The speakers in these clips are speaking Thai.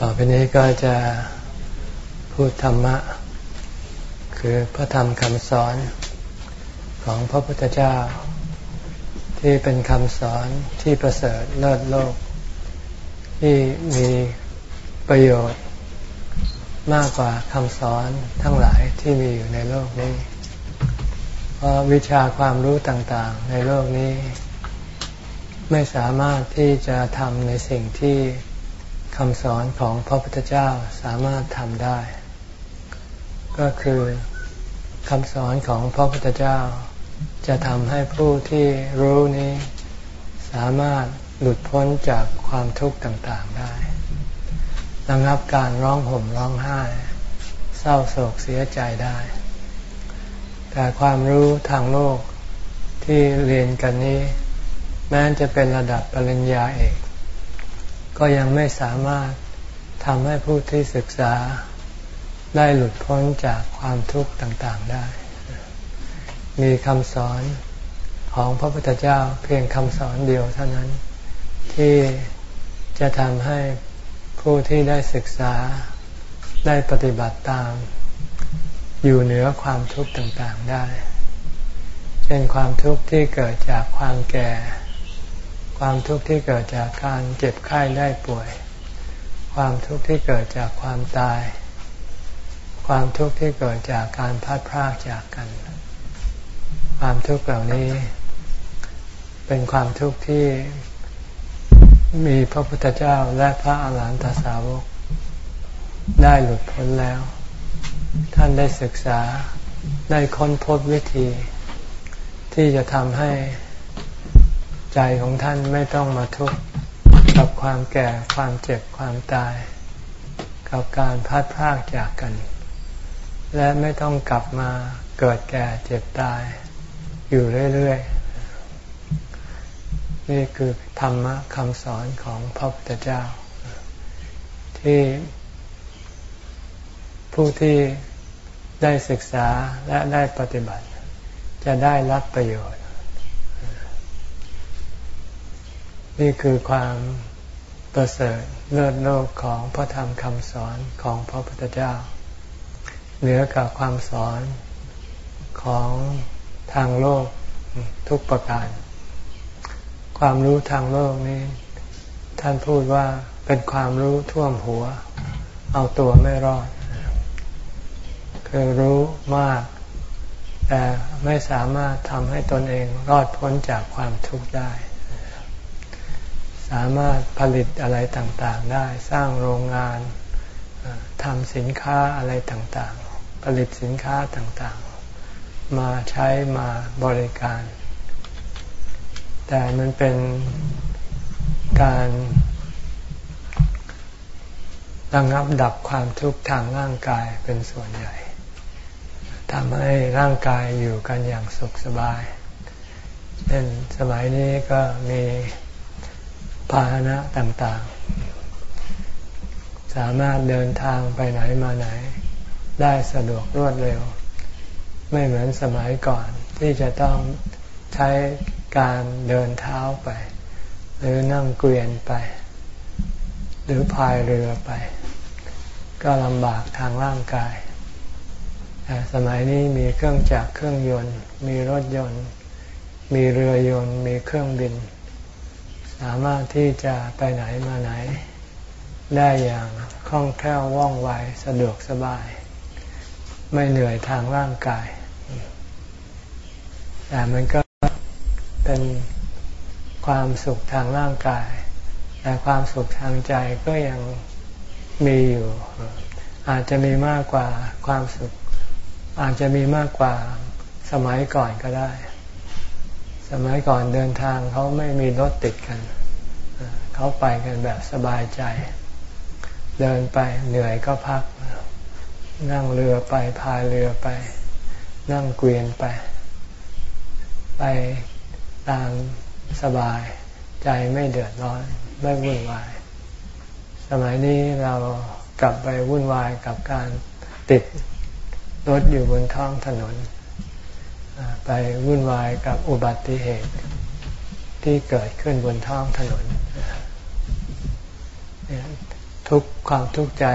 ต่อไปนี้ก็จะพูดธรรมะ คือพระธรรมคำสอนของพระพุทธเจ้า ที่เป็นคำสอนที่ประเสริฐเลิศโลก ที่มีประโยชน์มากกว่าคำสอนทั้งหลายที่มีอยู่ในโลกนี้ เพราะวิชาความรู้ต่างๆ ในโลกนี้ ไม่สามารถที่จะทำในสิ่งที่คำสอนของพระพุทธเจ้าสามารถทำได้ ก็คือคำสอนของพระพุทธเจ้า จะทำให้ผู้ที่รู้นี้ สามารถหลุดพ้นจากความทุกข์ต่างๆได้ระงับการร้องห่มร้องไห้ เศร้าโศกเสียใจได้ แต่ความรู้ทางโลกที่เรียนกันนี้ แม้จะเป็นระดับปริญญาเอก ก็ยังไม่สามารถทำให้ผู้ที่ศึกษาได้หลุดพ้นจากความทุกข์ต่างๆได้ มีคำสอนของพระพุทธเจ้าเพียงคำสอนเดียวเท่านั้นที่จะทำให้ผู้ที่ได้ศึกษาได้ปฏิบัติตาม อยู่เหนือความทุกข์ต่างๆได้ เช่นความทุกข์ที่เกิดจากความแก่ ความทุกข์ที่เกิดจากการเจ็บไข้ได้ป่วย ความทุกข์ที่เกิดจากความตาย ความทุกข์ที่เกิดจากการพัดพรากจากกัน ความทุกข์เหล่านี้ เป็นความทุกข์ที่มีพระพุทธเจ้าและพระอาหารหันตสาวก ได้หลุดพ้นแล้ว ท่านได้ศึกษาได้ค้นพบวิธี ที่จะทำให้ ใจของท่านไม่ต้องมาทุกข์กับความแก่ความเจ็บความตาย กับการพัดพรากจากกัน และไม่ต้องกลับมาเกิดแก่เจ็บตาย อยู่เรื่อยๆ นี่คือธรรมะคำสอนของพระพุทธเจ้า ที่ผู้ที่ได้ศึกษาและได้ปฏิบัติ จะได้รับประโยชน์ นี่คือความประเสริฐเลิศโลกของพระธรรมคำสอนของพระพุทธเจ้า เหนือกับความสอนของทางโลกทุกประการ ความรู้ทางโลกนี้ ท่านพูดว่าเป็นความรู้ท่วมหัว เอาตัวไม่รอด คือรู้มาก แต่ไม่สามารถทำให้ตนเองรอดพ้นจากความทุกข์ได้ สามารถผลิตอะไรต่างๆได้ สร้างโรงงานทำสินค้าอะไรต่างๆ ผลิตสินค้าต่างๆ มาใช้มาบริการ แต่มันเป็นการระงับดับความทุกข์ทางร่างกายเป็นส่วนใหญ่ทำให้ร่างกายอยู่กันอย่างสุขสบาย เช่นสมัยนี้ก็มี พาหนะต่างๆ สามารถเดินทางไปไหนมาไหน ได้สะดวกรวดเร็ว ไม่เหมือนสมัยก่อนที่จะต้องใช้การเดินเท้าไป หรือนั่งเกวียนไป หรือพายเรือไป ก็ลำบากทางร่างกายแต่สมัยนี้มีเครื่องจักรเครื่องยนต์ มีรถยนต์ มีเรือยนต์ มีเครื่องบิน สามารถที่จะไปไหนมาไหน ได้อย่างคล่องแคล่วว่องไวสะดวกสบาย ไม่เหนื่อยทางร่างกาย แต่มันก็เป็นความสุขทางร่างกาย แต่ความสุขทางใจก็ยังมีอยู่ อาจจะมีมากกว่าความสุข อาจจะมีมากกว่าสมัยก่อนก็ได้ สมัยก่อนเดินทางเขาไม่มีรถติดกัน เขาไปกันแบบสบายใจ เดินไปเหนื่อยก็พัก นั่งเรือไปพายเรือไป นั่งเกวียนไป ไปตามสบายใจไม่เดือดร้อนไม่วุ่นวาย สมัยนี้เรากลับไปวุ่นวายกับการติดรถอยู่บนท้องถนน ไปวุ่นวายกับอุบัติเหตุที่เกิดขึ้นบนท้องถนน ทุกความทุกข์ใจ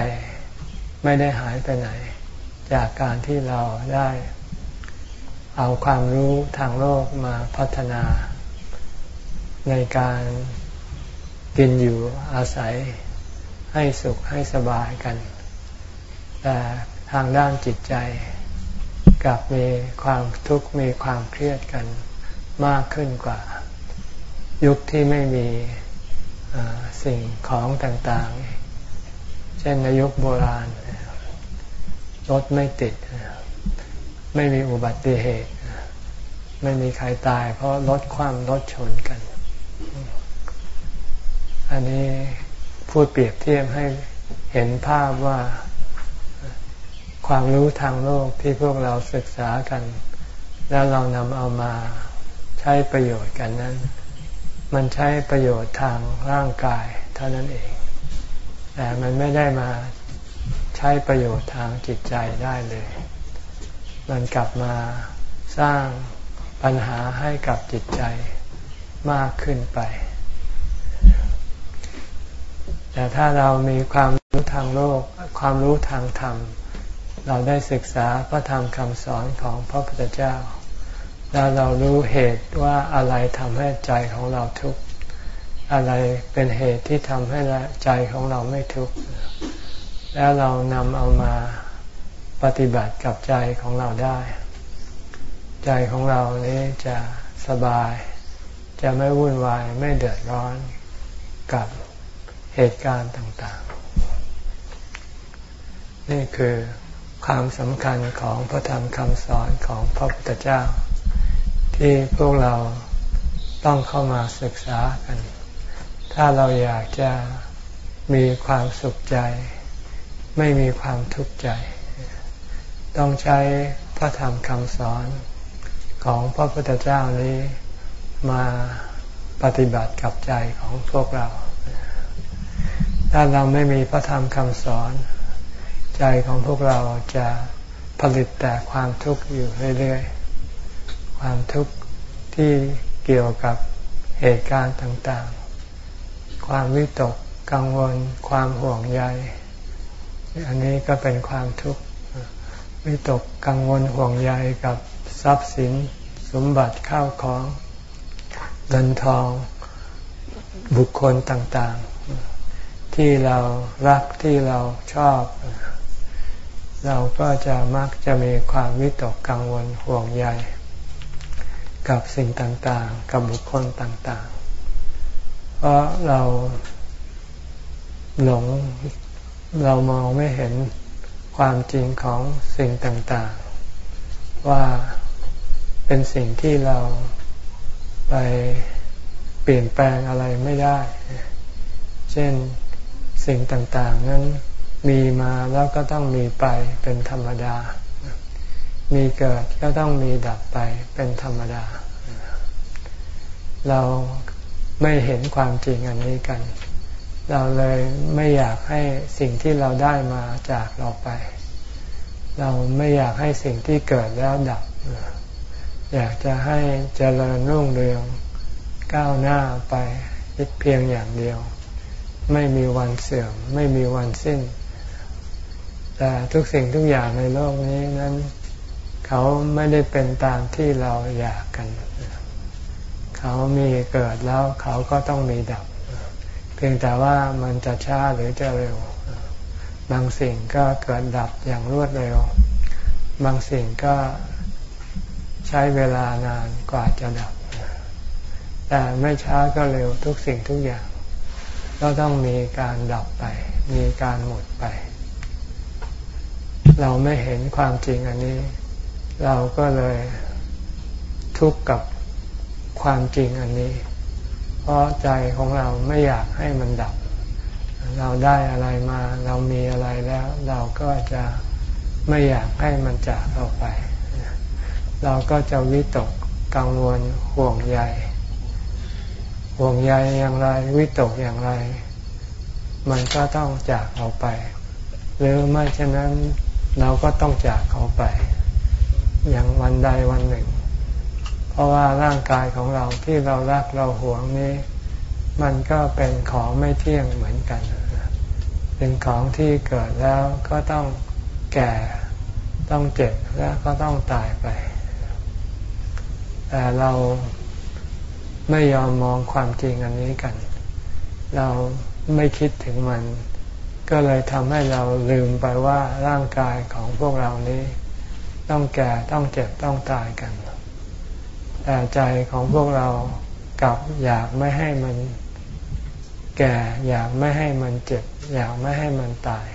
ไม่ได้หายไปไหน จากการที่เราได้เอาความรู้ทางโลกมาพัฒนา ในการกินอยู่อาศัยให้สุขให้สบายกัน แต่ทางด้านจิตใจกลับมีความทุกข์มีความเครียดกันมากขึ้นกว่า ยุคที่ไม่มี สิ่งของต่างๆ เช่นในยุคโบราณ รถไม่ติด ไม่มีอุบัติเหตุ ไม่มีใครตาย เพราะรถคว่ำรถชนกัน อันนี้พูดเปรียบเทียบให้เห็นภาพว่าความรู้ทางโลกที่พวกเราศึกษากัน แล้วเรานำเอามาใช้ประโยชน์กันนั้น มันใช้ประโยชน์ทางร่างกายเท่านั้นเอง แต่มันไม่ได้มาใช้ประโยชน์ทางจิตใจได้เลย มันกลับมาสร้างปัญหาให้กับจิตใจมากขึ้นไป แต่ถ้าเรามีความรู้ทางโลก ความรู้ทางธรรม เราได้ศึกษาพระธรรมคำสอนของพระพุทธเจ้า แล้วเรารู้เหตุว่าอะไรทำให้ใจของเราทุกข์อะไรเป็นเหตุที่ทำให้ใจของเราไม่ทุกข์แล้วเรานำเอามาปฏิบัติกับใจของเราได้ ใจของเรานี้จะสบาย จะไม่วุ่นวายไม่เดือดร้อนกับเหตุการณ์ต่างๆ นี่คือความสำคัญของพระธรรมคำสอนของพระพุทธเจ้า ที่พวกเราต้องเข้ามาศึกษากัน ถ้าเราอยากจะมีความสุขใจ ไม่มีความทุกข์ใจ ต้องใช้พระธรรมคำสอนของพระพุทธเจ้านี้มาปฏิบัติกับใจของพวกเรา ถ้าเราไม่มีพระธรรมคำสอน ใจของพวกเราจะผลิตแต่ความทุกข์อยู่เรื่อยๆ ความทุกข์ที่เกี่ยวกับเหตุการณ์ต่างๆ ความวิตกกังวล ความห่วงใย อันนี้ก็เป็นความทุกข์วิตกกังวลห่วงใยกับทรัพย์สินสมบัติข้าวของเงินทองบุคคลต่างๆ ที่เรารักที่เราชอบ เราก็จะมักจะมีความวิตกกังวลห่วงใย กับสิ่งต่างๆ กับบุคคลต่างๆ เพราะเราหลงเรามองไม่เห็นความจริงของสิ่งต่างๆ ว่าเป็นสิ่งที่เราไปเปลี่ยนแปลงอะไรไม่ได้ เช่นสิ่งต่างๆ นั้นมีมาแล้วก็ต้องมีไปเป็นธรรมดา มีเกิดก็ต้องมีดับไปเป็นธรรมดา เราไม่เห็นความจริงอันนี้กัน เราเลยไม่อยากให้สิ่งที่เราได้มาจากเราไป เราไม่อยากให้สิ่งที่เกิดแล้วดับ อยากจะให้เจริญรุ่งเรืองก้าวหน้าไปเพียงอย่างเดียว ไม่มีวันเสื่อม ไม่มีวันสิ้น แต่ทุกสิ่งทุกอย่างในโลกนี้นั้น เขาไม่ได้เป็นตามที่เราอยากกัน เขามีเกิดแล้วเขาก็ต้องมีดับ เพียงแต่ว่ามันจะช้าหรือจะเร็ว บางสิ่งก็เกิดดับอย่างรวดเร็ว บางสิ่งก็ใช้เวลานานกว่าจะดับ แต่ไม่ช้าก็เร็วทุกสิ่งทุกอย่างก็ต้องมีการดับไป มีการหมดไป เราไม่เห็นความจริงอันนี้ เราก็เลยทุกข์กับความจริงอันนี้ เพราะใจของเราไม่อยากให้มันดับ เราได้อะไรมา เรามีอะไรแล้ว เราก็จะไม่อยากให้มันจากเราไป เราก็จะวิตกกังวลห่วงใยห่วงใยอย่างไร วิตกอย่างไร มันก็ต้องจากเราไป หรือไม่เช่นนั้นเราก็ต้องจากเขาไป อย่างวันใดวันหนึ่ง เพราะว่าร่างกายของเราที่เรารักเราหวงนี้ มันก็เป็นของไม่เที่ยงเหมือนกัน เป็นของที่เกิดแล้วก็ต้องแก่ต้องเจ็บแล้วก็ต้องตายไป แต่เราไม่ยอมมองความจริงอันนี้กัน เราไม่คิดถึงมัน ก็เลยทำให้เราลืมไปว่าร่างกายของพวกเรานี้ ต้องแก่ต้องเจ็บต้องตายกัน แต่ใจของพวกเรากลับอยากไม่ให้มันแก่อยากไม่ให้มันเจ็บ อยากไม่ให้มันตาย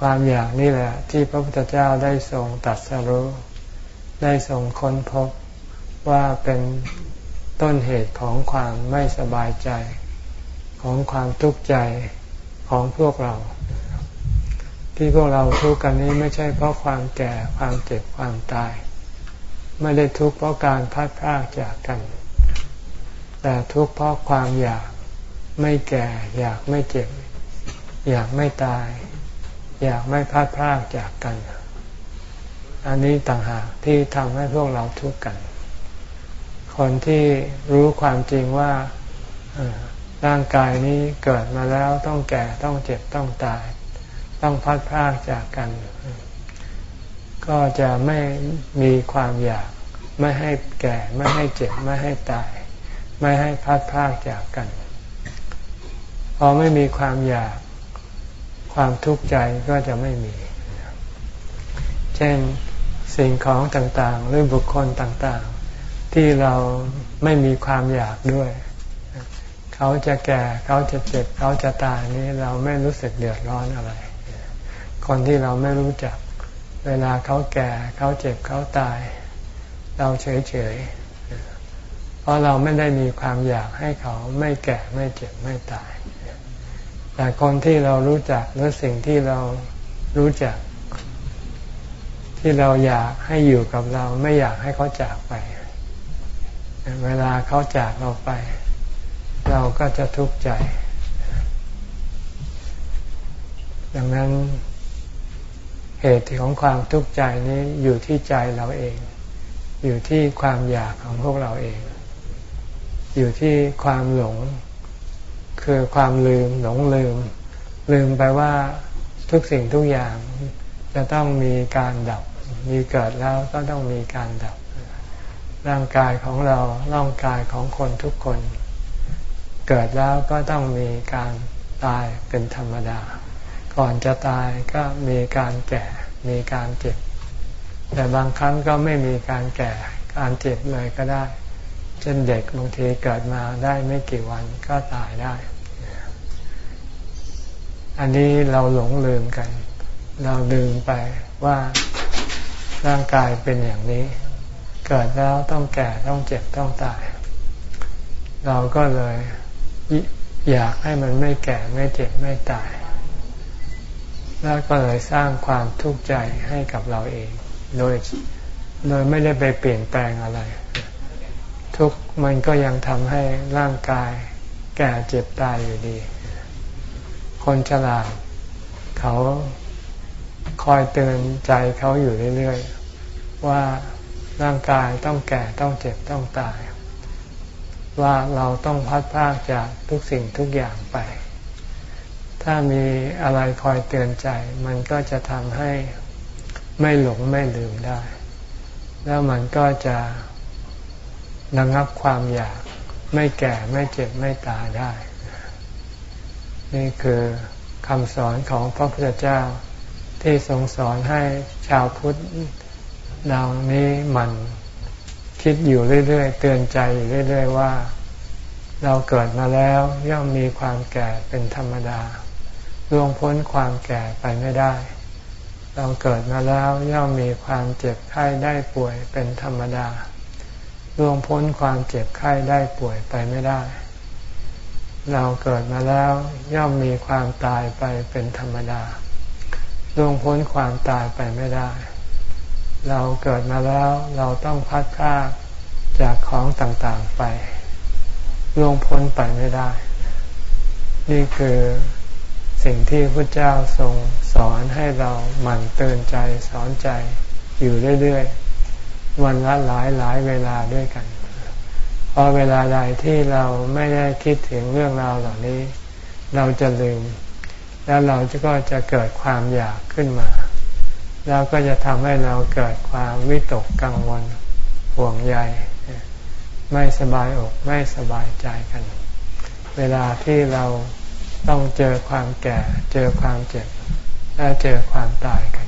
ความอยากนี่แหละ ที่พระพุทธเจ้าได้ทรงตัดสรู้ ได้ทรงค้นพบว่าเป็นต้นเหตุของความไม่สบายใจ ของความทุกข์ใจของพวกเรา ที่พวกเราทุกข์กันนี้ไม่ใช่เพราะความแก่ความเจ็บความตาย ไม่ได้ทุกข์เพราะการพัดพรากจากกัน แต่ทุกข์เพราะความอยากไม่แก่ อยากไม่เจ็บ อยากไม่ตาย อยากไม่พัดพรากจากกัน อันนี้ต่างหากที่ทำให้พวกเราทุกข์กัน คนที่รู้ความจริงว่าร่างกายนี้เกิดมาแล้วต้องแก่ต้องเจ็บต้องตาย ต้องพัดพรากจากกัน ก็จะไม่มีความอยาก ไม่ให้แก่ ไม่ให้เจ็บ ไม่ให้ตาย ไม่ให้พัดพรากจากกัน พอไม่มีความอยาก ความทุกข์ใจก็จะไม่มี เช่นสิ่งของต่างๆ หรือบุคคลต่างๆ ที่เราไม่มีความอยากด้วย เขาจะแก่ เขาจะเจ็บ เขาจะตายนี้เราไม่รู้สึกเดือดร้อนอะไร คนที่เราไม่รู้จัก เวลาเขาแก่เขาเจ็บเขาตาย เราเฉยเฉยเพราะเราไม่ได้มีความอยากให้เขาไม่แก่ไม่เจ็บไม่ตาย แต่คนที่เรารู้จักหรือสิ่งที่เรารู้จัก ที่เราอยากให้อยู่กับเราไม่อยากให้เขาจากไป เวลาเขาจากเราไป เราก็จะทุกข์ใจดังนั้น เหตุของความทุกข์ใจนี้อยู่ที่ใจเราเอง อยู่ที่ความอยากของพวกเราเอง อยู่ที่ความหลง คือความลืมหลงลืม ลืมไปว่าทุกสิ่งทุกอย่างจะต้องมีการดับ มีเกิดแล้วก็ต้องมีการดับ ร่างกายของเราร่างกายของคนทุกคน เกิดแล้วก็ต้องมีการตายเป็นธรรมดา ก่อนจะตายก็มีการแก่มีการเจ็บ แต่บางครั้งก็ไม่มีการแก่การเจ็บเลยก็ได้เช่นเด็กบางทีเกิดมาได้ไม่กี่วันก็ตายได้ อันนี้เราหลงลืมกัน เราลืมไปว่าร่างกายเป็นอย่างนี้ เกิดแล้วต้องแก่ต้องเจ็บต้องตาย เราก็เลยอยากให้มันไม่แก่ไม่เจ็บไม่ตาย แล้วก็เลยสร้างความทุกข์ใจให้กับเราเอง โดยโดยไม่ได้ไปเปลี่ยนแปลงอะไร ทุกมันก็ยังทำให้ร่างกายแก่เจ็บตายอยู่ดี คนฉลาดเขาคอยเตือนใจเขาอยู่เรื่อยๆ ว่าร่างกายต้องแก่ต้องเจ็บต้องตาย ว่าเราต้องพัดพากจากทุกสิ่งทุกอย่างไป ถ้ามีอะไรคอยเตือนใจ มันก็จะทำให้ไม่หลงไม่ลืมได้ แล้วมันก็จะระงับความอยาก ไม่แก่ไม่เจ็บไม่ตายได้ นี่คือคำสอนของพระพุทธเจ้าที่ทรงสอนให้ชาวพุทธเรานี้มันคิดอยู่เรื่อยๆ เตือนใจอยู่เรื่อย ๆ ว่า เราเกิดมาแล้วย่อมมีความแก่เป็นธรรมดา ล่วงพ้นความแก่ไปไม่ได้ เราเกิดมาแล้วย่อมมีความเจ็บไข้ได้ป่วยเป็นธรรมดาล่วงพ้นความเจ็บไข้ได้ป่วยไปไม่ได้ เราเกิดมาแล้วย่อมมีความตายไปเป็นธรรมดาล่วงพ้นความตายไปไม่ได้ เราเกิดมาแล้วเราต้องพัดพลาจากของต่างๆไปล่วงพ้นไปไม่ได้ นี่คือ สิ่งที่พระเจ้าทรงสอนให้เราหมั่นเตือนใจสอนใจอยู่เรื่อยๆ วันละหลายหลายเวลาด้วยกันพอเวลาใดที่เราไม่ได้คิดถึงเรื่องราวเหล่านี้ เราจะลืม แล้วเราก็จะเกิดความอยากขึ้นมาแล้วก็จะทำให้เราเกิดความวิตกกังวลห่วงใยไม่สบายอกไม่สบายใจกัน เวลาที่เรา ต้องเจอความแก่ เจอความเจ็บ และเจอความตายกัน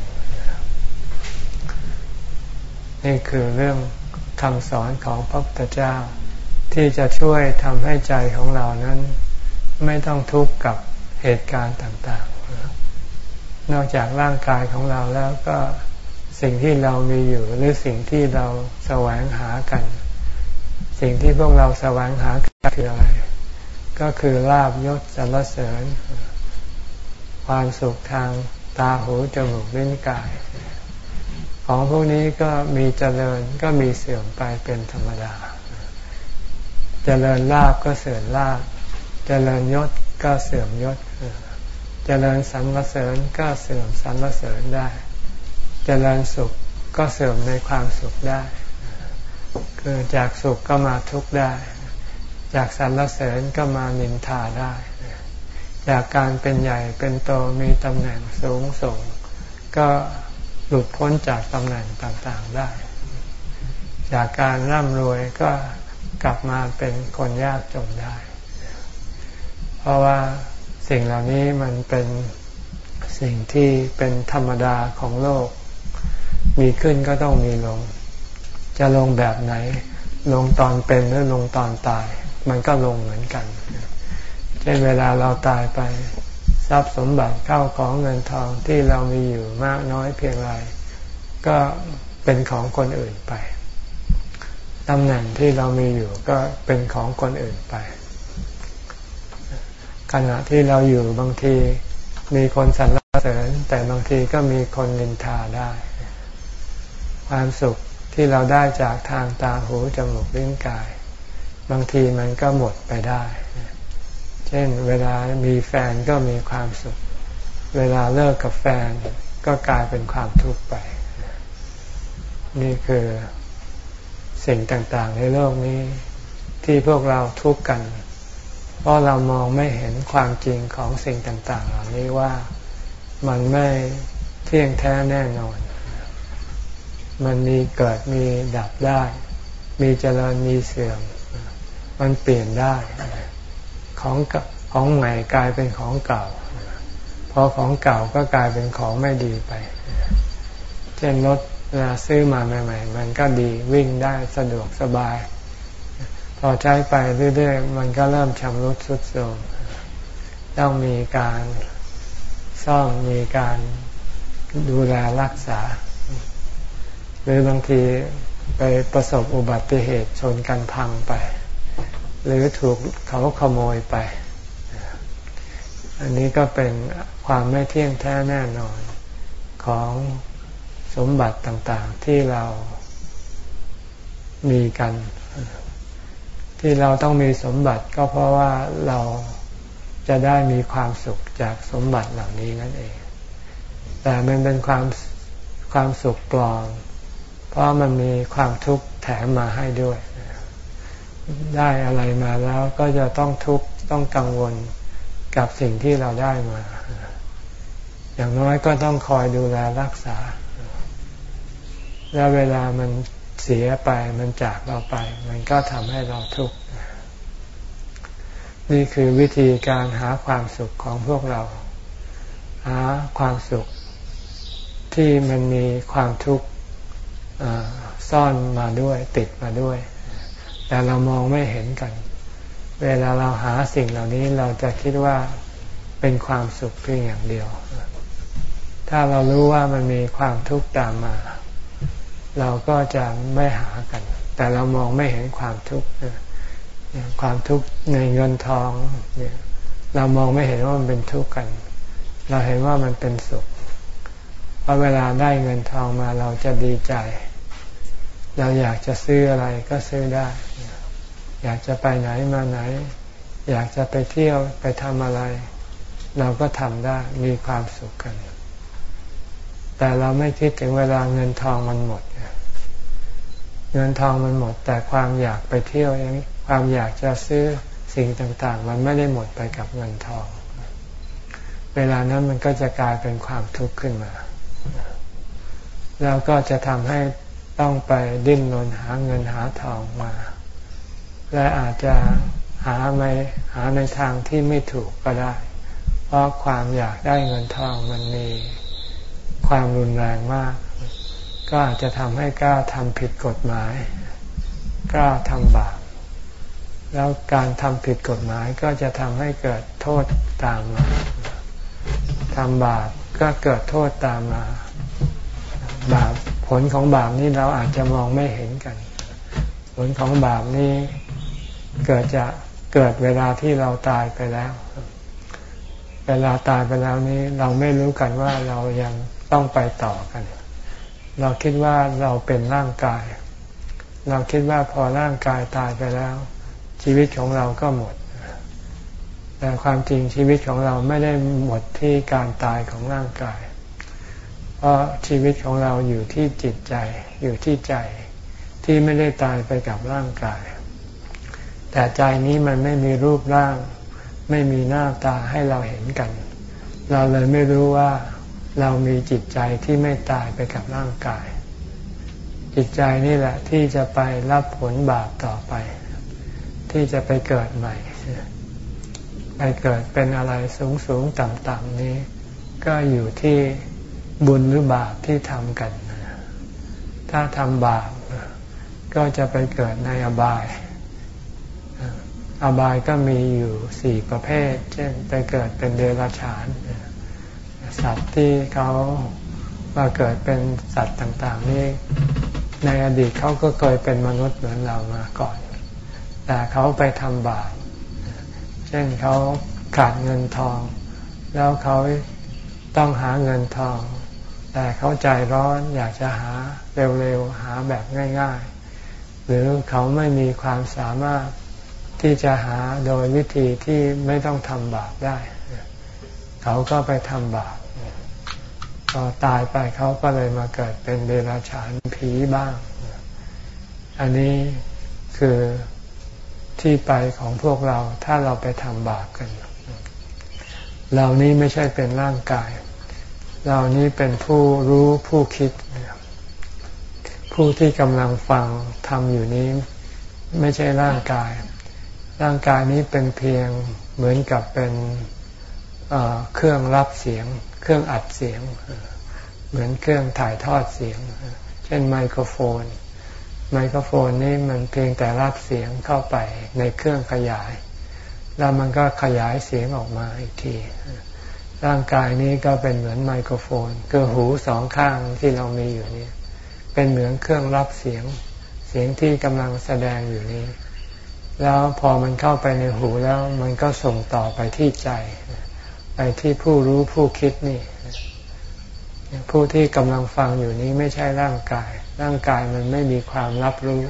นี่คือเรื่องคำสอนของพระพุทธเจ้า ที่จะช่วยทำให้ใจของเรานั้น ไม่ต้องทุกข์กับเหตุการณ์ต่างๆ นอกจากร่างกายของเราแล้วก็สิ่งที่เรามีอยู่หรือสิ่งที่เราแสวงหากัน สิ่งที่พวกเราแสวงหาคืออะไร ก็คือลาบยศสรรเสริญ ความสุขทางตาหูจมูกลิ้นกาย ของพวกนี้ก็มีเจริญก็มีเสื่อมไปเป็นธรรมดา เจริญลาบก็เสื่อมลาบ เจริญยศก็เสื่อมยศ เจริญสรรเสริญก็เสื่อมสรรเสริญได้ เจริญสุขก็เสื่อมในความสุขได้ คือจากสุขก็มาทุกข์ได้ จากสรรเสริญก็มานินทาได้ จากการเป็นใหญ่เป็นโตมีตำแหน่งสูงส่ง ก็หลุดพ้นจากตำแหน่งต่างๆได้ จากการร่ำรวยก็กลับมาเป็นคนยากจนได้ เพราะว่าสิ่งเหล่านี้มันเป็นสิ่งที่เป็นธรรมดาของโลก มีขึ้นก็ต้องมีลง จะลงแบบไหน ลงตอนเป็นหรือลงตอนตาย มันก็ลงเหมือนกัน เช่นเวลาเราตายไปทรัพย์สมบัติเข้าของเงินทองที่เรามีอยู่มากน้อยเพียงไรก็เป็นของคนอื่นไปตำแหน่งที่เรามีอยู่ก็เป็นของคนอื่นไป ขณะที่เราอยู่บางทีมีคนสรรเสริญแต่บางทีก็มีคนนินทาได้ ความสุขที่เราได้จากทางตาหูจมูกลิ้นกาย บางทีมันก็หมดไปได้ เช่นเวลามีแฟนก็มีความสุข เวลาเลิกกับแฟนก็กลายเป็นความทุกข์ไป นี่คือสิ่งต่างๆ ในโลกนี้ที่พวกเราทุกข์กัน เพราะเรามองไม่เห็นความจริงของสิ่งต่าง ๆ เหล่านี้ว่ามันไม่เที่ยงแท้แน่นอน มันมีเกิดมีดับได้ มีเจริญมีเสื่อม มันเปลี่ยนได้ ของของใหม่กลายเป็นของเก่า พอของเก่าก็กลายเป็นของไม่ดีไป เช่นรถเวลาซื้อมาใหม่ ๆ มันก็ดีวิ่งได้สะดวกสบาย พอใช้ไปเรื่อยๆมันก็เริ่มชำรุดทรุดโทรมต้องมีการซ่อมมีการดูแลรักษา หรือบางทีไปประสบอุบัติเหตุชนกันพังไป หรือถูกเขาขโมยไป อันนี้ก็เป็นความไม่เที่ยงแท้แน่นอนของสมบัติต่างๆที่เรามีกัน ที่เราต้องมีสมบัติก็เพราะว่าเราจะได้มีความสุขจากสมบัติเหล่านี้นั่นเอง แต่มันเป็นความความสุขปลอม เพราะมันมีความทุกข์แถมมาให้ด้วย ได้อะไรมาแล้วก็จะต้องทุกข์ต้องกังวลกับสิ่งที่เราได้มา อย่างน้อยก็ต้องคอยดูแลรักษา แล้วเวลามันเสียไปมันจากเราไป มันก็ทำให้เราทุกข์ นี่คือวิธีการหาความสุขของพวกเรา หาความสุขที่มันมีความทุกข์ซ่อนมาด้วยติดมาด้วย แต่เรามองไม่เห็นกัน เวลาเราหาสิ่งเหล่านี้เราจะคิดว่าเป็นความสุขเพียงอย่างเดียว ถ้าเรารู้ว่ามันมีความทุกข์ตามมา เราก็จะไม่หากัน แต่เรามองไม่เห็นความทุกข์ความทุกข์ในเงินทองเนี่ยเรามองไม่เห็นว่ามันเป็นทุกข์กัน เราเห็นว่ามันเป็นสุขพอเวลาได้เงินทองมาเราจะดีใจ เราอยากจะซื้ออะไรก็ซื้อได้ อยากจะไปไหนมาไหน อยากจะไปเที่ยวไปทำอะไร เราก็ทำได้มีความสุขกัน แต่เราไม่คิดถึงเวลาเงินทองมันหมด เงินทองมันหมด แต่ความอยากไปเที่ยวเองความอยากจะซื้อสิ่งต่างๆ มันไม่ได้หมดไปกับเงินทอง เวลานั้นมันก็จะกลายเป็นความทุกข์ขึ้นมา แล้วก็จะทำให้ต้องไปดิ้นรนหาเงินหาทองมา และอาจจะหาไม่หาในทางที่ไม่ถูกก็ได้ เพราะความอยากได้เงินทองมันมีความรุนแรงมาก ก็อาจจะทำให้กล้าทำผิดกฎหมายกล้าทำบาปแล้วการทำผิดกฎหมายก็จะทำให้เกิดโทษตามมาทำบาปก็เกิดโทษตามมา บาปผลของบาปนี้เราอาจจะมองไม่เห็นกัน ผลของบาปนี้ เกิดจะเกิดเวลาที่เราตายไปแล้ว เวลาตายไปแล้วนี้เราไม่รู้กันว่าเรายังต้องไปต่อกัน เราคิดว่าเราเป็นร่างกาย เราคิดว่าพอร่างกายตายไปแล้ว ชีวิตของเราก็หมด แต่ความจริงชีวิตของเราไม่ได้หมดที่การตายของร่างกาย เพราะชีวิตของเราอยู่ที่จิตใจ อยู่ที่ใจที่ไม่ได้ตายไปกับร่างกาย แต่ใจนี้มันไม่มีรูปร่าง ไม่มีหน้าตาให้เราเห็นกัน เราเลยไม่รู้ว่าเรามีจิตใจที่ไม่ตายไปกับร่างกาย จิตใจนี่แหละที่จะไปรับผลบาปต่อไป ที่จะไปเกิดใหม่ ไปเกิดเป็นอะไรสูงสูงต่ำต่ำนี้ ก็อยู่ที่บุญหรือบาปที่ทำกัน ถ้าทำบาปก็จะไปเกิดในอบาย อบายก็มีอยู่สี่ประเภท เช่นไปเกิดเป็นเดรัจฉาน สัตว์ที่เขามาเกิดเป็นสัตว์ต่างๆนี่ในอดีตเขาก็เคยเป็นมนุษย์เหมือนเรามาก่อน แต่เขาไปทำบาป เช่นเขาขาดเงินทอง แล้วเขาต้องหาเงินทอง แต่เขาใจร้อนอยากจะหาเร็วๆ หาแบบง่าย ๆ หรือเขาไม่มีความสามารถ ที่จะหาโดยวิธีที่ไม่ต้องทำบาปได้ เขาก็ไปทำบาปพอตายไปเขาก็เลยมาเกิดเป็นเดรัจฉานผีบ้าง อันนี้คือที่ไปของพวกเราถ้าเราไปทำบาปกัน เรานี้ไม่ใช่เป็นร่างกาย เรานี้เป็นผู้รู้ผู้คิด ผู้ที่กำลังฟังทำอยู่นี้ ไม่ใช่ร่างกาย ร่างกายนี้เป็นเพียงเหมือนกับเป็นเครื่องรับเสียง เครื่องอัดเสียง เหมือนเครื่องถ่ายทอดเสียง เช่นไมโครโฟน ไมโครโฟนนี่มันเพียงแต่รับเสียงเข้าไปในเครื่องขยาย แล้วมันก็ขยายเสียงออกมาอีกที ร่างกายนี้ก็เป็นเหมือนไมโครโฟน คือหูสองข้างที่เรามีอยู่นี่เป็นเหมือนเครื่องรับเสียง เสียงที่กำลังแสดงอยู่นี้ แล้วพอมันเข้าไปในหูแล้ว มันก็ส่งต่อไปที่ใจ ไปที่ผู้รู้ผู้คิดนี่ ผู้ที่กำลังฟังอยู่นี้ไม่ใช่ร่างกาย ร่างกายมันไม่มีความรับรู้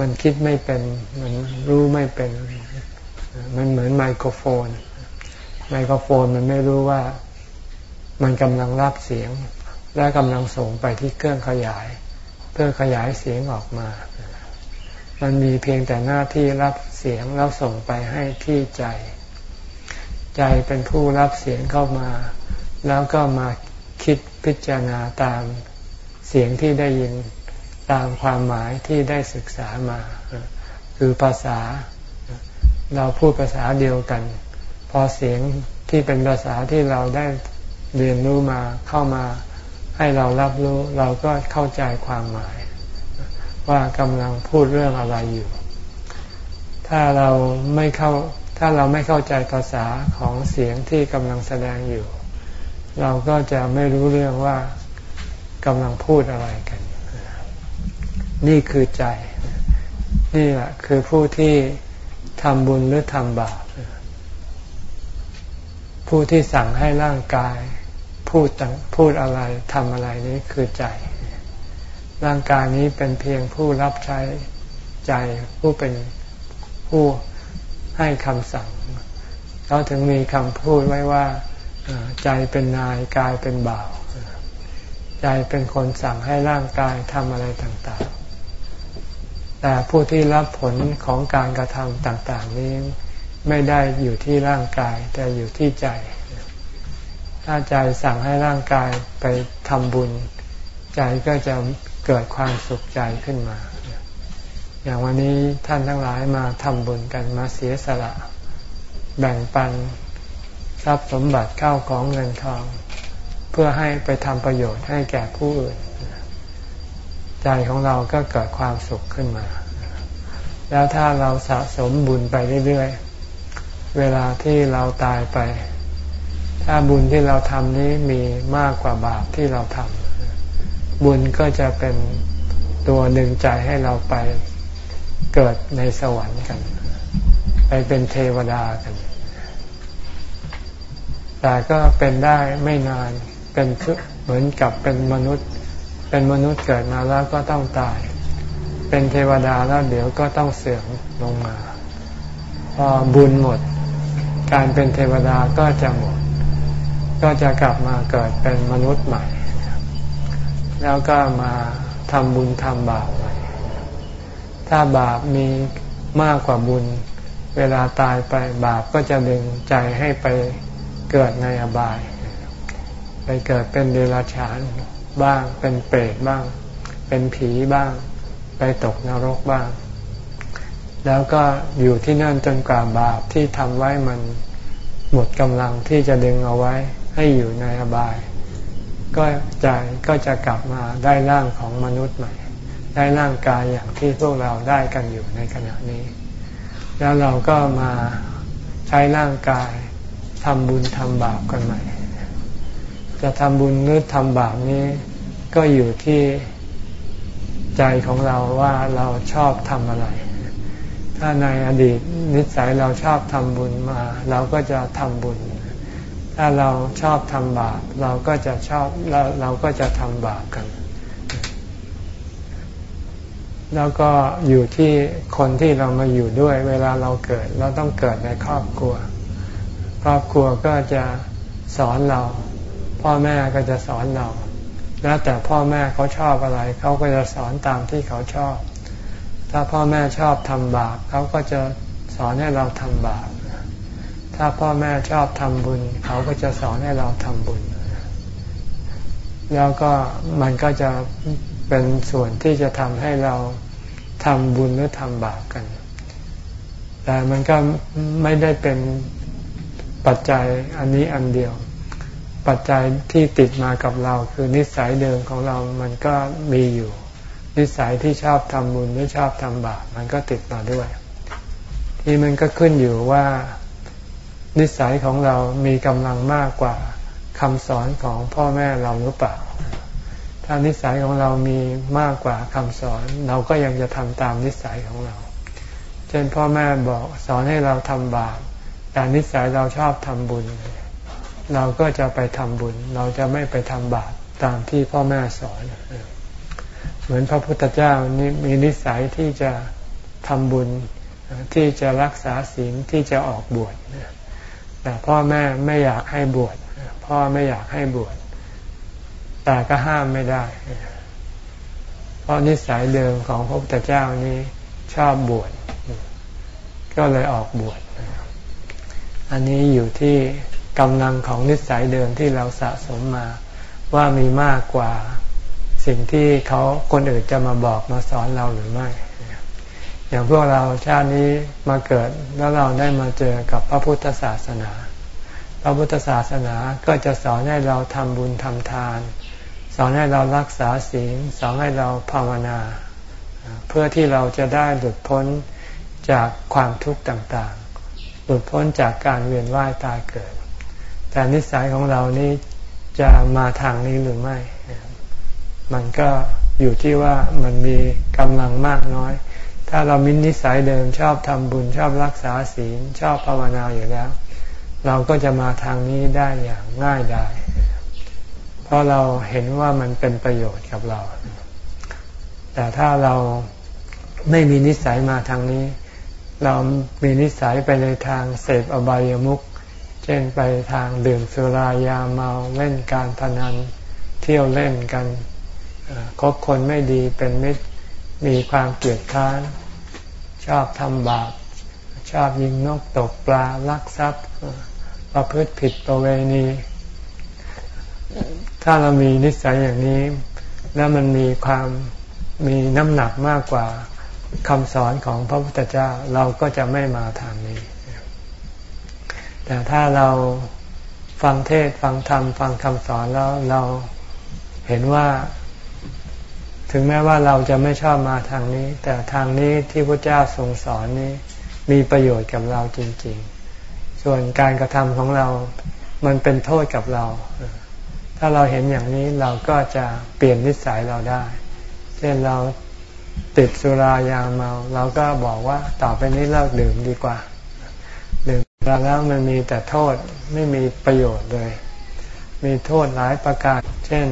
มันคิดไม่เป็น มันรู้ไม่เป็น มันเหมือนไมโครโฟน ไมโครโฟนมันไม่รู้ว่า มันกำลังรับเสียง และกำลังส่งไปที่เครื่องขยาย เพื่อขยายเสียงออกมา มันมีเพียงแต่หน้าที่รับเสียงแล้วส่งไปให้ที่ใจ ใจเป็นผู้รับเสียงเข้ามา แล้วก็มาคิดพิจารณาตามเสียงที่ได้ยินตามความหมายที่ได้ศึกษามา คือภาษา เราพูดภาษาเดียวกัน พอเสียงที่เป็นภาษาที่เราได้เรียนรู้มาเข้ามาให้เรารับรู้เราก็เข้าใจความหมาย ว่ากำลังพูดเรื่องอะไรอยู่ ถ้าเราไม่เข้าถ้าเราไม่เข้าใจภาษาของเสียงที่กำลังแสดงอยู่ เราก็จะไม่รู้เรื่องว่ากำลังพูดอะไรกัน นี่คือใจ นี่แหละคือผู้ที่ทำบุญหรือทำบาปผู้ที่สั่งให้ร่างกาย พูดพูดอะไรทำอะไรนี้คือใจ ร่างกายนี้เป็นเพียงผู้รับใช้ใจผู้เป็นผู้ให้คำสั่งเขาถึงมีคำพูดไว้ว่าใจเป็นนายกายเป็นบ่าวใจเป็นคนสั่งให้ร่างกายทำอะไรต่างๆ แต่ผู้ที่รับผลของการกระทำต่างๆ นี้ไม่ได้อยู่ที่ร่างกายแต่อยู่ที่ใจ ถ้าใจสั่งให้ร่างกายไปทำบุญ ใจก็จะ เกิดความสุขใจขึ้นมา อย่างวันนี้ท่านทั้งหลายมาทำบุญกันมาเสียสละ แบ่งปันทรัพย์สมบัติเข้าของเงินทอง เพื่อให้ไปทำประโยชน์ให้แก่ผู้อื่น ใจของเราก็เกิดความสุขขึ้นมา แล้วถ้าเราสะสมบุญไปเรื่อยๆ เวลาที่เราตายไป ถ้าบุญที่เราทำนี้มีมากกว่าบาปที่เราทำ บุญก็จะเป็นตัวดึงใจให้เราไปเกิดในสวรรค์กัน ไปเป็นเทวดากัน แต่ก็เป็นได้ไม่นานเป็นเหมือนกับเป็นมนุษย์ เป็นมนุษย์เกิดมาแล้วก็ต้องตาย เป็นเทวดาแล้วเดี๋ยวก็ต้องเสื่อมลงมา พอบุญหมด การเป็นเทวดาก็จะหมด ก็จะกลับมาเกิดเป็นมนุษย์ใหม่ แล้วก็มาทำบุญทำบาปใหม่ถ้าบาปมีมากกว่าบุญ เวลาตายไปบาปก็จะดึงใจให้ไปเกิดในอบาย ไปเกิดเป็นเดรัจฉานบ้าง เป็นเปรตบ้าง เป็นผีบ้าง ไปตกนรกบ้าง แล้วก็อยู่ที่นั่นจนกว่าบาปที่ทำไว้มันหมดกำลังที่จะดึงเอาไว้ให้อยู่ในอบาย ก็ใจก็จะกลับมาได้ร่างของมนุษย์ใหม่ ได้ร่างกายอย่างที่พวกเราได้กันอยู่ในขณะนี้ แล้วเราก็มาใช้ร่างกายทำบุญทำบาปกันใหม่ จะทำบุญหรือทำบาปนี้ ก็อยู่ที่ใจของเราว่าเราชอบทำอะไร ถ้าในอดีตนิสัยเราชอบทำบุญมา เราก็จะทำบุญ ถ้าเราชอบทำบาปเราก็จะชอบเราเราก็จะทำบาปกัน แล้วก็อยู่ที่คนที่เรามาอยู่ด้วย เวลาเราเกิด เราต้องเกิดในครอบครัว ครอบครัวก็จะสอนเรา พ่อแม่ก็จะสอนเรา แล้วแต่พ่อแม่เขาชอบอะไร เขาก็จะสอนตามที่เขาชอบ ถ้าพ่อแม่ชอบทำบาปเขาก็จะสอนให้เราทำบาป ถ้าพ่อแม่ชอบทำบุญ เขาก็จะสอนให้เราทำบุญ แล้วก็มันก็จะเป็นส่วนที่จะทำให้เราทำบุญหรือทำบาปกัน แต่มันก็ไม่ได้เป็นปัจจัยอันนี้อันเดียว ปัจจัยที่ติดมากับเราคือนิสัยเดิมของเรามันก็มีอยู่ นิสัยที่ชอบทำบุญหรือชอบทำบาปมันก็ติดมาด้วย ที่มันก็ขึ้นอยู่ว่า นิสัยของเรามีกำลังมากกว่าคำสอนของพ่อแม่เราหรือเปล่า ถ้านิสัยของเรามีมากกว่าคำสอน เราก็ยังจะทำตามนิสัยของเรา เช่นพ่อแม่บอกสอนให้เราทำบาป แต่นิสัยเราชอบทำบุญ เราก็จะไปทำบุญ เราจะไม่ไปทำบาปตามที่พ่อแม่สอน เหมือนพระพุทธเจ้านี่มีนิสัยที่จะทำบุญที่จะรักษาศีลที่จะออกบวช แต่พ่อแม่ไม่อยากให้บวชพ่อไม่อยากให้บวชแต่ก็ห้ามไม่ได้ เพราะนิสัยเดิมของพระพุทธเจ้านี้ชอบบวชก็เลยออกบวชอันนี้อยู่ที่กำลังของนิสัยเดิมที่เราสะสมมาว่ามีมากกว่าสิ่งที่เขาคนอื่นจะมาบอกมาสอนเราหรือไม่ อย่างพวกเราชาตินี้มาเกิดแล้วเราได้มาเจอกับพระพุทธศาสนา พระพุทธศาสนาก็จะสอนให้เราทำบุญทำทาน สอนให้เรารักษาศีลสอนให้เราภาวนา เพื่อที่เราจะได้หลุดพ้นจากความทุกข์ต่างๆ หลุดพ้นจากการเวียนว่ายตายเกิด แต่นิสัยของเรานี้จะมาทางนี้หรือไม่ มันก็อยู่ที่ว่ามันมีกำลังมากน้อย ถ้าเรามินิสัยเดิมชอบทำบุญชอบรักษาศีลชอบภาวนาอยู่แล้ว เราก็จะมาทางนี้ได้อย่างง่ายดายเพราะเราเห็นว่ามันเป็นประโยชน์กับเรา แต่ถ้าเราไม่มีนิสัยมาทางนี้ เรามีนิสัยไปในทางเสพอบายามุขเช่นไปทางดื่มสุรายาเมาเล่นการพนันเที่ยวเล่นกันคบคนไม่ดีเป็นมิตร มีความเกลียดค้าน ชอบทำบาป ชอบยิงนกตกปลาลักทรัพย์ ประพฤติผิดประเวณี ถ้าเรามีนิสัยอย่างนี้ แล้วมันมีความมีน้ำหนักมากกว่าคำสอนของพระพุทธเจ้าเราก็จะไม่มาทางนี้ แต่ถ้าเราฟังเทศฟังธรรมฟังคำสอนแล้วเราเห็นว่า ถึงแม้ว่าเราจะไม่ชอบมาทางนี้ แต่ทางนี้ที่พระเจ้าทรงสอนนี้ มีประโยชน์กับเราจริง ๆ ส่วนการกระทำของเรา มันเป็นโทษกับเรา ถ้าเราเห็นอย่างนี้เราก็จะเปลี่ยนนิสัยเราได้ เช่นเราติดสุรายาเมา เราก็บอกว่าต่อไปนี้เลิกดื่มดีกว่า ดื่มแล้วมันมีแต่โทษไม่มีประโยชน์เลย มีโทษหลายประการ เช่น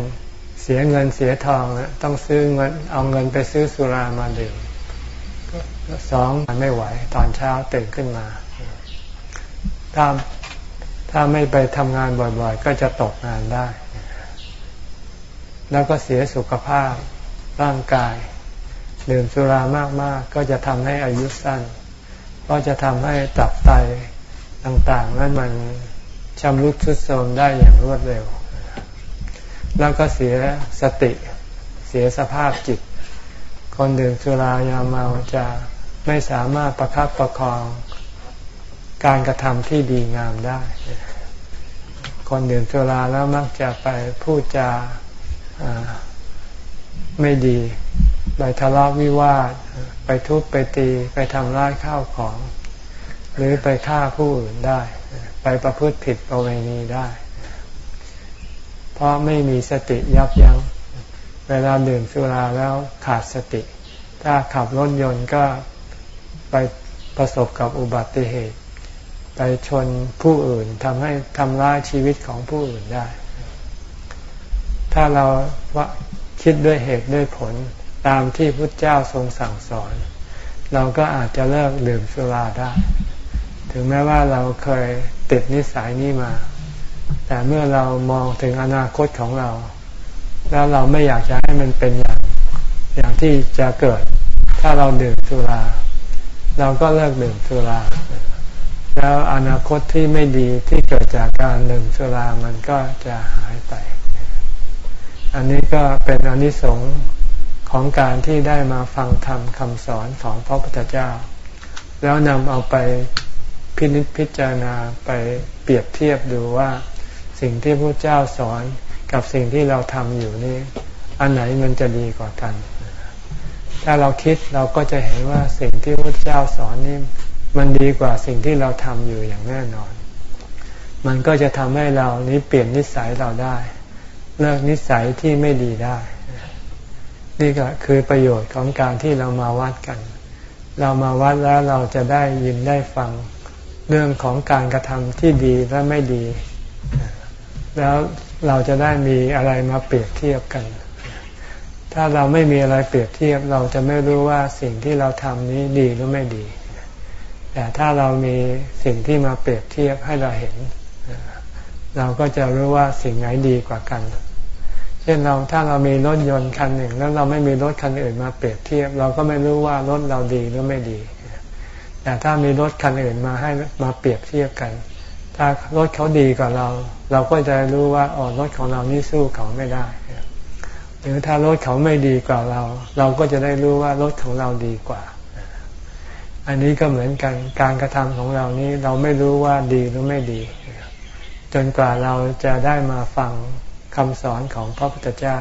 เสียเงินเสียทองต้องซื้อเงินเอาเงินไปซื้อสุรามาดื่มสองมันไม่ไหวตอนเช้าตื่นขึ้นมา ถ้าถ้าไม่ไปทำงานบ่อยๆ ก็จะตกงานได้ แล้วก็เสียสุขภาพร่างกาย ดื่มสุรามากๆ ก็จะทำให้อายุสั้น ก็จะทำให้ตับไตต่างๆ นั้นมันชำรุดทรุดโทรมได้อย่างรวดเร็ว แล้วก็เสียสติเสียสภาพจิต คนดื่มสุรายาเมาจะไม่สามารถประคับประคองการกระทำที่ดีงามได้ คนดื่มสุราแล้วมักจะไปพูดจาไม่ดีไปทะเลาะวิวาท ไปทุบไปตีไปทำร้ายข้าวของ หรือไปฆ่าผู้อื่นได้ ไปประพฤติผิดประเวณีได้ เพราะไม่มีสติยับยัง้ง เวลาดื่มสุราแล้วขาดสติ ถ้าขับรถยนต์ก็ไปประสบกับอุบัติเหตุ ไปชนผู้อื่นทำให้ทำร้ายชีวิตของผู้อื่นได้ ถ้าเราว่าคิดด้วยเหตุด้วยผลตามที่พุทธเจ้าทรงสั่งสอน เราก็อาจจะเลิกดื่มสุราได้ ถึงแม้ว่าเราเคยติดนิสัยนี้มา แต่เมื่อเรามองถึงอนาคตของเรา แล้วเราไม่อยากจะให้มันเป็นอย่างอย่างที่จะเกิด ถ้าเราดื่มสุรา เราก็เลิกดื่มสุรา แล้วอนาคตที่ไม่ดีที่เกิดจากการดื่มสุรามันก็จะหายไป อันนี้ก็เป็นอนิสงส์ของการที่ได้มาฟังธรรมคำสอนของพระพุทธเจ้า แล้วนำเอาไปพินิจพิจารณาไปเปรียบเทียบดูว่า สิ่งที่พระเจ้าสอนกับสิ่งที่เราทำอยู่นี่อันไหนมันจะดีกว่ากัน ถ้าเราคิดเราก็จะเห็นว่าสิ่งที่พระเจ้าสอนนี่มันดีกว่าสิ่งที่เราทำอยู่อย่างแน่นอน มันก็จะทำให้เรานี้เปลี่ยนนิสัยเราได้ เลิกนิสัยที่ไม่ดีได้ นี่ก็คือประโยชน์ของการที่เรามาวัดกัน เรามาวัดแล้วเราจะได้ยินได้ฟังเรื่องของการกระทำที่ดีและไม่ดี แล้วเราจะได้มีอะไรมาเปรียบเทียบกัน ถ้าเราไม่มีอะไรเปรียบเทียบ เราจะไม่รู้ว่าสิ่งที่เราทำนี้ดีหรือไม่ดี แต่ถ้าเรามีสิ่งที่มาเปรียบเทียบให้เราเห็น เราก็จะรู้ว่าสิ่งไหนดีกว่ากัน เช่นเราถ้าเรามีรถยนต์คันหนึ่ง แล้วเราไม่มีรถคันอื่นมาเปรียบเทียบ เราก็ไม่รู้ว่ารถเราดีหรือไม่ดี แต่ถ้ามีรถคันอื่นมาให้มาเปรียบเทียบกัน ถ้ารถเขาดีกว่าเรา เราก็จะรู้ว่าอ๋อรถของเรานี่สู้เขาไม่ได้ หรือถ้ารถเขาไม่ดีกว่าเรา เราก็จะได้รู้ว่ารถของเราดีกว่า อันนี้ก็เหมือนกันการกระทำของเรานี้เราไม่รู้ว่าดีหรือไม่ดี จนกว่าเราจะได้มาฟังคำสอนของพระพุทธเจ้า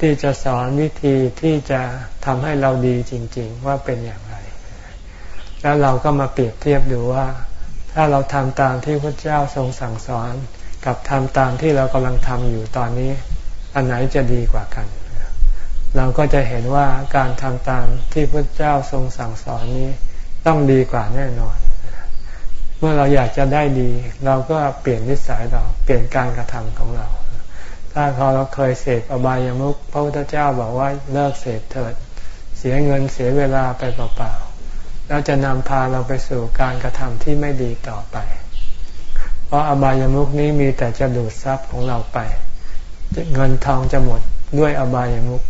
ที่จะสอนวิธีที่จะทำให้เราดีจริง ๆ ว่าเป็นอย่างไร แล้วเราก็มาเปรียบเทียบดูว่า ถ้าเราทำตามที่พระเจ้าทรงสั่งสอน กับทำตามที่เรากำลังทำอยู่ตอนนี้ อันไหนจะดีกว่ากัน เราก็จะเห็นว่าการทำตามที่พระเจ้าทรงสั่งสอนนี้ต้องดีกว่าแน่นอน เมื่อเราอยากจะได้ดี เราก็เปลี่ยนนิสัยเราเปลี่ยนการกระทำของเรา ถ้าเราเคยเสพอบายามุขพระพุทธเจ้าบอกว่าเลิกเสพเถิด เสียเงินเสียเวลาไปเปล่า แล้วจะนำพาเราไปสู่การกระทำที่ไม่ดีต่อไป เพราะอบายามุขนี้มีแต่จะดูดทรัพย์ของเราไป เงินทองจะหมดด้วยอบายามุข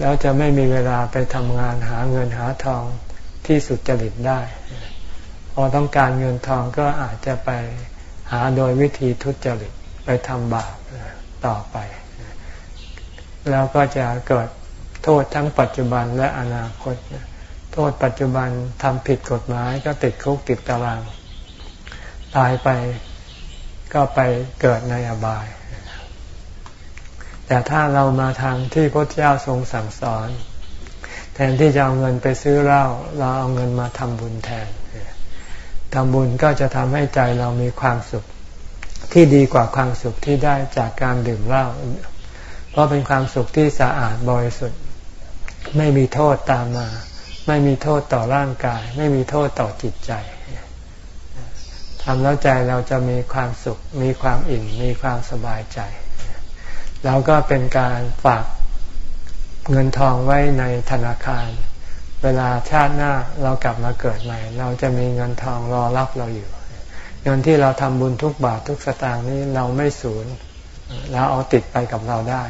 แล้วจะไม่มีเวลาไปทำงานหาเงินหาทองที่สุดจริตได้ พอต้องการเงินทองก็อาจจะไปหาโดยวิธีทุจริตไปทำบาปต่อไป แล้วก็จะเกิดโทษทั้งปัจจุบันและอนาคต โทษปัจจุบันทำผิดกฎหมายก็ติดคุกติดตาราง ตายไปก็ไปเกิดในอบาย แต่ถ้าเรามาทางที่พระเจ้าทรงสั่งสอน แทนที่จะเอาเงินไปซื้อเหล้าเราเอาเงินมาทำบุญแทนทำบุญก็จะทำให้ใจเรามีความสุขที่ดีกว่าความสุขที่ได้จากการดื่มเหล้า เพราะเป็นความสุขที่สะอาดบริสุทธิ์ ไม่มีโทษตามมา ไม่มีโทษต่อร่างกาย ไม่มีโทษต่อจิตใจทำแล้วใจเราจะมีความสุข มีความอิ่ม มีความสบายใจ แล้วก็เป็นการฝากเงินทองไว้ในธนาคาร เวลาชาติหน้าเรากลับมาเกิดใหม่ เราจะมีเงินทองรอรับเราอยู่ เงินที่เราทำบุญทุกบาททุกสตางค์นี้เราไม่สูญเราเอาติดไปกับเราได้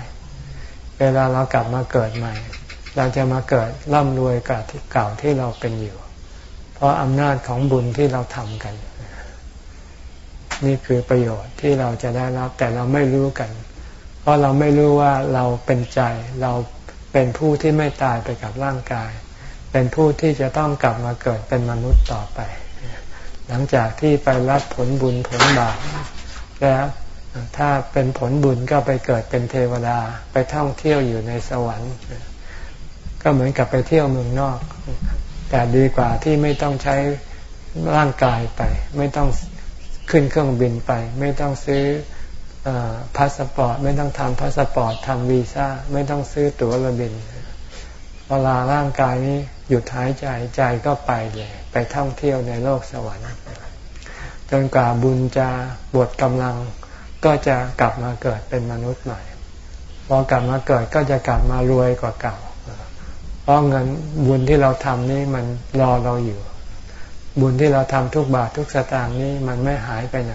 เวลาเรากลับมาเกิดใหม่ เราจะมาเกิดร่ำรวยกับที่เก่าที่เราเป็นอยู่ เพราะอำนาจของบุญที่เราทำกัน นี่คือประโยชน์ที่เราจะได้รับ แต่เราไม่รู้กัน เพราะเราไม่รู้ว่าเราเป็นใจ เราเป็นผู้ที่ไม่ตายไปกับร่างกาย เป็นผู้ที่จะต้องกลับมาเกิดเป็นมนุษย์ต่อไป หลังจากที่ไปรับผลบุญผลบาปแล้วถ้าเป็นผลบุญก็ไปเกิดเป็นเทวดาไปท่องเที่ยวอยู่ในสวรรค์ ก็เหมือนกับไปเที่ยวเมืองนอก แต่ดีกว่าที่ไม่ต้องใช้ร่างกายไป ไม่ต้องขึ้นเครื่องบินไป ไม่ต้องซื้อพาสปอร์ตไม่ต้องทำพาสปอร์ตทำวีซ่าไม่ต้องซื้อตั๋วเรือบินเวลาร่างกายนี้หยุดหายใจใจก็ไปเลย ไปท่องเที่ยวในโลกสวรรค์จนกว่าบุญจะบวดกำลังก็จะกลับมาเกิดเป็นมนุษย์ใหม่ พอกลับมาเกิดก็จะกลับมารวยกว่าเก่า เพราะเงินบุญที่เราทำนี่มันรอเราอยู่ บุญที่เราทำทุกบาททุกสตางค์นี้มันไม่หายไปไหน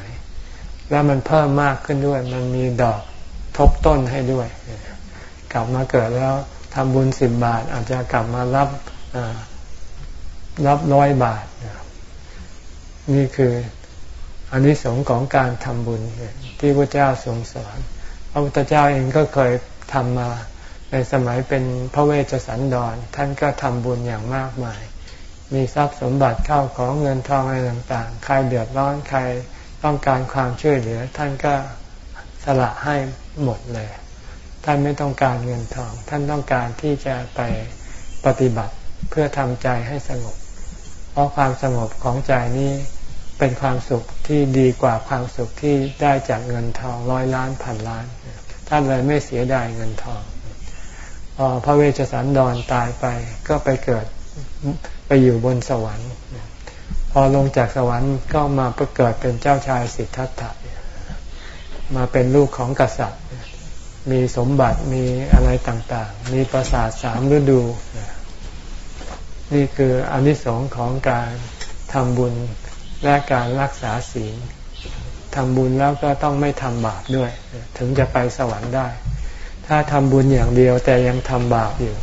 แล้วมันเพิ่มมากขึ้นด้วย มันมีดอกทบต้นให้ด้วย กลับมาเกิดแล้วทำบุญสิบบาท อาจจะกลับมารับรับร้อยบาท นี่คืออันนี้สงของการทำบุญที่พระเจ้าทรงสอน พระพุทธเจ้าเองก็เคยทำมา ในสมัยเป็นพระเวชสันดร ท่านก็ทำบุญอย่างมากมาย มีทรัพย์สมบัติเข้าของเงินทองอะไรต่างๆ ใครเดือดร้อนใครต้องการความช่วยเหลือ ท่านก็สละให้หมดเลย ท่านไม่ต้องการเงินทอง ท่านต้องการที่จะไปปฏิบัติเพื่อทำใจให้สงบ เพราะความสงบของใจนี้เป็นความสุขที่ดีกว่าความสุขที่ได้จากเงินทองร้อยล้านพันล้าน ท่านเลยไม่เสียดายเงินทอง พอพระเวชสันดรตายไปก็ไปเกิดไปอยู่บนสวรรค์ พอลงจากสวรรค์ก็มาประเกิดเป็นเจ้าชายสิทธัตถะมาเป็นลูกของกษัตริย์ มีสมบัติมีอะไรต่างๆ มีประสาทสามฤดู นี่คืออนิสงค์ของการทำบุญและการรักษาศีลทำบุญแล้วก็ต้องไม่ทำบาปด้วย ถึงจะไปสวรรค์ได้ ถ้าทำบุญอย่างเดียวแต่ยังทำบาปอยู่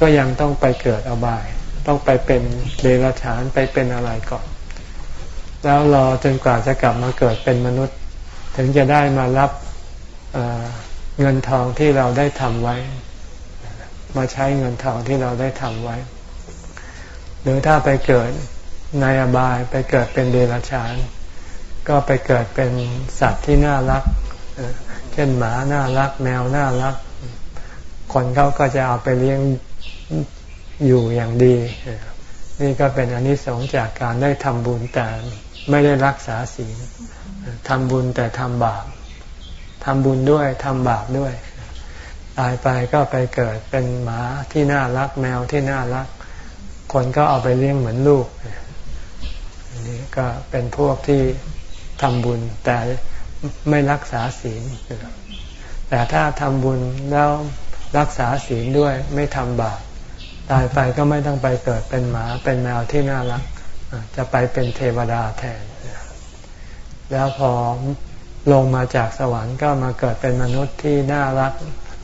ก็ยังต้องไปเกิดอบาย ต้องไปเป็นเดรัจฉานไปเป็นอะไรก่อน แล้วรอจนกว่าจะกลับมาเกิดเป็นมนุษย์ ถึงจะได้มารับเเงินทองที่เราได้ทำไว้ มาใช้เงินทองที่เราได้ทำไว้ หรือถ้าไปเกิดในอบายไปเกิดเป็นเดรัจฉาน ก็ไปเกิดเป็นสัตว์ที่น่ารักเช่นหมาน่ารัก แมวน่ารัก คนเขาก็จะเอาไปเลี้ยงอยู่อย่างดี นี่ก็เป็นอนิสงส์จากการได้ทำบุญแต่ไม่ได้รักษาศีลทำบุญแต่ทำบาปทำบุญด้วยทำบาปด้วย ตายไปก็ไปเกิดเป็นหมาที่น่ารักแมวที่น่ารัก คนก็เอาไปเลี้ยงเหมือนลูกอันนี้ก็เป็นพวกที่ทำบุญแต่ไม่รักษาศีลแต่ถ้าทำบุญแล้ว รักษาศีลด้วยไม่ทำบาปตายไปก็ไม่ต้องไปเกิดเป็นหมาเป็นแมวที่น่ารัก จะไปเป็นเทวดาแทน แล้วพอลงมาจากสวรรค์ก็มาเกิดเป็นมนุษย์ที่น่ารัก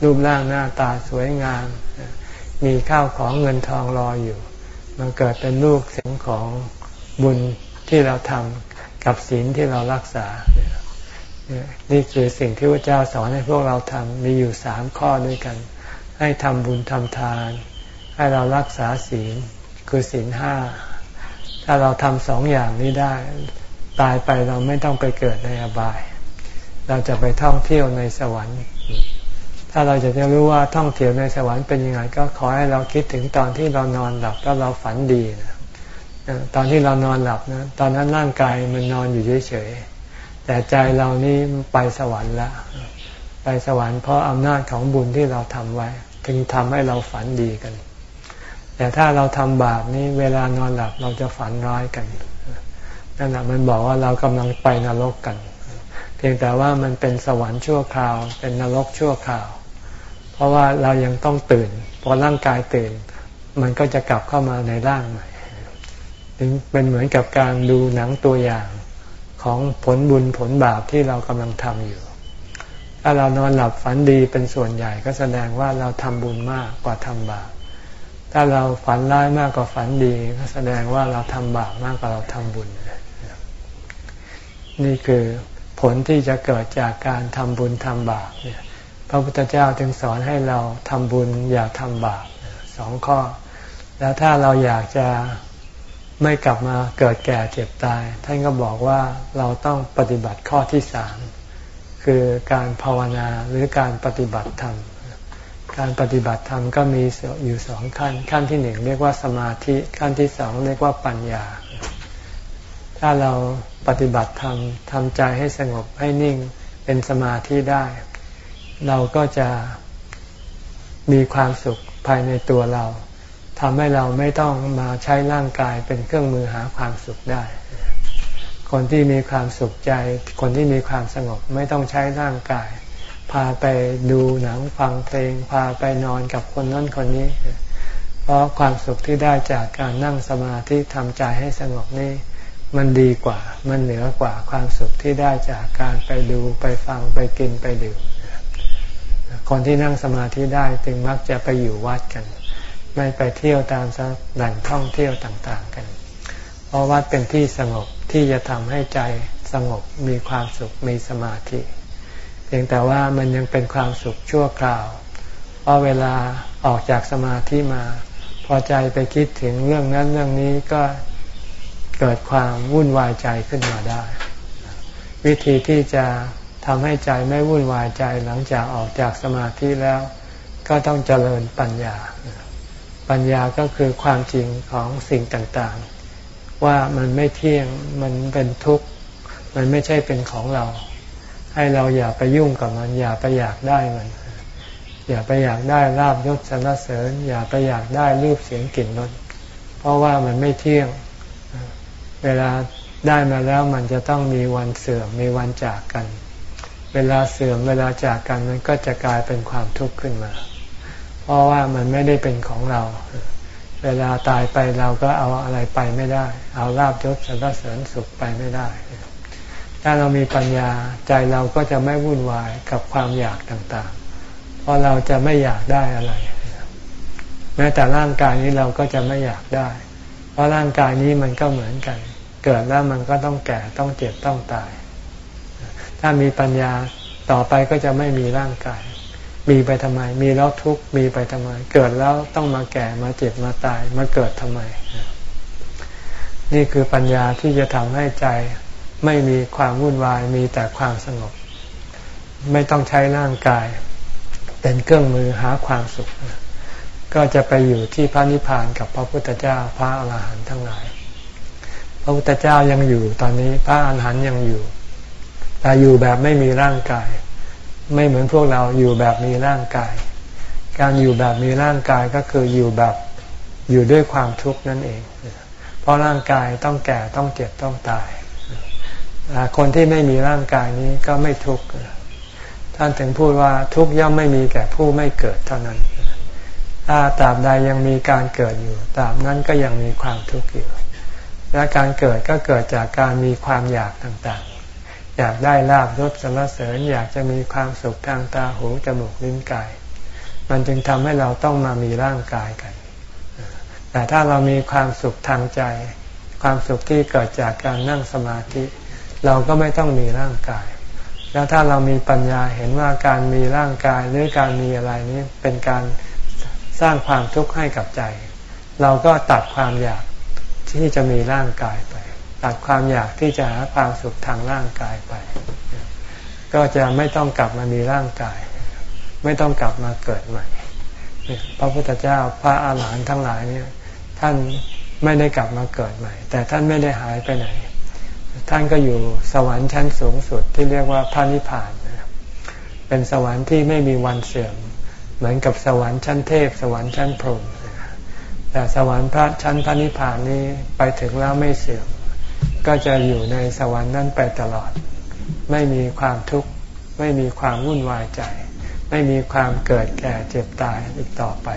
รูปร่างหน้าตาสวยงาม มีข้าวของเงินทองรออยู่มันเกิดเป็นลูกเสียงของบุญที่เราทำกับศีลที่เรารักษา นี่คือสิ่งที่พระเจ้าสอนให้พวกเราทำมีอยู่สามข้อด้วยกัน ให้ทำบุญทำทาน ให้เรารักษาศีลคือศีลห้า ถ้าเราทำสองอย่างนี้ได้ ตายไปเราไม่ต้องไปเกิดในอบาย เราจะไปท่องเที่ยวในสวรรค์ ถ้าเราจะจะรู้ว่าท่องเที่ยวในสวรรค์เป็นยังไง ก็ขอให้เราคิดถึงตอนที่เรานอนหลับแล้วเราฝันดีนะตอนที่เรานอนหลับนะตอนนั้นร่างกายมันนอนอยู่เฉยๆแต่ใจเรานี่ไปสวรรค์ละไปสวรรค์เพราะอำนาจของบุญที่เราทำไว้ ถึงทำให้เราฝันดีกัน แต่ถ้าเราทำบาปนี้เวลานอนหลับเราจะฝันร้ายกันนั่นแหละมันบอกว่าเรากำลังไปนรกกัน เพียงแต่ว่ามันเป็นสวรรค์ชั่วคราว เป็นนรกชั่วคราว เพราะว่าเรายังต้องตื่น พอร่างกายตื่น มันก็จะกลับเข้ามาในร่างใหม่เป็นเหมือนกับการดูหนังตัวอย่างของผลบุญผลบาปที่เรากำลังทำอยู่าเรานอนหลับฝันดีเป็นส่วนใหญ่ก็แสดงว่าเราทำบุญมากกว่าทำบาป ถ้าเราฝันร้ายมากกว่าฝันดี ก็แสดงว่าเราทำบาปมากกว่าเราทำบุญ นี่คือผลที่จะเกิดจากการทำบุญทำบาปเนี่ย พระพุทธเจ้าจึงสอนให้เราทำบุญอย่าทำบาปสองข้อ แล้วถ้าเราอยากจะไม่กลับมาเกิดแก่เจ็บตาย ท่านก็บอกว่าเราต้องปฏิบัติข้อที่สาม คือการภาวนาหรือการปฏิบัติธรรม การปฏิบัติธรรมก็มีอยู่สองขั้น ขั้นที่หนึ่งเรียกว่าสมาธิ ขั้นที่สองเรียกว่าปัญญา ถ้าเราปฏิบัติธรรมทำใจให้สงบให้นิ่งเป็นสมาธิได้ เราก็จะมีความสุขภายในตัวเราทำให้เราไม่ต้องมาใช้ร่างกายเป็นเครื่องมือหาความสุขได้ คนที่มีความสุขใจ คนที่มีความสงบไม่ต้องใช้ร่างกาย พาไปดูหนังฟังเพลง พาไปนอนกับคนนั้นคนนี้ เพราะความสุขที่ได้จากการนั่งสมาธิทำใจให้สงบนี่มันดีกว่า มันเหนือกว่าความสุขที่ได้จากการไปดูไปฟังไปกินไปดื่มคนที่นั่งสมาธิได้จึงมักจะไปอยู่วัดกัน ไม่ไปเที่ยวตามแหล่งท่องเที่ยวต่างๆกัน เพราะวัดเป็นที่สงบ ที่จะทำให้ใจสงบมีความสุขมีสมาธิ เพียงแต่ว่ามันยังเป็นความสุขชั่วคราว เพราะเวลาออกจากสมาธิมา พอใจไปคิดถึงเรื่องนั้นเรื่องนี้ก็เกิดความวุ่นวายใจขึ้นมาได้ วิธีที่จะทำให้ใจไม่วุ่นวายใจหลังจากออกจากสมาธิแล้ว ก็ต้องเจริญปัญญา ปัญญาก็คือความจริงของสิ่งต่าง ว่ามันไม่เที่ยงมันเป็นทุกข์ มันไม่ใช่เป็นของเรา ให้เราอย่าไปยุ่งกับมันอย่าไปอยากได้มัน อย่าไปอยากได้ลาบยศสรรเสริญ อย่าไปอยากได้รูปเสียงกลิ่นรสเพราะว่ามันไม่เที่ยง เวลาได้มาแล้วมันจะต้องมีวันเสื่อมมีวันจากกัน เวลาเสื่อมเวลาจากกันมันก็จะกลายเป็นความทุกข์ขึ้นมา เพราะว่ามันไม่ได้เป็นของเรา เวลาตายไปเราก็เอาอะไรไปไม่ได้ เอาลาบยศสรรเสริญสุขไปไม่ได้ ถ้าเรามีปัญญาใจเราก็จะไม่วุ่นวายกับความอยากต่างๆ เพราะเราจะไม่อยากได้อะไร แม้แต่ร่างกายนี้เราก็จะไม่อยากได้ เพราะร่างกายนี้มันก็เหมือนกัน เกิดแล้วมันก็ต้องแก่ต้องเจ็บต้องตาย ถ้ามีปัญญาต่อไปก็จะไม่มีร่างกาย มีไปทำไม มีแล้วทุกข์มีไปทำไม เกิดแล้วต้องมาแก่มาเจ็บมาตายมาเกิดทำไม นี่คือปัญญาที่จะทำให้ใจไม่มีความวุ่นวายมีแต่ความสงบ ไม่ต้องใช้ร่างกาย เป็นเครื่องมือหาความสุข ก็จะไปอยู่ที่พระนิพพานกับพระพุทธเจ้าพระอาหารหันต์ทั้งหลาย พระพุทธเจ้ายังอยู่ตอนนี้พระอาหารหันต์ยังอยู่แต่อยู่แบบไม่มีร่างกาย ไม่เหมือนพวกเราอยู่แบบมีร่างกาย การอยู่แบบมีร่างกายก็คืออยู่แบบอยู่ด้วยความทุกข์นั่นเอง เพราะร่างกายต้องแก่ต้องเจ็บต้องตาย คนที่ไม่มีร่างกายนี้ก็ไม่ทุกข์ ท่านถึงพูดว่าทุกข์ย่อมไม่มีแก่ผู้ไม่เกิดเท่านั้น ถ้าตราบใดยังมีการเกิดอยู่ตราบนั้นก็ยังมีความทุกข์อยู่ และการเกิดก็เกิดจากการมีความอยากต่าง อยากได้ลาบยศสรรเสริญอยากจะมีความสุขทางตาหูจมูกลิ้นกาย มันจึงทำให้เราต้องมามีร่างกายกัน แต่ถ้าเรามีความสุขทางใจ ความสุขที่เกิดจากการนั่งสมาธิ เราก็ไม่ต้องมีร่างกาย แล้วถ้าเรามีปัญญาเห็นว่าการมีร่างกายหรือการมีอะไรนี้เป็นการสร้างความทุกข์ให้กับใจ เราก็ตัดความอยากที่จะมีร่างกายไป ตัดความอยากที่จะหาความสุขทางร่างกายไป ก็จะไม่ต้องกลับมามีร่างกาย ไม่ต้องกลับมาเกิดใหม่ พระพุทธเจ้าพระอาหารหันต์ทั้งหลายเนี่ยท่านไม่ได้กลับมาเกิดใหม่ แต่ท่านไม่ได้หายไปไหน ท่านก็อยู่สวรรค์ชั้นสูงสุดที่เรียกว่าพระนิพพานเป็นสวรรค์ที่ไม่มีวันเสื่อม เหมือนกับสวรรค์ชั้นเทพ สวรรค์ชั้นพรหมแต่สวรรค์พระชั้นพระนิพพานนี้ไปถึงแล้วไม่เสื่อม ก็จะอยู่ในสวรรค์นั้นไปตลอด ไม่มีความทุกข์ไม่มีความวุ่นวายใจ ไม่มีความเกิดแก่เจ็บตายอีกต่อไป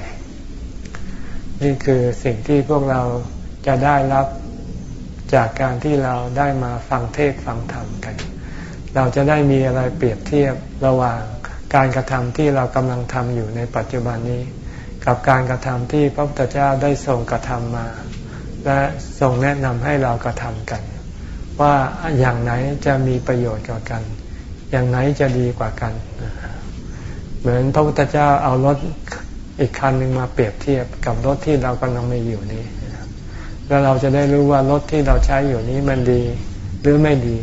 นี่คือสิ่งที่พวกเราจะได้รับจากการที่เราได้มาฟังเทศฟังธรรมกัน เราจะได้มีอะไรเปรียบเทียบระหว่างการกระทำที่เรากำลังทำอยู่ในปัจจุบันนี้ กับการกระทำที่พระพุทธเจ้าได้ทรงกระทำมา และทรงแนะนำให้เรากระทำกัน ว่าอย่างไหนจะมีประโยชน์กว่ากัน อย่างไหนจะดีกว่ากัน เหมือนพระพุทธเจ้าเอารถอีกคันหนึ่งมาเปรียบเทียบกับรถที่เรากำลังมีอยู่นี้ แล้วเราจะได้รู้ว่ารถที่เราใช้อยู่นี้มันดีหรือไม่ดี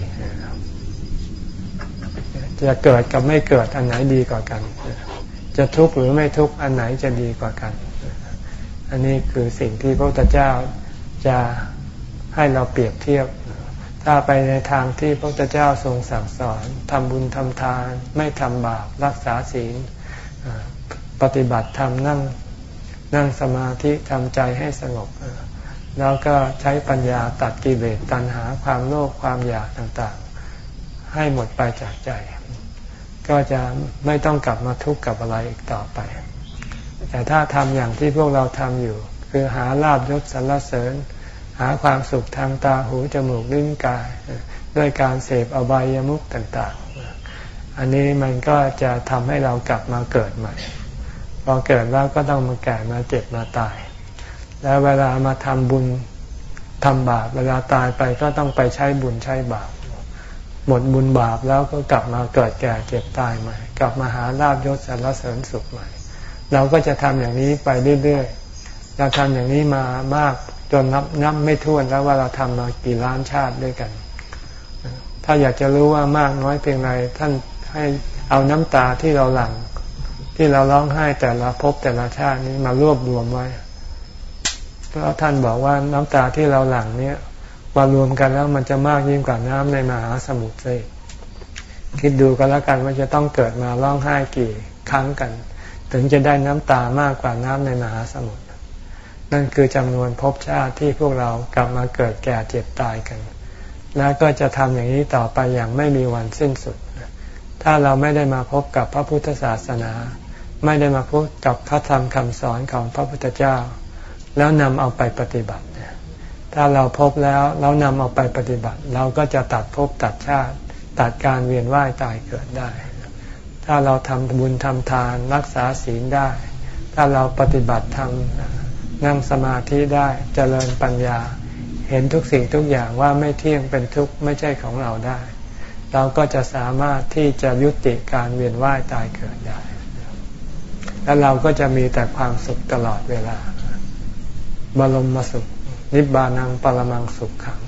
จะเกิดกับไม่เกิดอันไหนดีกว่ากัน จะทุกข์หรือไม่ทุกข์อันไหนจะดีกว่ากัน อันนี้คือสิ่งที่พระพุทธเจ้าจะให้เราเปรียบเทียบ ถ้าไปในทางที่พระพุทธเจ้าทรงสั่งสอนทำบุญทำทาน ไม่ทำบาปรักษาศีลปฏิบัติธรรมนั่งนั่งสมาธิทำใจให้สงบ แล้วก็ใช้ปัญญาตัดกิเลสตัณหาความโลภความอยากต่างๆ ให้หมดไปจากใจ ก็จะไม่ต้องกลับมาทุกข์กับอะไรอีกต่อไป แต่ถ้าทำอย่างที่พวกเราทำอยู่ คือหาลาบยศสรรเสริญ หาความสุขทางตาหูจมูกลิ้นกาย ด้วยการเสพอบายามุขต่างๆ อันนี้มันก็จะทำให้เรากลับมาเกิดใหม่ พอเกิดแล้วก็ต้องมาแก่มาเจ็บมาตาย แล้วเวลามาทำบุญทำบาป เวลาตายไปก็ต้องไปใช้บุญใช้บาป หมดบุญบาปแล้วก็กลับมาเกิดแก่เจ็บตายใหม่ กลับมาหาลาบยศสรรเสริญสุขใหม่ เราก็จะทำอย่างนี้ไปเรื่อยๆเราทำอย่างนี้มามาก จนนับนับไม่ถ้วนแล้วว่าเราทำมากี่ล้านชาติด้วยกัน ถ้าอยากจะรู้ว่ามากน้อยเพียงไรท่านให้เอาน้ำตาที่เราหลั่งที่เราร้องไห้แต่ละภพแต่ละชาตินี้มารวบรวมไว้แล้วท่านบอกว่าน้ำตาที่เราหลั่งเนี้ยมารวมกันแล้วมันจะมากยิ่งกว่าน้ำในมหาสมุทรเลยคิดดูกันแล้วกันว่าจะต้องเกิดมาร้องไห้กี่ครั้งกัน ถึงจะได้น้ำตามากกว่าน้ำในมหาสมุทร นั่นคือจำนวนภพชาติที่พวกเรากลับมาเกิดแก่เจ็บตายกัน แล้วก็จะทำอย่างนี้ต่อไปอย่างไม่มีวันสิ้นสุด ถ้าเราไม่ได้มาพบกับพระพุทธศาสนา ไม่ได้มาพบกับพระธรรมคำสอนของพระพุทธเจ้า แล้วนำเอาไปปฏิบัติ ถ้าเราพบแล้วเรานำเอาไปปฏิบัติ เราก็จะตัดภพตัดชาติ ตัดการเวียนว่ายตายเกิดได้ ถ้าเราทำบุญทำทานรักษาศีลได้ ถ้าเราปฏิบัติทำ นั่งสมาธิได้เจริญปัญญา เห็นทุกสิ่งทุกอย่างว่าไม่เที่ยงเป็นทุกข์ไม่ใช่ของเราได้ เราก็จะสามารถที่จะยุติการเวียนว่ายตายเกิดได้ แล้วเราก็จะมีแต่ความสุขตลอดเวลา บรมสุข นิบานังปรมังสุขขัง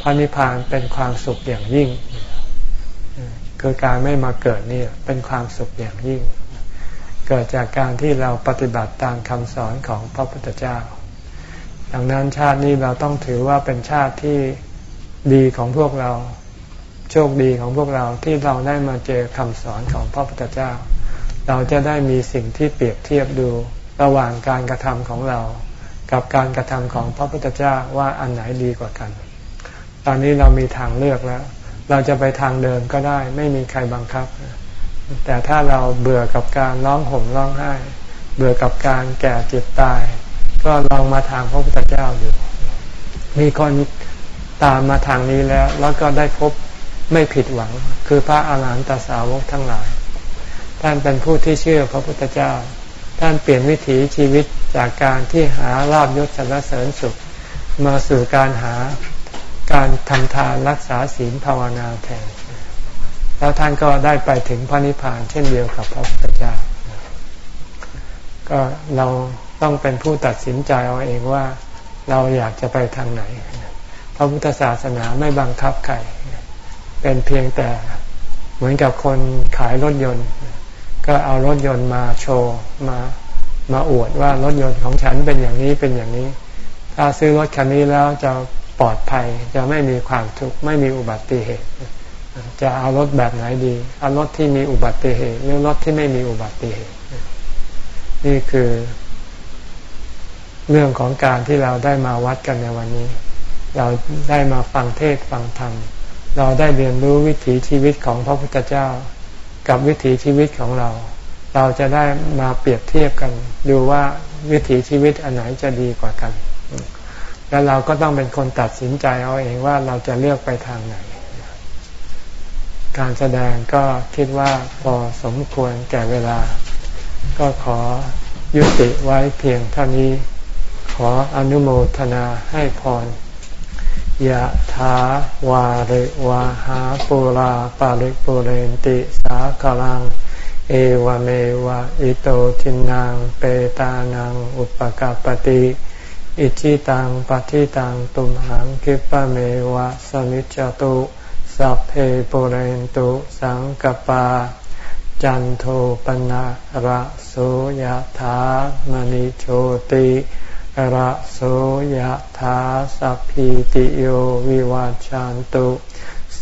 พระนิพพานเป็นความสุขอย่างยิ่ง คือการไม่มาเกิดนี่เป็นความสุขอย่างยิ่ง เกิดจากการที่เราปฏิบัติตามคำสอนของพระพุทธเจ้า ดังนั้นชาตินี้เราต้องถือว่าเป็นชาติที่ดีของพวกเรา โชคดีของพวกเราที่เราได้มาเจอคำสอนของพระพุทธเจ้า เราจะได้มีสิ่งที่เปรียบเทียบดูระหว่างการกระทำของเรา กับการกระทำของพระพุทธเจ้าว่าอันไหนดีกว่ากัน ตอนนี้เรามีทางเลือกแล้ว เราจะไปทางเดิมก็ได้ ไม่มีใครบังคับ แต่ถ้าเราเบื่อกับการร้องห่มร้องไห้ เบื่อกับการแก่เจ็บตาย ก็ลองมาทางพระพุทธเจ้าดูมีคนตามมาทางนี้แล้ว แล้วก็ได้พบไม่ผิดหวัง คือพระอาหารหันตสาวกทั้งหลาย ท่านเป็นผู้ที่เชื่อพระพุทธเจ้า ท่านเปลี่ยนวิถีชีวิตจากการที่หาลาบยศสรรเสริญสุข มาสู่การหาการทำทานรักษาศีลภาวนาแทน แล้วท่านก็ได้ไปถึงพระนิพพานเช่นเดียวกับพระพุทธเจ้า ก็เราต้องเป็นผู้ตัดสินใจเอาเองว่าเราอยากจะไปทางไหน พระพุทธศาสนาไม่บังคับใคร เป็นเพียงแต่เหมือนกับคนขายรถยนต์ ก็เอารถยนต์มาโชว์มามาอวดว่ารถยนต์ของฉันเป็นอย่างนี้เป็นอย่างนี้ ถ้าซื้อรถคันนี้แล้วจะปลอดภัยจะไม่มีความทุกข์ไม่มีอุบัติเหตุ จะเอารถแบบไหนดี เอารถที่มีอุบัติเหตุหรือรถที่ไม่มีอุบัติเหตุ นี่คือ เรื่องของการที่เราได้มาวัดกันในวันนี้ เราได้มาฟังเทศฟังธรรม เราได้เรียนรู้วิถีชีวิตของพระพุทธเจ้า กับวิถีชีวิตของเรา เราจะได้มาเปรียบเทียบกัน ดูว่าวิถีชีวิตอันไหนจะดีกว่ากัน แล้วเราก็ต้องเป็นคนตัดสินใจเอาเองว่าเราจะเลือกไปทางไหน การแสดงก็คิดว่าพอสมควรแก่เวลา ก็ขอยุติไว้เพียงเท่านี้ ขออนุโมทนาให้พรยะถาวาริวาหาปุราปาริปุเรนติสาคลัง เอวเมวะอิโตทินังเปตานังอุปกาปติอิชิตังปฏิตังตุมหังคิปะเมวะสมิจจตุ สัพเพปุเรนตุสังกปา จันโทปนะระโสยะถามณิโชติระโสยธาสัพพิติโยวิวาจันตุ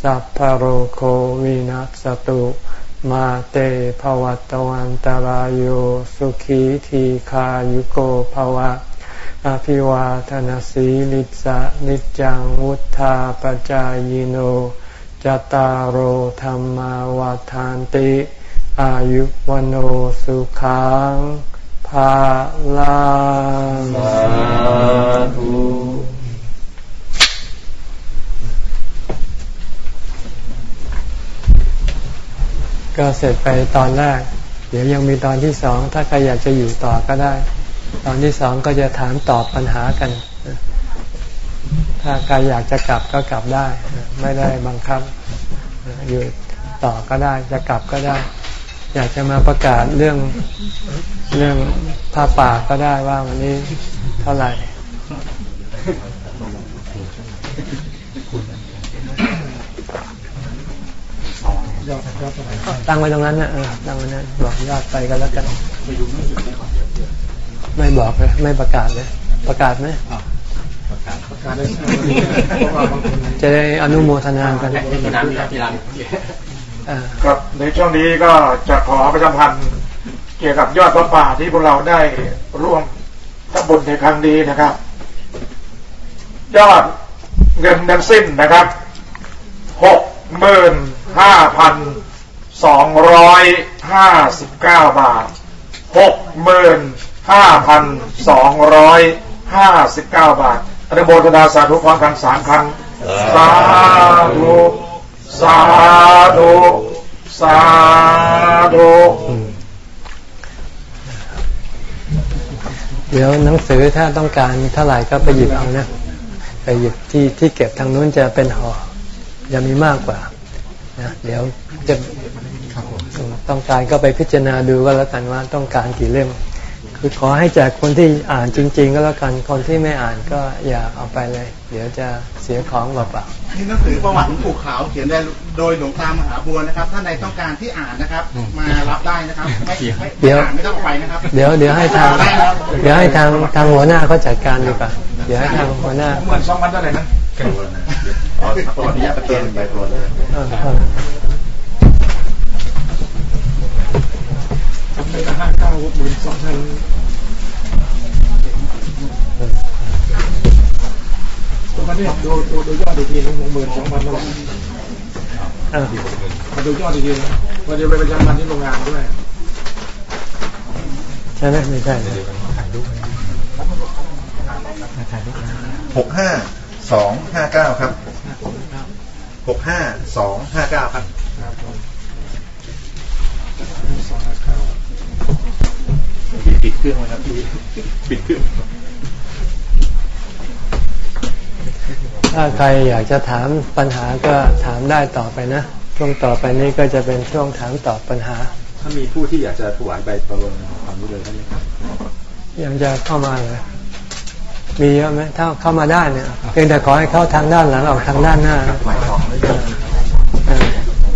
สัพพโรโควินัสตุมาเตภวัตวันตารโยสุขีทีขายุโกภวะ อภิวาทนสีลิสะนิจังวุธาปจายโน จตารโหธรรมาวาทานติ อายุวโนสุขังภาลังสาธุก็เสร็จไปตอนแรก เดี๋ยวยังมีตอนที่สอง ถ้าใครอยากจะอยู่ต่อก็ได้ ตอนที่สองก็จะถามตอบปัญหากัน ถ้าใครอยากจะกลับก็กลับได้ ไม่ได้บังคับ อยู่ต่อก็ได้จะกลับก็ได้ อยากจะมาประกาศเรื่องเรื่องผ้าป่าก็ได้ว่าวันนี้เท่าไหร่ตั้งไว้ตรงนั้นนะตั้งไว้นั้นบอกยอดไปกันแล้วกัน ไม่บอกเลยไม่ประกาศเลยประกาศไหม จะได้อนุโมทนากันครับในช่วงนี้ก็จะขอประชาพันธ์เกี่ยวกับยอดพระป่าที่พวกเราได้ร่วมทำบุญในครั้งนี้นะครับ ยอดเงินทั้งสิ้นนะครับหกหมื่นห้าพันสองร้อยห้าสิบเก้าบาทหกหมื่นห้าพันสองร้อยห้าสิบเก้าบาท อนุโมทนาสาธุความกันสามครั้ง สาธุ สาธุ สาธุ เดี๋ยวหนังสือถ้าต้องการเท่าไหร่ก็ไปหยิบเอานะ ไปหยิบที่ที่เก็บทางนู้นจะเป็นห่อจะมีมากกว่านะเดี๋ยวจะต้องการก็ไปพิจารณาดูก็แล้วกันว่าต้องการกี่เล่ม คือขอให้แจกคนที่อ่านจริง ๆ ก็แล้วกันคนที่ไม่อ่านก็อย่าเอาไปเลย เดี๋ยวจะเสียของเปล่าๆนี่หนังสือประวัติหลวงปู่ขาวเขียนโดยหลวงตามหาบัวนะครับถ้าในต้องการที่อ่านนะครับ มารับได้นะครับไม่เดี๋ยวไม่ต้องไปนะครับ เดี๋ยวเดี๋ยวให้ทางเดี๋ยวให้ทางทางหัวหน้าเขาจัดการดีกว่าเดี๋ยวให้ทางหัวหน้าเหมือนสองพันเท่าไหร่นะขออนุญาตประเคนไปตัวเลย ห้าเก้าหมื่นสองพันตัวประเทศดูดูดูยอดดีทีหนึ่งหมื่นสองพันแล้วมาดูยอดดีทีนะวันเดียวไปประจำวันที่โรงงานด้วยใช่ไหมไม่ใช่หกห้าสองห้าเก้าครับหกห้าสองห้าเก้าครับ ปิดดเครื่องนะครับพี่ปิดเครื่องถ้าใครอยากจะถามปัญหาก็ถามได้ต่อไปนะ ช่วงต่อไปนี้ก็จะเป็นช่วงถามตอบปัญหา ถ้ามีผู้ที่อยากจะถวายใบปรนความรู้เลยได้ไหมครับยังจะเข้ามาเลยมีเยอะไหมถ้าเข้ามาได้เนี่ยเพียงแต่ขอให้เข้าทางด้านหลังออกทางด้านหน้าเออ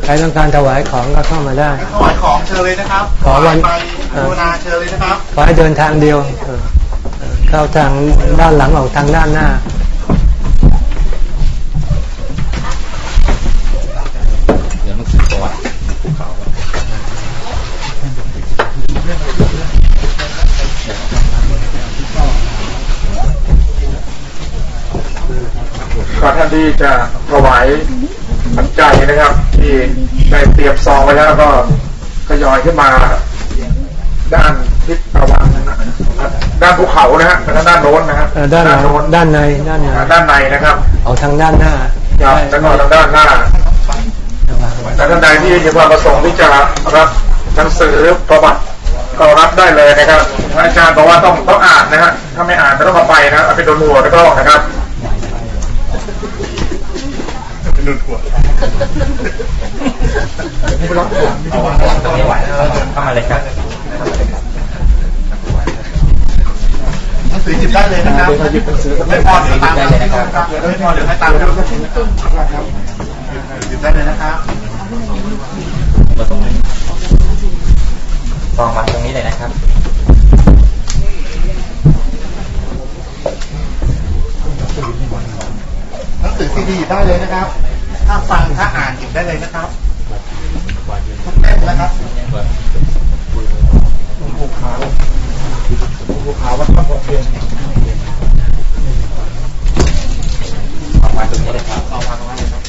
ใครต้องการถวายของก็เข้ามาได้ถวายของเชิญเลยนะครับ ขอวันไป โฆษณาเชิญเลยนะครับขอให้เดินทางเดียวเออเออเข้าทางด้านหลังออกทางด้านหน้าเดี๋ยวหนังสือประวัติภูเขาก็ท่านที่จะถวายปัจจัยนะครับ ที่ได้เตรียมซองไว้แล้วก็ทยอยขึ้นมา ด้านทิศตะวันด้านภูเขานะฮะแล้วก็ด้านโน้นนะฮะเออด้านหลังโน้นด้านในด้านในด้านในนะครับออกทางด้านหน้าครับแล้วก็ทางด้านหน้าและท่านใดที่มีความประสงค์ที่จะรับหนังสือประวัติก็รับได้เลยนะครับพระอาจารย์บอกว่าต้องต้องอ่านนะฮะถ้าไม่อ่านก็ต้องเอาไปนะเอาไปโดนหัวแล้วก็นะครับเข้ามาเลยครับหนังสือ หยิบได้เลยนะครับไม่พอเดี๋ยวตามครับไม่พอเดี๋ยวให้ตามครับหยิบได้เลยนะครับมาตรงนี้ฟองวาตรงนี้เลยนะครับหนังสือซีดีหยิบได้เลยนะครับ ถ้าฟังถ้าอ่านหยิบได้เลยนะครับทุกเล่มนะครับ ภูเขาภูเขาวัดพระบกเพียงฟองวางตรงนี้เลยครับเอาวางไว้เลยครับ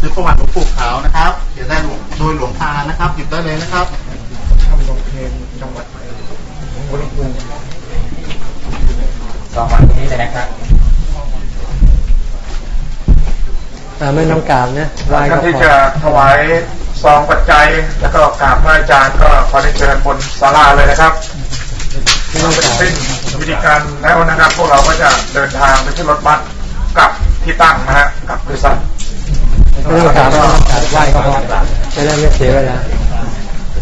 ซื้อประวัติหลวงปู่ขาวนะครับเดี๋ยวได้หลวงโดยหลวงตานะครับหยิบได้เลยนะครับทำลงเพลงจังหวัดไหนหลวงปู่ฟองวางตรงนี้เลยนะครับ ไม่ต้องกราบนะไหว้ท่าก็นที่พอจะถวายซองปัจจัย แล้วก็กราบพระอาจารย์ก็ขอได้เชิญบนศาลาเลยนะครับไม่ต้องเป็กนราบสิ้นวิธีการแล้วนะครับ พวกเราก็จะเดินทางไปขึ้นรถบัสกลับที่ตั้งนะฮะกลับบริษัทไม่ต้องกราบไม่ต้องกราบไหว้ก็พอจะได้ไม่เสียเวลา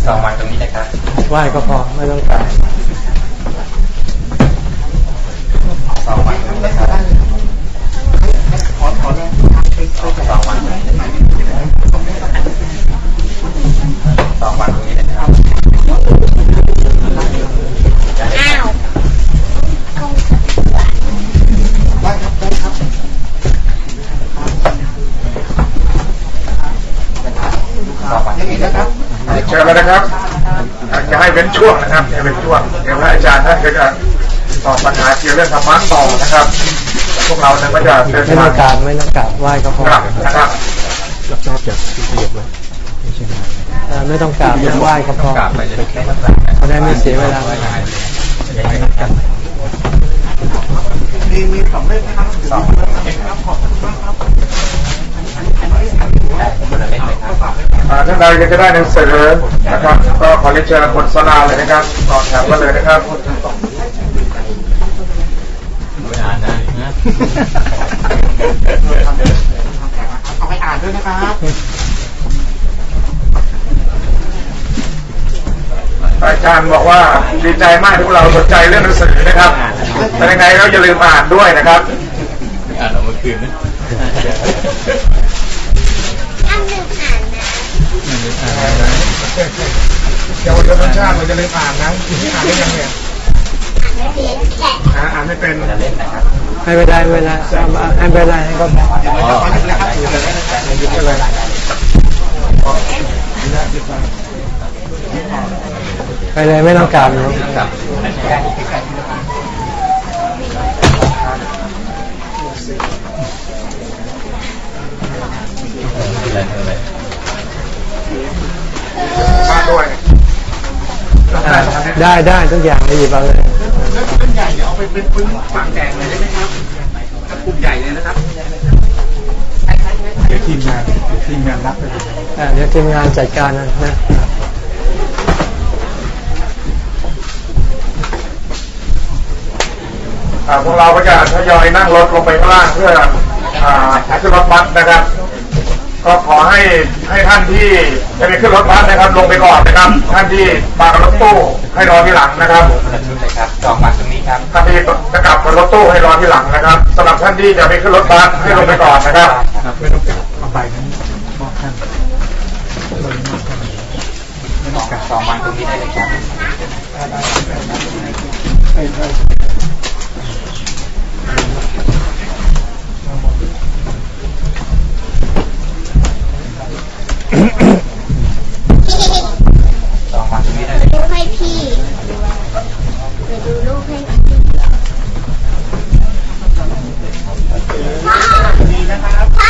ฟองวางตรงนี้เลยครับไหว้ก็พอไม่ต้องกราบฟองวางตรงนี้เลยครับ ชิญแล้วนะครับจะให้เว้นช่วงนะครับให้เว้นช่วงเดี๋ยวพระอาจารย์ท่านก็จะตอบปัญหาเกี่ยวเรื่องธรรมะต่อนะครับ พวกเราเนี่ยก็จะเดินไม่ทาต้องกราบไม่ต้องกราบไหว้ก็พอกลับนะครับอ่าไม่ต้องกราบนะไหว้ก็พอกราบไปเลยแค่นั้นจะได้ไม่เสียเวลาจะได้ไม่ครับมีมีสองเล่มนะครับสองเล่มครับขอบคุณมากครับได้คนละเล่มเลยครับ ท่านใดก็จะได้หนังสือนะครับ ก็ขอเรียนเชิญบนศาลาเลยนะครับต่อแถวกันเลยนะครับไม่อ่านนะนะเอาไปอ่านด้วยนะครับอาจารย์บอกว่าดีใจมากที่พวกเราสนใจเรื่องหนังสือนะครับแต่ยังไงก็อย่าลืมอ่านด้วยนะครับ อ่านเอาเมื่อคืนนะอันหนึ่ง อ่านนะเยาวชนชาติเราจะเลืมอ่านนะที่อ่านได้ยังเนี่ยอ่านไม่เป็นแกอ่านไม่เป็นจะเล่นนะครับให้ไปได้เวลาให้ไปได้ให้ก็พอเดี๋ยวขอหยิบเลยครับหยิบเลยนะครับไปเลยไม่ต้องกราบนะครับอันนี้ได้ที่ใกล้อะไรอะไร มาด้วยอ่าได้ได้ทุกอย่างไปหยิบเอาเลยแล้วเป็นใหญ่เดี๋ยวเอาไปเป็นปึ้งฝางแดงเลยได้ไหมครับกลุ่มใหญ่เลยนะครับดี๋ยวทีมงานเดี๋ยวทีมงานรับไปเลยอ่าเดี๋ยวทีมงานจัดการนะนะอ่าพวกเราก็จะทยอยนั่งรถลงไปข้างล่างเพื่ออ่าขึ้นรถบัสนะครับ ก็ขอให้ให้ท่านที่จะไปขึ้นรถบัสนะครับ ลงไปก่อนนะครับ ท่านที่มากับรถตู้ให้รอที่หลังนะครับชุดเลยครับจองมาตรงนี้ครับท่านที่จะกลับกับรถตู้ให้รอที่หลังนะครับสำหรับท่านที่จะไปขึ้นรถบัสให้ลงไปก่อนนะครับครับไม่ต้องกลับเอาไปนั้นมอบท่านจองมาตรงนี้ได้เลยครับจองมาตรงนี้ได้เลย ดูให้พี่เดี๋ยวดูรูปให้พ่อพ่อ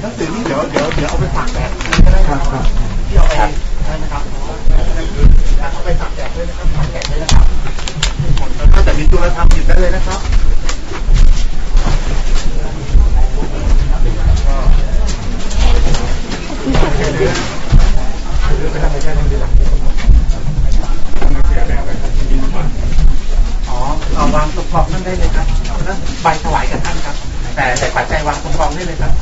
หนังสือนี่เดี๋ยวเดี๋ยวเดี๋ยวเอาไปฝากแดดก็ได้ครับที่เอาไปได้นะครับเอาไปฝากแดดด้วยนะครับฝากแดดด้วยนะครับถ้าแต่มีจุลธรรหยิบได้เลยนะครับ อ๋อเอาวางตรงกล่อบนั่นได้เลยครับแล้วใบถวายกับท่านครับ แต่แต่ปัจจัยวางตรงกล่อบได้เลยครับ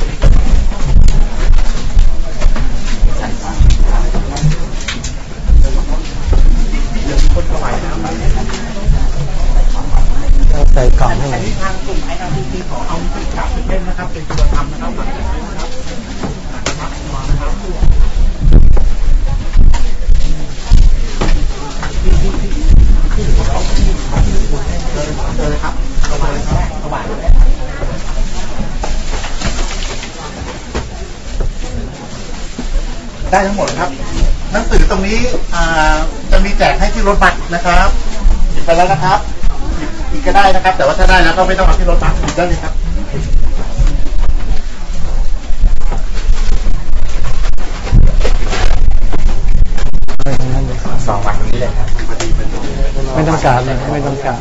เต้องใส่กล่องให้อันนี้ทางกลุ่มไออาทีขอเอาไปกลับไปเล่นนะครับ เป็นตัวทำนะครับได้วยนะครับนะครับมานะครับเจอครับได้ทั้งหมดครับ หนังสือตรงนี้อ่าจะมีแจกให้ที่รถบัสนะครับหยิบไปแล้วนะครับ อีกก็ได้นะครับ แต่ว่าถ้าได้แล้วก็ไม่ต้องเอาที่รถบัสหยิบได้เลยครับไว้ตรงนั้นเลยจองมาตรงนี้เลยครับไม่ต้องกราบเลยไม่ต้องกราบ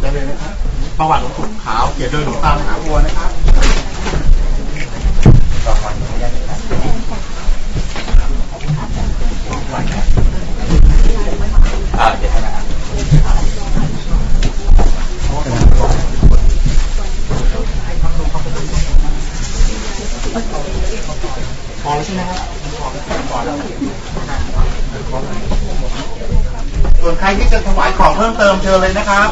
ได้เลยนะครับประวัติหลวงปู่ขาวเขียนโดยหลวงตามหาบัวนะครับ ใครที่จะถวายของเพิ่มเติมเชิญเลยนะครับ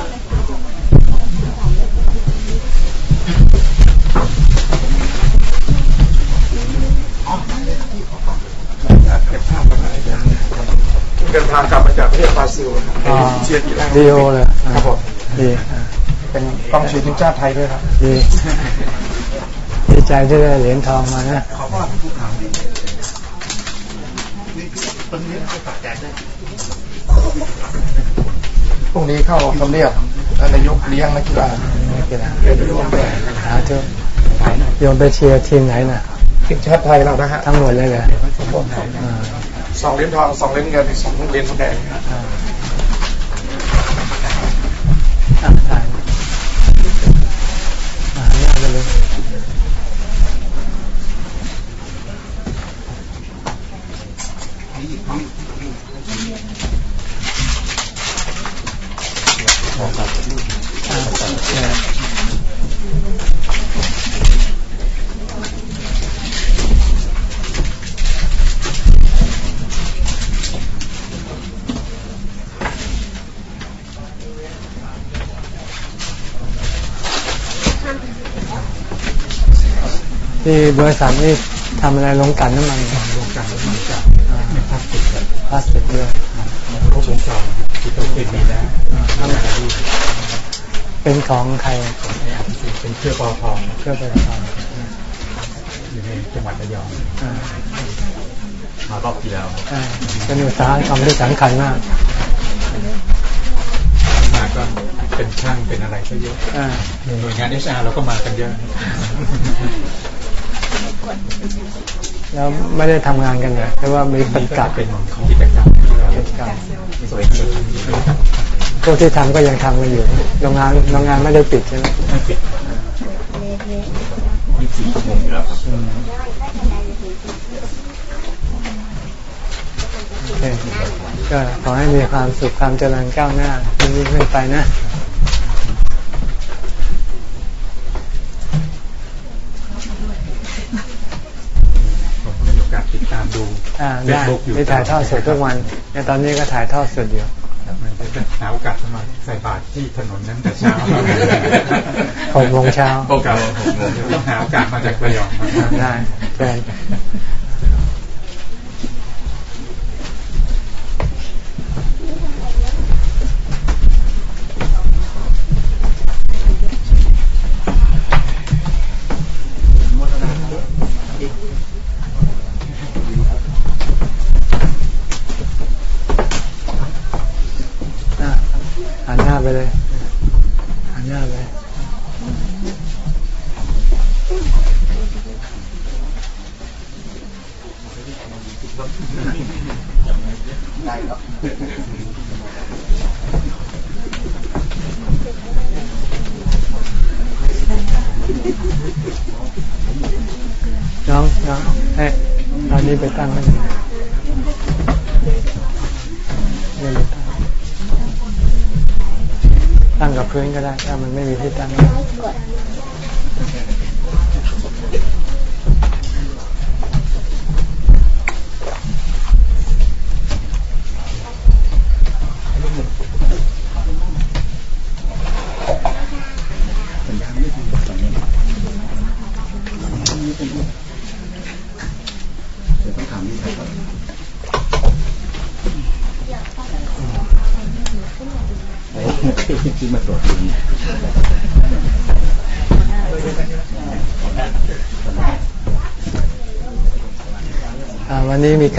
เดินทางกลับมาจากประเทศบราซิลนะครับอ๋อเชียร์ทีแรกดีโอเลยครับผมดีอ่าเป็นกองเชียร์ทีมชาติไทยด้วยครับ ดี ดีใจที่ได้เหรียญทองมานะ ขอว่าผู้ขาวนี่ตรงนี้ให้ฝากแจกได้ พรุ่งนี้เข้าทำเนียบท่านนายกเลี้ยงนักกีฬาไม่เป็นไรเป็นรวมแบบหาเถอะโยมไปเชียร์ทีมไหนน่ะทีมชาติไทยเรานะฮะทั้งหมดเลยเหรออ่าสองเหรียญทองสองเหรียญเงินสองเหรียญทองแดง อ่าอ่าถ่ายอ่าเนี่ยไปเลย ที่ บริษัทนี่ทำอะไรลงกลันน้ำมันลงกลันน้ำมันจากพลาสติกพลาสติกด้วยพวกผมสองที่ตัวเป็นมีแล้วเป็นของใครเป็นเครือปอทองเพื่อไปทำอยู่ในจังหวัดระยองอ่ามารอบที่แล้วอ่าเป็นอุตสาหกรรมที่สำคัญมากมาก็เป็นช่างเป็นอะไรก็เยอะอ่าหน่วยงานเอชอาร์เราก็มากันเยอะ แล้วไม่ได้ทำงานกันเหรอหรือว่ามีปฏิกัดเป็นกิจกรรมที่เรากิจกรรมสวยงามไม่รู้จักพวกที่ทำก็ยังทำกันอยู่โรงงานโรงงานไม่ได้ปิดใช่ไหมไม่ปิดยี่สิบชั่วโมงอยู่แล้วครับโอเคก็ขอให้มีความสุขความเจริญก้าวหน้ายิ่งๆขึ้นไปนะ เฟซได้บุ๊กอยู่มีถ่ายทอดสดทุกวันในตอนนี้ก็ถ่ายทอดสดอยู่ครับมันจะหาโอกาสมาใส่บาตรที่ถนนนั้นแต่เช้าหกโมงเช้าโอกาสหกโมงต้องหาโอกาสมาจากระยองมาได้เชิญ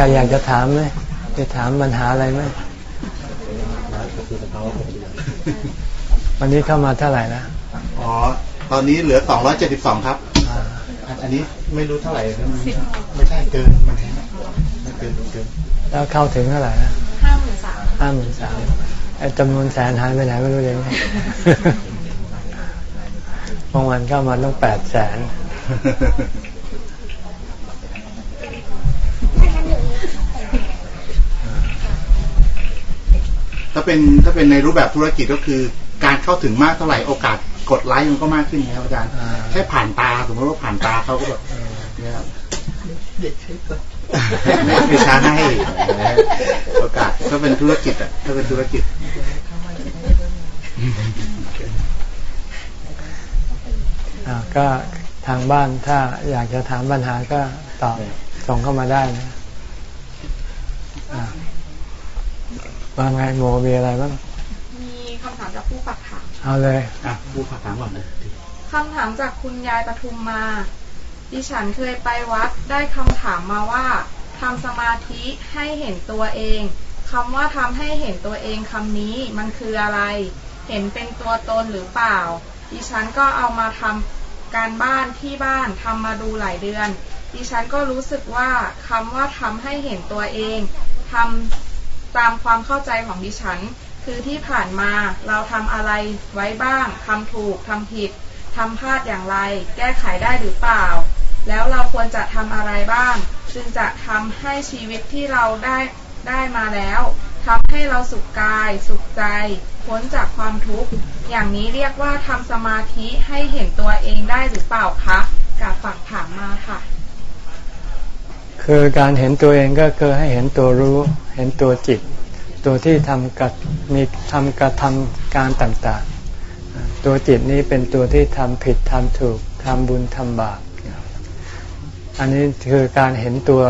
รอยากจะถามไหมจะถามปัญหาอะไรไหมวันนี้เข้ามาเท่าไหร่แล้วอ๋อ ตอนนี้เหลือ272ครับอ่าอันอันนี้ไม่รู้เท่าไหร่นะไม่ใช่เกินมันแพงไม่เกินเกินแล้วเข้าถึงเท่าไหร่นะห้าหมื่นสามห้าหมื่นสามไอ้จำนวนแสนหายไปไหนไม่รู้เลยบางวันเข้ามาต้องแปดแสน เป็นถ้าเป็นในรูปแบบธุรกิจก็คือ การเข้าถึงมากเท่าไหร่โอกาสกดไลค์มันก็มากขึ้นนะครับอาจารย์อ่าแค่ผ่านตาสมมติว่าผ่านตาเขาก็แบบเนี่ยครับไม่ใช่โอกาสถ้าเป็นธุรกิจอะถ้าเป็นธุรกิจอ่าก็ทางบ้านถ้าอยากจะถามปัญหาก็ตอบส่งเข้ามาได้นะอ่า ว่าไงโมมีอะไรบ้าง มีคำถามจากผู้ฝากถาม เอาเลย อะผู้ฝากถามก่อนนะคำถามจากคุณยายปทุมมา ดิฉันเคยไปวัดได้คำถามมาว่าทำสมาธิให้เห็นตัวเองคำว่าทำให้เห็นตัวเองคำนี้มันคืออะไร เห็นเป็นตัวตนหรือเปล่า ดิฉันก็เอามาทำการบ้านที่บ้านทำมาดูหลายเดือน ดิฉันก็รู้สึกว่าคำว่าทำให้เห็นตัวเองทำ ตามความเข้าใจของดิฉัน คือที่ผ่านมาเราทำอะไรไว้บ้างทำถูกทำผิดทำพลาดอย่างไร แก้ไขได้หรือเปล่า แล้วเราควรจะทำอะไรบ้าง จึงจะทำให้ชีวิตที่เราได้ได้มาแล้วทำให้เราสุขกาย สุขใจ พ้นจากความทุกข์ อย่างนี้เรียกว่าทำสมาธิให้เห็นตัวเองได้หรือเปล่าคะกับฝากถามมาค่ะ คือการเห็นตัวเองก็คือให้เห็นตัวรู้ เห็นตัวจิต ตัวที่ทำกัดมีทำกระทำการต่างๆ ตัวจิตนี้เป็นตัวที่ทำผิดทำถูกทำบุญทำบาปอันนี้คือการเห็นตัว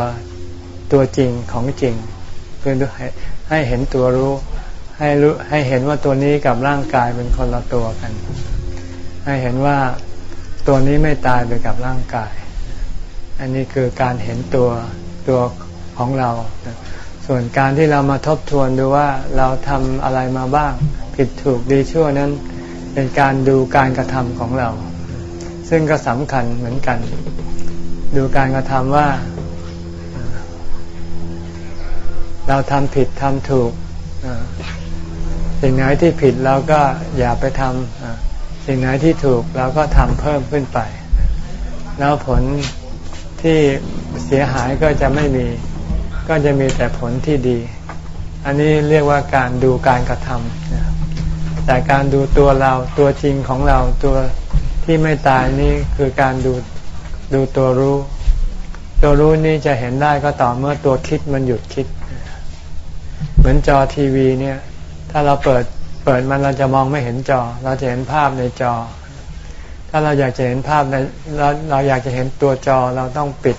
ตัวจริงของจริงคือให้ให้เห็นตัวรู้ ให้รู้ให้เห็นว่าตัวนี้กับร่างกายเป็นคนละตัวกัน ให้เห็นว่าตัวนี้ไม่ตายไปกับร่างกาย อันนี้คือการเห็นตัวตัวของเรา ส่วนการที่เรามาทบทวนดูว่าเราทำอะไรมาบ้าง ผิดถูกดีชั่วนั้น เป็นการดูการกระทำของเรา ซึ่งก็สำคัญเหมือนกัน ดูการกระทำว่า เราทำผิดทำถูกสิ่งไหนที่ผิดเราก็อย่าไปทำสิ่งไหนที่ถูกเราก็ทำเพิ่มขึ้นไป แล้วผลที่เสียหายก็จะไม่มี ก็จะมีแต่ผลที่ดี อันนี้เรียกว่าการดูการกระทำแต่การดูตัวเราตัวจริงของเราตัวที่ไม่ตายนี่คือการดูดูตัวรู้ ตัวรู้นี่จะเห็นได้ก็ต่อเมื่อตัวคิดมันหยุดคิด เหมือนจอทีวีเนี่ย ถ้าเราเปิดเปิดมันเราจะมองไม่เห็นจอ เราจะเห็นภาพในจอ ถ้าเราอยากจะเห็นภาพในเราเราอยากจะเห็นตัวจอเราต้องปิด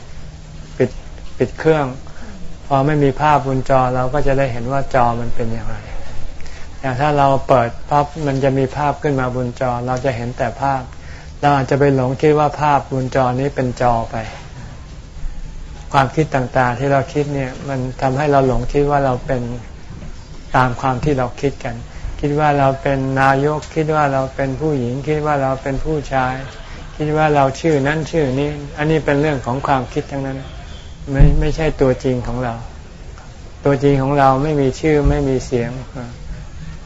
ปิดปิดเครื่อง อไม่มีภาพบนจอเราก็จะได้เห็นว่าจอมันเป็นอย่างไรแต่ถ้าเราเปิดภาพมันจะมีภาพขึ้นมาบนจอ เราจะเห็นแต่ภาพ เราอาจจะไปหลงคิดว่าภาพบนจอนี้เป็นจอไป ความคิดต่างๆที่เราคิดเนี่ยมันทำให้เราหลงคิดว่าเราเป็นตามความที่เราคิดกัน คิดว่าเราเป็นนายกคิดว่าเราเป็นผู้หญิง คิดว่าเราเป็นผู้ชาย คิดว่าเราชื่อนั้นชื่อนี้ อันนี้เป็นเรื่องของความคิดทั้งนั้น ไม่ไม่ใช่ตัวจริงของเรา ตัวจริงของเราไม่มีชื่อไม่มีเสียง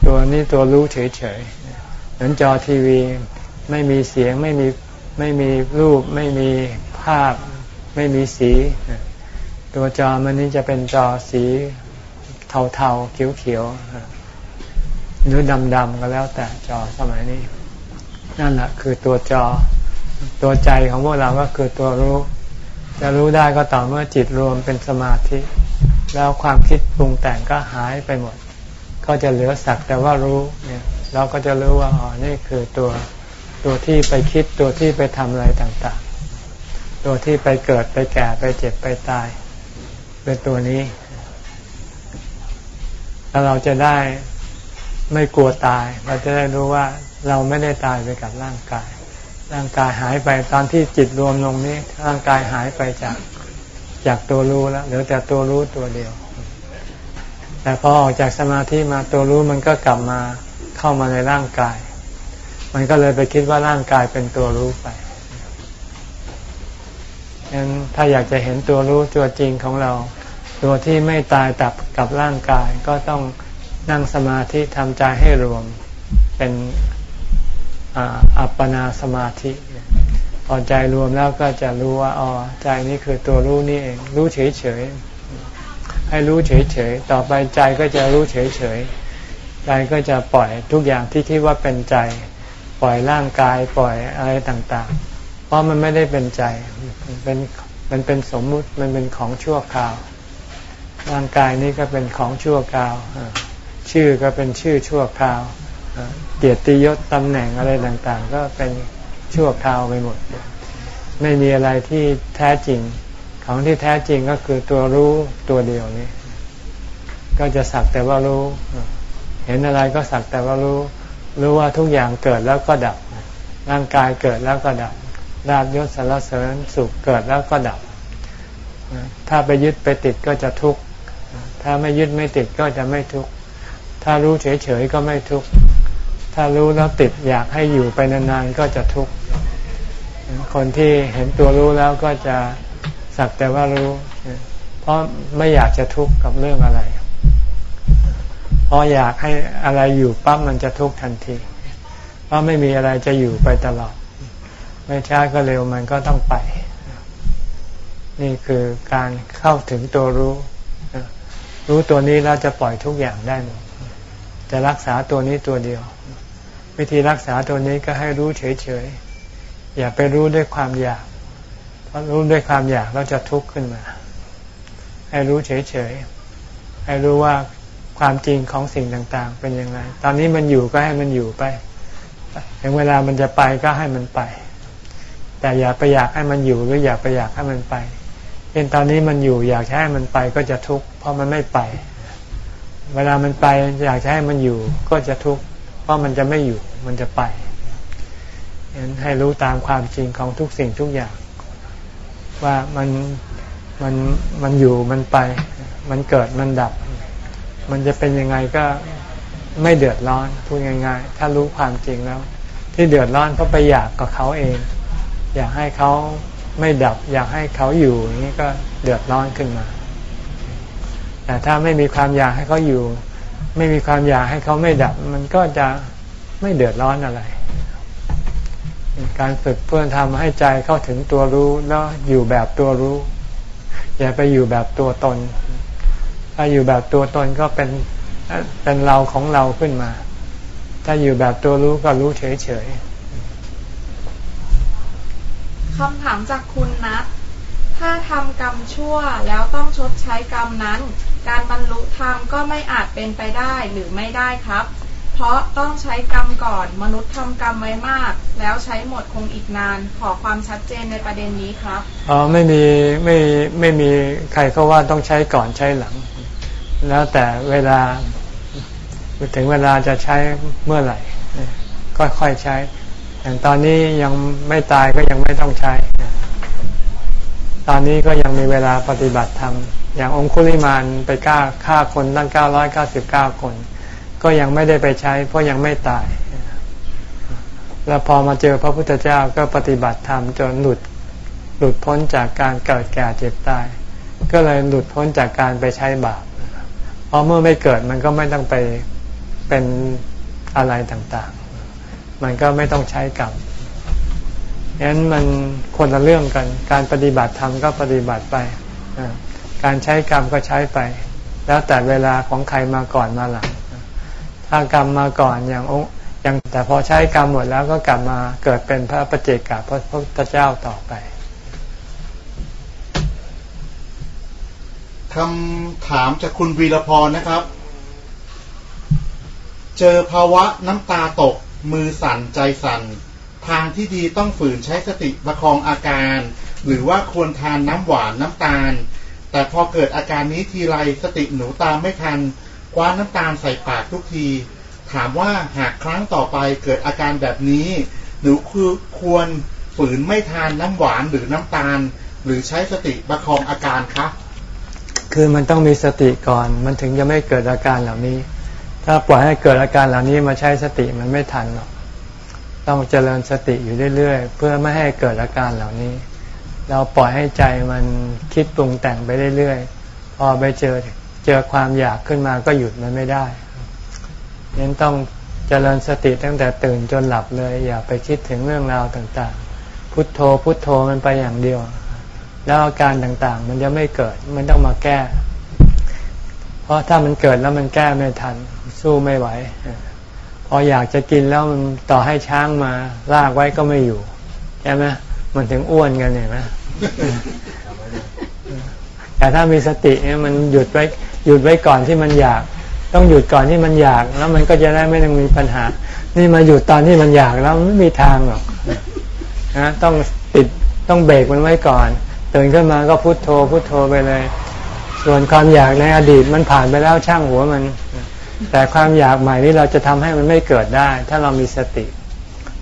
ตัวนี้ตัวรู้เฉยๆเหมือนจอทีวีไม่มีเสียงไม่มีไม่มีรูป ไม่มีภาพ ไม่มีสี ตัวจอมันนี้จะเป็นจอสีเทาๆเขียวๆหรือดำๆก็แล้วแต่จอสมัยนี้ นั่นแหละคือตัวจอตัวใจของพวกเราก็คือตัวรู้ จะรู้ได้ก็ต่อเมื่อจิตรวมเป็นสมาธิ แล้วความคิดปรุงแต่งก็หายไปหมด ก็จะเหลือสักแต่ว่ารู้เนี่ยเราก็จะรู้ว่าอ๋อนี่คือตัวตัวที่ไปคิดตัวที่ไปทำอะไรต่างๆ ตัวที่ไปเกิดไปแก่ไปเจ็บไปตายเป็นตัวนี้แล้วเราจะได้ไม่กลัวตาย เราจะได้รู้ว่าเราไม่ได้ตายไปกับร่างกาย ร่างกายหายไปตอนที่จิตรวมลงนี้ ร่างกายหายไปจากจากตัวรู้แล้วเหลือแต่ตัวรู้ตัวเดียว แต่พอออกจากสมาธิมาตัวรู้มันก็กลับมาเข้ามาในร่างกาย มันก็เลยไปคิดว่าร่างกายเป็นตัวรู้ไปงั้นถ้าอยากจะเห็นตัวรู้ตัวจริงของเรา ตัวที่ไม่ตายตับกับร่างกาย ก็ต้องนั่งสมาธิทำใจให้รวมเป็น อัปปนาสมาธิพอใจรวมแล้วก็จะรู้ว่าอ๋อใจนี้คือตัวรู้นี่เองรู้เฉยเฉยให้รู้เฉยเฉยต่อไปใจก็จะรู้เฉยเฉยใจก็จะปล่อยทุกอย่างที่คิดว่าเป็นใจ ปล่อยร่างกายปล่อยอะไรต่างๆ เพราะมันไม่ได้เป็นใจมันเป็นมันเป็นสมมุติมันเป็นของชั่วคราว ร่างกายนี้ก็เป็นของชั่วคราว ชื่อก็เป็นชื่อชั่วคราว เกียรติยศตำแหน่งอะไรต่างๆ ก็เป็นชั่วคราวไปหมด ไม่มีอะไรที่แท้จริง ของที่แท้จริงก็คือตัวรู้ตัวเดียวนี้ ก็จะสักแต่ว่ารู้ เห็นอะไรก็สักแต่ว่ารู้ รู้ว่าทุกอย่างเกิดแล้วก็ดับ ร่างกายเกิดแล้วก็ดับลาบยศสารเสริญสุขเกิดแล้วก็ดับ ถ้าไปยึดไปติดก็จะทุกข์ ถ้าไม่ยึดไม่ติดก็จะไม่ทุกข์ ถ้ารู้เฉยๆก็ไม่ทุกข์ ถ้ารู้แล้วติดอยากให้อยู่ไปนานๆก็จะทุกข์คนที่เห็นตัวรู้แล้วก็จะสักแต่ว่ารู้ เพราะไม่อยากจะทุกข์กับเรื่องอะไรพออยากให้อะไรอยู่ปั๊บมันจะทุกข์ทันที เพราะไม่มีอะไรจะอยู่ไปตลอด ไม่ช้าก็เร็วมันก็ต้องไป นี่คือการเข้าถึงตัวรู้ รู้ตัวนี้แล้วจะปล่อยทุกอย่างได้หมดจะรักษาตัวนี้ตัวเดียว วิธีรักษาตัวนี้ก็ให้รู้เฉยๆ อย่าไปรู้ด้วยความอยาก เพราะรู้ด้วยความอยากเราจะทุกข์ขึ้นมา ให้รู้เฉยๆ ให้รู้ว่าความจริงของสิ่งต่างๆ เป็นอยังไงตอนนี้มันอยู่ก็ให้มันอยู่ไป ถึงเวลามันจะไปก็ให้มันไป แต่อย่าไปอยากให้มันอยู่หรืออย่าไปอยากให้มันไปเช่นตอนนี้มันอยู่อยากให้มันไปก็จะทุกข์เพราะมันไม่ไป เวลามันไปอยากให้มันอยู่ก็จะทุกข์ เพราะมันจะไม่อยู่มันจะไปฉะนั้นให้รู้ตามความจริงของทุกสิ่งทุกอย่าง ว่ามันมันมันอยู่มันไป มันเกิดมันดับ มันจะเป็นยังไงก็ไม่เดือดร้อนพูดง่ายๆ ถ้ารู้ความจริงแล้ว ที่เดือดร้อนเพราะไปอยากกับเขาเอง อยากให้เขาไม่ดับ อยากให้เขาอยู่นี้ก็เดือดร้อนขึ้นมา แต่ถ้าไม่มีความอยากให้เขาอยู่ ไม่มีความอยากให้เขาไม่ดับ มันก็จะไม่เดือดร้อนอะไร การฝึกเพื่อทำให้ใจเข้าถึงตัวรู้แล้วอยู่แบบตัวรู้ อย่าไปอยู่แบบตัวตน ถ้าอยู่แบบตัวตนก็เป็นเป็นเราของเราขึ้นมา ถ้าอยู่แบบตัวรู้ก็รู้เฉยๆคำถามจากคุณนัทถ้าทำกรรมชั่วแล้วต้องชดใช้กรรมนั้น การบรรลุธรรมก็ไม่อาจเป็นไปได้หรือไม่ได้ครับ เพราะต้องใช้กรรมก่อนมนุษย์ทำกรรมไว้มาก แล้วใช้หมดคงอีกนาน ขอความชัดเจนในประเด็นนี้ครับอ๋อไม่มีไม่ไม่มีใครเขาว่าต้องใช้ก่อนใช้หลัง แล้วแต่เวลาถึงเวลาจะใช้เมื่อไหร่ก็ค่อยใช้ อย่างตอนนี้ยังไม่ตายก็ยังไม่ต้องใช้ ตอนนี้ก็ยังมีเวลาปฏิบัติธรรม อย่างองคุลิมานไปกล้าฆ่าคนตั้ง 999 คน ก็ยังไม่ได้ไปใช้ เพราะยังไม่ตาย แล้วพอมาเจอพระพุทธเจ้าก็ปฏิบัติธรรมจนหลุดหลุดพ้นจากการเกิดแก่เจ็บตาย ก็เลยหลุดพ้นจากการไปใช้บาปเพราะเมื่อไม่เกิดมันก็ไม่ต้องไปเป็นอะไรต่างๆ มันก็ไม่ต้องใช้กรรมงั้นมันคนละเรื่องกัน การปฏิบัติธรรมก็ปฏิบัติไป การใช้กรรมก็ใช้ไป แล้วแต่เวลาของใครมาก่อนมาหลัง ถ้ากรรมมาก่อนอย่างองค์อย่างแต่พอใช้กรรมหมดแล้วก็กลับมาเกิดเป็นพระปเจกาพระพุทธเจ้าต่อไปคำถามจากคุณวีรพรนะครับ เจอภาวะน้ำตาตก มือสั่นใจสั่น ทางที่ดีต้องฝืนใช้สติประคองอาการ หรือว่าควรทานน้ำหวานน้ำตาล แต่พอเกิดอาการนี้ทีไรสติหนูตามไม่ทันคว้าน้ำตาลใส่ปากทุกที ถามว่าหากครั้งต่อไปเกิดอาการแบบนี้ หนูคือควรฝืนไม่ทานน้ำหวานหรือน้ำตาล หรือใช้สติประคองอาการคะคือมันต้องมีสติก่อน มันถึงจะไม่เกิดอาการเหล่านี้ ถ้าปล่อยให้เกิดอาการเหล่านี้มาใช้สติมันไม่ทันหรอกต้องเจริญสติอยู่เรื่อยๆ เพื่อไม่ให้เกิดอาการเหล่านี้ เราปล่อยให้ใจมันคิดปรุงแต่งไปเรื่อยๆ พอไปเจอเจอความอยากขึ้นมาก็หยุดมันไม่ได้นั้นต้องเจริญสติตั้งแต่ตื่นจนหลับเลย อย่าไปคิดถึงเรื่องราวต่างๆ พุทโธพุทโธมันไปอย่างเดียว แล้วอาการต่างๆ มันจะไม่เกิดมันต้องมาแก้ เพราะถ้ามันเกิดแล้วมันแก้ไม่ทันสู้ไม่ไหวพออยากจะกินแล้วมันต่อให้ช้างมาลากไว้ก็ไม่อยู่ใช่ไหมมันถึงอ้วนกันเห็นไหม แต่ถ้ามีสติเนี่ยมันหยุดไว้หยุดไว้ก่อนที่มันอยาก ต้องหยุดก่อนที่มันอยาก แล้วมันก็จะได้ไม่ต้องมีปัญหา นี่มาหยุดตอนที่มันอยากแล้วไม่มีทางหรอกนะต้องติดต้องเบรกมันไว้ก่อนตื่นขึ้นมาก็พุโทโธพุโทโธไปเลย ส่วนความอยากในอดีตมันผ่านไปแล้วช่างหัวมัน แต่ความอยากใหม่นี้เราจะทำให้มันไม่เกิดได้ ถ้าเรามีสติ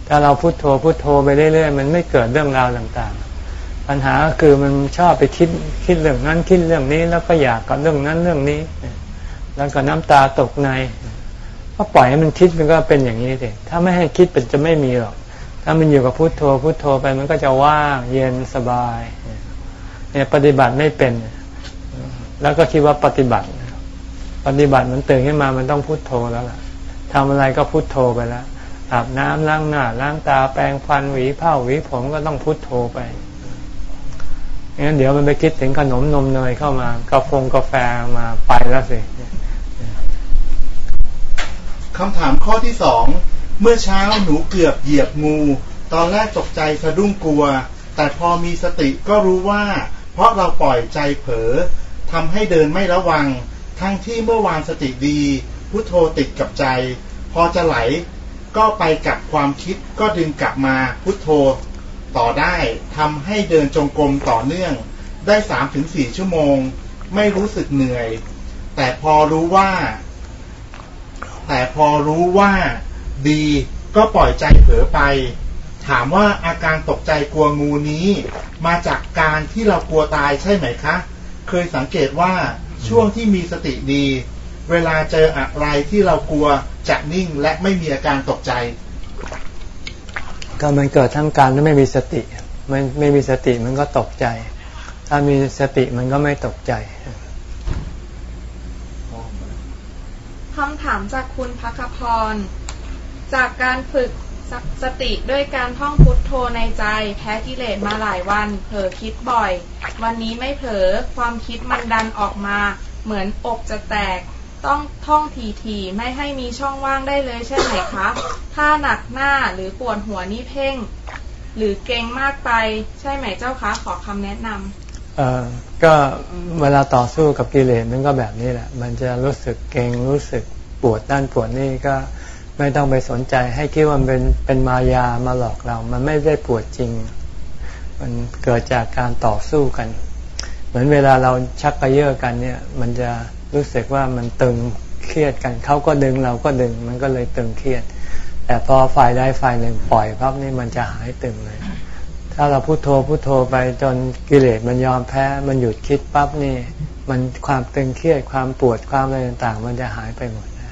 ถ้าเราพุโทโธพุโทโธไปเรื่อยๆมันไม่เกิดเรื่องราวต่างๆ ปัญหาคือมันชอบไปคิดคิดเรื่องนั้นคิดเรื่องนี้ แล้วก็อยากกับเรื่องนั้นเรื่องนี้ แล้วก็น้ำตาตกในก็ปล่อยให้มันคิดมันก็เป็นอย่างนี้เองถ้าไม่ให้คิดมันจะไม่มีหรอก ถ้ามันอยู่กับพุโทโธพุโทโธไปมันก็จะว่างเย็นสบายเนี่ยปฏิบัติไม่เป็น แล้วก็คิดว่าปฏิบัติ ปฏิบัติมันตื่นขึ้นมามันต้องพุโทโธแล้วล่ะทำอะไรก็พุโทโธไปแล้วอาบน้ำล้างหน้าล้างตาแปรงฟันหวีผ้าหวีผมก็ต้องพุโทโธไป งั้นเดี๋ยวมันไปคิดถึงขนมนมเนยเข้ามากาแฟกาแฟมาไปแล้วสิคำถามข้อที่สองเมื่อเช้าหนูเกือบเหยียบงู ตอนแรกตกใจสะดุ้งกลัว แต่พอมีสติก็รู้ว่า เพราะเราปล่อยใจเผลอทำให้เดินไม่ระวัง ทั้งที่เมื่อวานสติดีพุโทโธติดกับใจ พอจะไหล ก็ไปกับความคิดก็ดึงกลับมาพุโทโธ ต่อได้ทำให้เดินจงกรมต่อเนื่อง ได้สามถึงสี่ชั่วโมง ไม่รู้สึกเหนื่อย แต่พอรู้ว่า แต่พอรู้ว่าดีก็ปล่อยใจเผลอไป ถามว่าอาการตกใจกลัวงูนี้ มาจากการที่เรากลัวตายใช่ไหมคะ เคยสังเกตว่าช่วงที่มีสติดี เวลาเจออะไรที่เรากลัวจะนิ่งและไม่มีอาการตกใจ ก็มันเกิดทั้งการที่ไม่มีสติ มันไม่มีสติมันก็ตกใจ ถ้ามีสติมันก็ไม่ตกใจคำถามจากคุณพักพร จากการฝึกสสติด้วยการท่องพุทโธในใจแพ้กิเลสมาหลายวัน เผลอคิดบ่อย วันนี้ไม่เผลอความคิดมันดันออกมา เหมือนอกจะแตก ต้องท่องทีๆไม่ให้มีช่องว่างได้เลยใช่ไหมคะ ถ้าหนักหน้าหรือปวดหัวนี่เพ่ง หรือเก่งมากไปใช่ไหมเจ้าคะขอคำแนะนำเออก็เวลาต่อสู้กับกิเลสมันก็แบบนี้แหละ มันจะรู้สึกเกรงรู้สึกปวดด้านปวดนี่ก็ไม่ต้องไปสนใจให้คิดว่ามันเป็นเป็นมายามาหลอกเรา มันไม่ได้ปวดจริง มันเกิดจากการต่อสู้กัน เหมือนเวลาเราชักกระเยาะกันเนี่ย มันจะ รู้สึกว่ามันตึงเครียดกันเขาก็ดึงเราก็ดึงมันก็เลยตึงเครียด แต่พอฝ่ายใดฝ่ายหนึ่งปล่อยปั๊บนี่มันจะหายตึงเลย ถ้าเราพุโทโธพุโทโธไปจนกิเลสมันยอมแพ้มันหยุดคิดปั๊บนี่มันความตึงเครียดความปวดความอะไรต่างๆ มันจะหายไปหมดนะ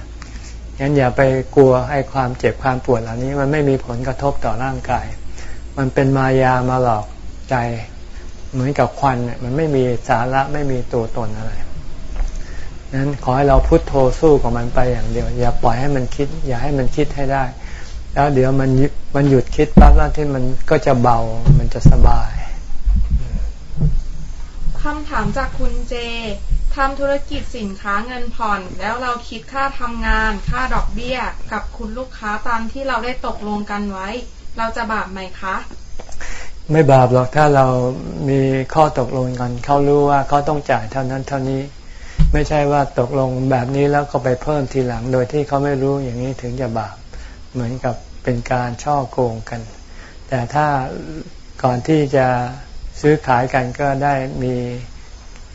งั้นอย่าไปกลัวไอ้ความเจ็บความปวดเหล่านี้มันไม่มีผลกระทบต่อร่างกาย มันเป็นมายามาหลอกใจ เหมือนกับควันเนี่ยมันไม่มีสาระไม่มีตัวตนอะไร นั้นขอให้เราพุโทโธสู้กับมันไปอย่างเดียว อย่าปล่อยให้มันคิด อย่าให้มันคิดให้ได้ แล้วเดี๋ยวมันหยุดมันหยุดคิดปั๊บแล้วที่มันก็จะเบามันจะสบายคำถามจากคุณเจทำธุรกิจสินค้าเงินผ่อน แล้วเราคิดค่าทำงาน ค่าดอกเบี้ย กับคุณลูกค้าตามที่เราได้ตกลงกันไว้ เราจะบาปไหมคะ ไม่บาปหรอกถ้าเรามีข้อตกลงกัน เขารู้ว่าเขาต้องจ่ายเท่านั้นเท่านี้ ไม่ใช่ว่าตกลงแบบนี้แล้วก็ไปเพิ่มทีหลังโดยที่เขาไม่รู้อย่างนี้ถึงจะบาปเหมือนกับเป็นการช่อโกงกัน แต่ถ้าก่อนที่จะซื้อขายกันก็ได้มี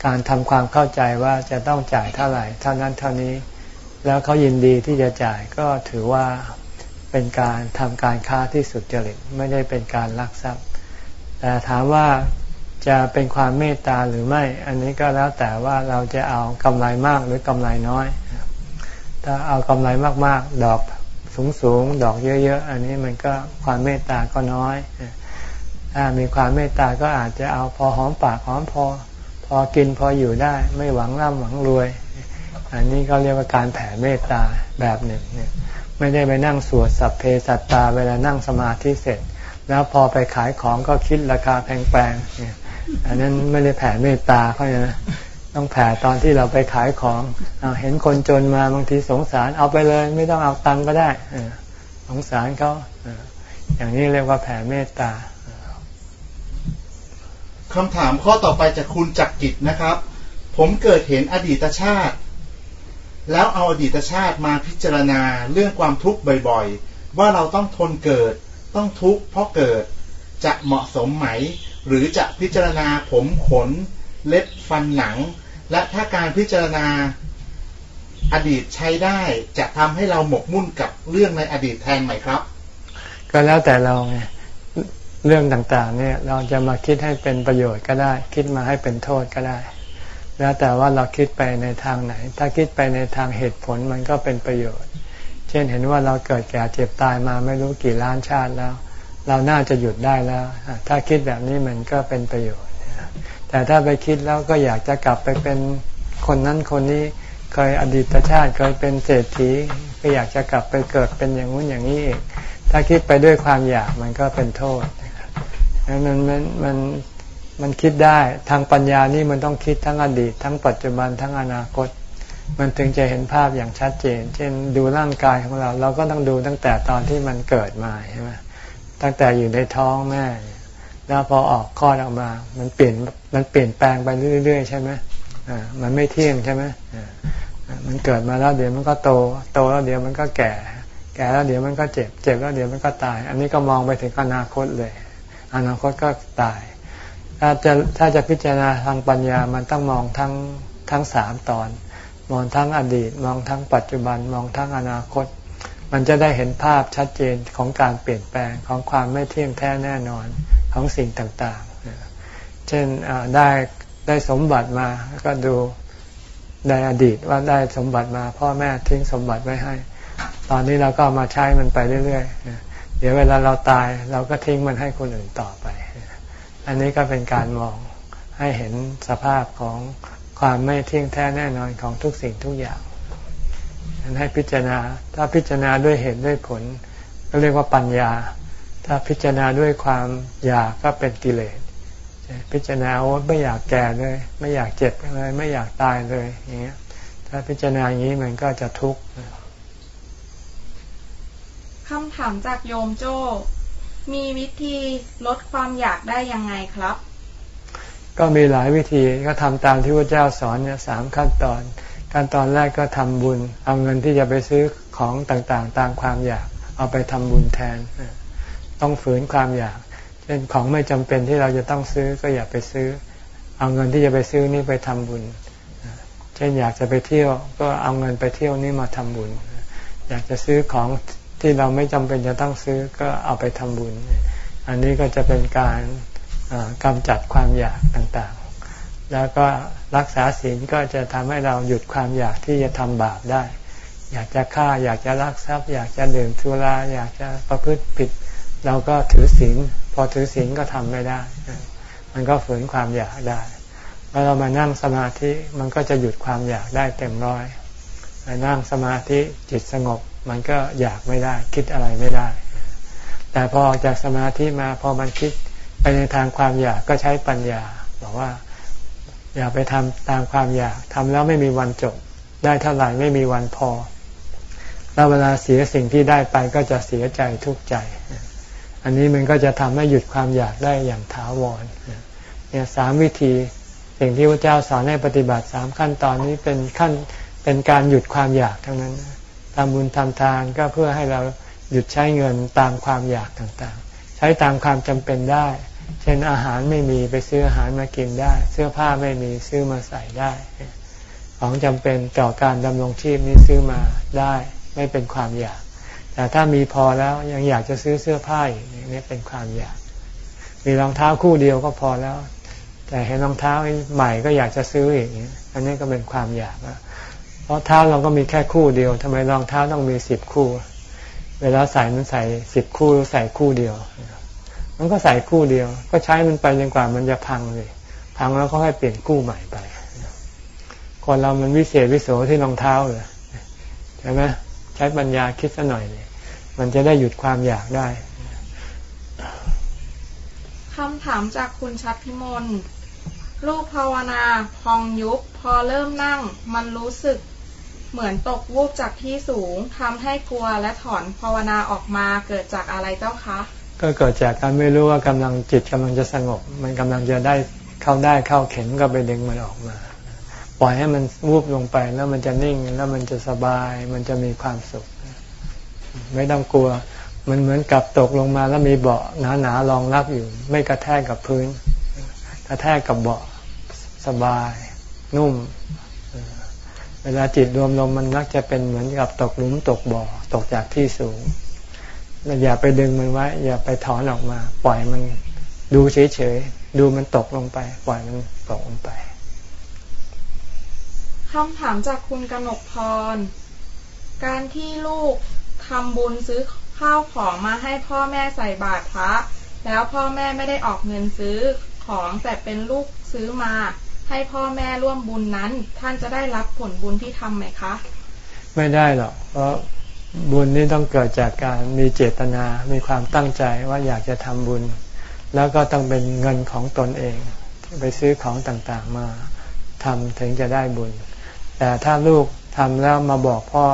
การทำความเข้าใจว่าจะต้องจ่ายเท่าไหร่ เท่านั้นเท่านี้ แล้วเขายินดีที่จะจ่ายก็ถือว่าเป็นการทำการค้าที่สุดจริตไม่ได้เป็นการลักทรัพย์ แต่ถามว่า จะเป็นความเมตตาหรือไม่ อันนี้ก็แล้วแต่ว่าเราจะเอากำไรมากหรือกำไรน้อย ถ้าเอากำไรมากๆ ดอกสูงๆ ดอกเยอะๆ อันนี้มันก็ความเมตตาก็น้อย ถ้ามีความเมตตาก็อาจจะเอาพอหอมปากหอมพอ พอกินพออยู่ได้ ไม่หวังร่ำหวังรวย อันนี้ก็เรียกว่าการแผ่เมตตาแบบหนึ่งเนี่ยไม่ได้ไปนั่งสวดสัพเพสัตตาเวลานั่งสมาธิเสร็จ แล้วพอไปขายของก็คิดราคาแพงๆเนี่ย อันนั้นไม่ได้แผ่เมตตาเขาเนะต้องแผ่ตอนที่เราไปขายของเอาเห็นคนจนมาบางทีสงสารเอาไปเลย ไม่ต้องเอาตังก็ได้สงสารเขาอย่างนี้เรียกว่าแผ่เมตตาคำถามข้อต่อไปจากคุณจักรกิจนะครับ ผมเกิดเห็นอดีตชาติ แล้วเอาอดีตชาติมาพิจารณาเรื่องความทุกข์บ่อยๆ ว่าเราต้องทนเกิด ต้องทุกข์เพราะเกิดจะเหมาะสมไหม หรือจะพิจารณาผมขน เล็บฟันหนัง และถ้าการพิจารณาอดีตใช้ได้จะทำให้เราหมกมุ่นกับเรื่องในอดีตแทนไหมครับ ก็แล้วแต่เราไงเรื่องต่างๆ เนี่ยเราจะมาคิดให้เป็นประโยชน์ก็ได้ คิดมาให้เป็นโทษก็ได้ แล้วแต่ว่าเราคิดไปในทางไหน ถ้าคิดไปในทางเหตุผลมันก็เป็นประโยชน์ เช่นเห็นว่าเราเกิดแก่เจ็บตายมาไม่รู้กี่ล้านชาติแล้ว เราน่าจะหยุดได้แล้ว ถ้าคิดแบบนี้มันก็เป็นประโยชน์ แต่ถ้าไปคิดแล้วก็อยากจะกลับไปเป็นคนนั้นคนนี้เคยอดีตชาติเคยเป็นเศรษฐีก็อยากจะกลับไปเกิดเป็นอย่างนู้นอย่างนี้อีกถ้าคิดไปด้วยความอยากมันก็เป็นโทษมันมันมันมันคิดได้ทางปัญญานี่มันต้องคิดทั้งอดีต ทั้งปัจจุบันทั้งอนาคต มันถึงจะเห็นภาพอย่างชัดเจน เช่นดูร่างกายของเรา เราก็ต้องดูตั้งแต่ตอนที่มันเกิดมาใช่ไหม ตั้งแต่อยู่ในท้องแม่ แล้วพอออกคลอดออกมา มันเปลี่ยนมันเปลี่ยนแปลงไปเรื่อยๆใช่ไหมอ่ามันไม่เที่ยงใช่ไหมอ่ามันเกิดมาแล้วเดี๋ยวมันก็โต โตแล้วเดี๋ยวมันก็แก่ แก่แล้วเดี๋ยวมันก็เจ็บ เจ็บแล้วเดี๋ยวมันก็ตาย อันนี้ก็มองไปถึงอนาคตเลย อนาคตก็ตาย ถ้าจะถ้าจะพิจารณาทางปัญญา มันต้องมองทั้งทั้งสามตอน มองทั้งอดีต มองทั้งปัจจุบัน มองทั้งอนาคต มันจะได้เห็นภาพชัดเจนของการเปลี่ยนแปลงของความไม่เที่ยงแท้แน่นอนของสิ่งต่างๆ เช่นได้ได้สมบัติมาก็ดูในอดีตว่าได้สมบัติมา พ่อแม่ทิ้งสมบัติไว้ให้ ตอนนี้เราก็มาใช้มันไปเรื่อยๆ เดี๋ยวเวลาเราตายเราก็ทิ้งมันให้คนอื่นต่อไป อันนี้ก็เป็นการมองให้เห็นสภาพของความไม่เที่ยงแท้แน่นอนของทุกสิ่งทุกอย่าง ให้พิจารณา ถ้าพิจารณาด้วยเหตุด้วยผล ก็เรียกว่าปัญญา ถ้าพิจารณาด้วยความอยากก็เป็นกิเลส พิจารณาว่าไม่อยากแก่เลย ไม่อยากเจ็บเลย ไม่อยากตายเลยอย่างเงี้ย ถ้าพิจารณาอย่างนี้มันก็จะทุกข์คำถามจากโยมโจ้มีวิธีลดความอยากได้ยังไงครับ ก็มีหลายวิธีก็ทำตามที่พระเจ้าสอนเนี่ยสามขั้นตอน ขั้นตอนแรกก็ทำบุญ เอาเงินที่จะไปซื้อของต่างๆ ตามความอยาก เอาไปทำบุญแทน ต้องฝืนความอยาก เช่นของไม่จำเป็นที่เราจะต้องซื้อก็อย่าไปซื้อ เอาเงินที่จะไปซื้อนี่ไปทำบุญ เช่นอยากจะไปเที่ยว ก็เอาเงินไปเที่ยวนี่มาทำบุญ อยากจะซื้อของที่เราไม่จำเป็นจะต้องซื้อก็เอาไปทำบุญ อันนี้ก็จะเป็นการกำจัดความอยากต่างๆ แล้วก็รักษาศีลก็จะทำให้เราหยุดความอยากที่จะทำบาปได้ อยากจะฆ่าอยากจะลักทรัพย์ อยากจะดื่มสุราอยากจะประพฤติผิด เราก็ถือศีลพอถือศีลก็ทำไม่ได้ มันก็ฝืนความอยากได้เมื่อเรามานั่งสมาธิมันก็จะหยุดความอยากได้เต็มร้อยนั่งสมาธิจิตสงบ มันก็อยากไม่ได้ คิดอะไรไม่ได้ แต่พอออกจากสมาธิมาพอมันคิดไปในทางความอยากก็ใช้ปัญญา บอกว่า อย่าไปทำตามความอยากทำแล้วไม่มีวันจบ ได้เท่าไหร่ไม่มีวันพอ แล้วเวลาเสียสิ่งที่ได้ไปก็จะเสียใจทุกข์ใจ อันนี้มันก็จะทำให้หยุดความอยากได้อย่างถาวรเนี่ยสามวิธีสิ่งที่พระเจ้าสอนให้ปฏิบัติสามขั้นตอนนี้เป็นขั้นเป็นการหยุดความอยากทั้งนั้นทำบุญทำทานก็เพื่อให้เราหยุดใช้เงินตามความอยากต่างๆ ใช้ตามความจำเป็นได้ เช่นอาหารไม่มีไปซื้ออาหารมากินได้ เสื้อผ้าไม่มีซื้อมาใส่ได้ ของจำเป็นต่อการดำรงชีพนี้ซื้อมาได้ไม่เป็นความอยาก แต่ถ้ามีพอแล้วยังอยากจะซื้อเสื้อผ้าอีกนี่เป็นความอยาก มีรองเท้าคู่เดียวก็พอแล้ว แต่เห็นรองเท้าใหม่ก็อยากจะซื้ออีกอันนี้ก็เป็นความอยากเพราะเท้าเราก็มีแค่คู่เดียวทำไมรองเท้าต้องมีสิบคู่ เวลาใส่มันใส่สิบคู่ใส่คู่เดียว มันก็ใส่คู่เดียว ก็ใช้มันไปจนกว่ามันจะพังเลย พังแล้วก็ให้เปลี่ยนคู่ใหม่ไป คนเรามันวิเศษวิโสที่รองเท้าเลยใช่ไหมใช้ปัญญาคิดสัหน่อยเลยมันจะได้หยุดความอยากได้คำถามจากคุณชัดพิมลลูกภาวนาพองยุบพอเริ่มนั่ง มันรู้สึกเหมือนตกวูบจากที่สูงทำให้กลัวและถอนภาวนาออกมาเกิดจากอะไรเจ้าคะ ก็เกิดจากการไม่รู้ว่ากำลังจิตกำลังจะสงบ มันกำลังจะได้เข้าได้เข้าเข็มก็ไปดึงมันออกมา ปล่อยให้มันวูบลงไปแล้วมันจะนิ่งแล้วมันจะสบาย มันจะมีความสุข ไม่ต้องกลัว มันเหมือนกับตกลงมาแล้วมีเบาะหนาๆรองรับอยู่ ไม่กระแทกกับพื้น กระแทกกับเบาะสบาย นุ่ม เวลาจิตรวมลมมันมักจะเป็นเหมือนกับตกหลุมตกบ่อตกจากที่สูง อย่าไปดึงมันไว้ อย่าไปถอนออกมา ปล่อยมันดูเฉยๆ ดูมันตกลงไป ปล่อยมันตกลงไปคำถามจากคุณกนกพร การที่ลูกทำบุญซื้อข้าวของมาให้พ่อแม่ใส่บาตรพระ แล้วพ่อแม่ไม่ได้ออกเงินซื้อของแต่เป็นลูกซื้อมา ให้พ่อแม่ร่วมบุญนั้น ท่านจะได้รับผลบุญที่ทำไหมคะ ไม่ได้หรอกเพราะ บุญนี้ต้องเกิดจากการมีเจตนา มีความตั้งใจว่าอยากจะทำบุญ แล้วก็ต้องเป็นเงินของตนเอง ไปซื้อของต่างๆมาทำถึงจะได้บุญ แต่ถ้าลูกทำแล้วมาบอกพ่อ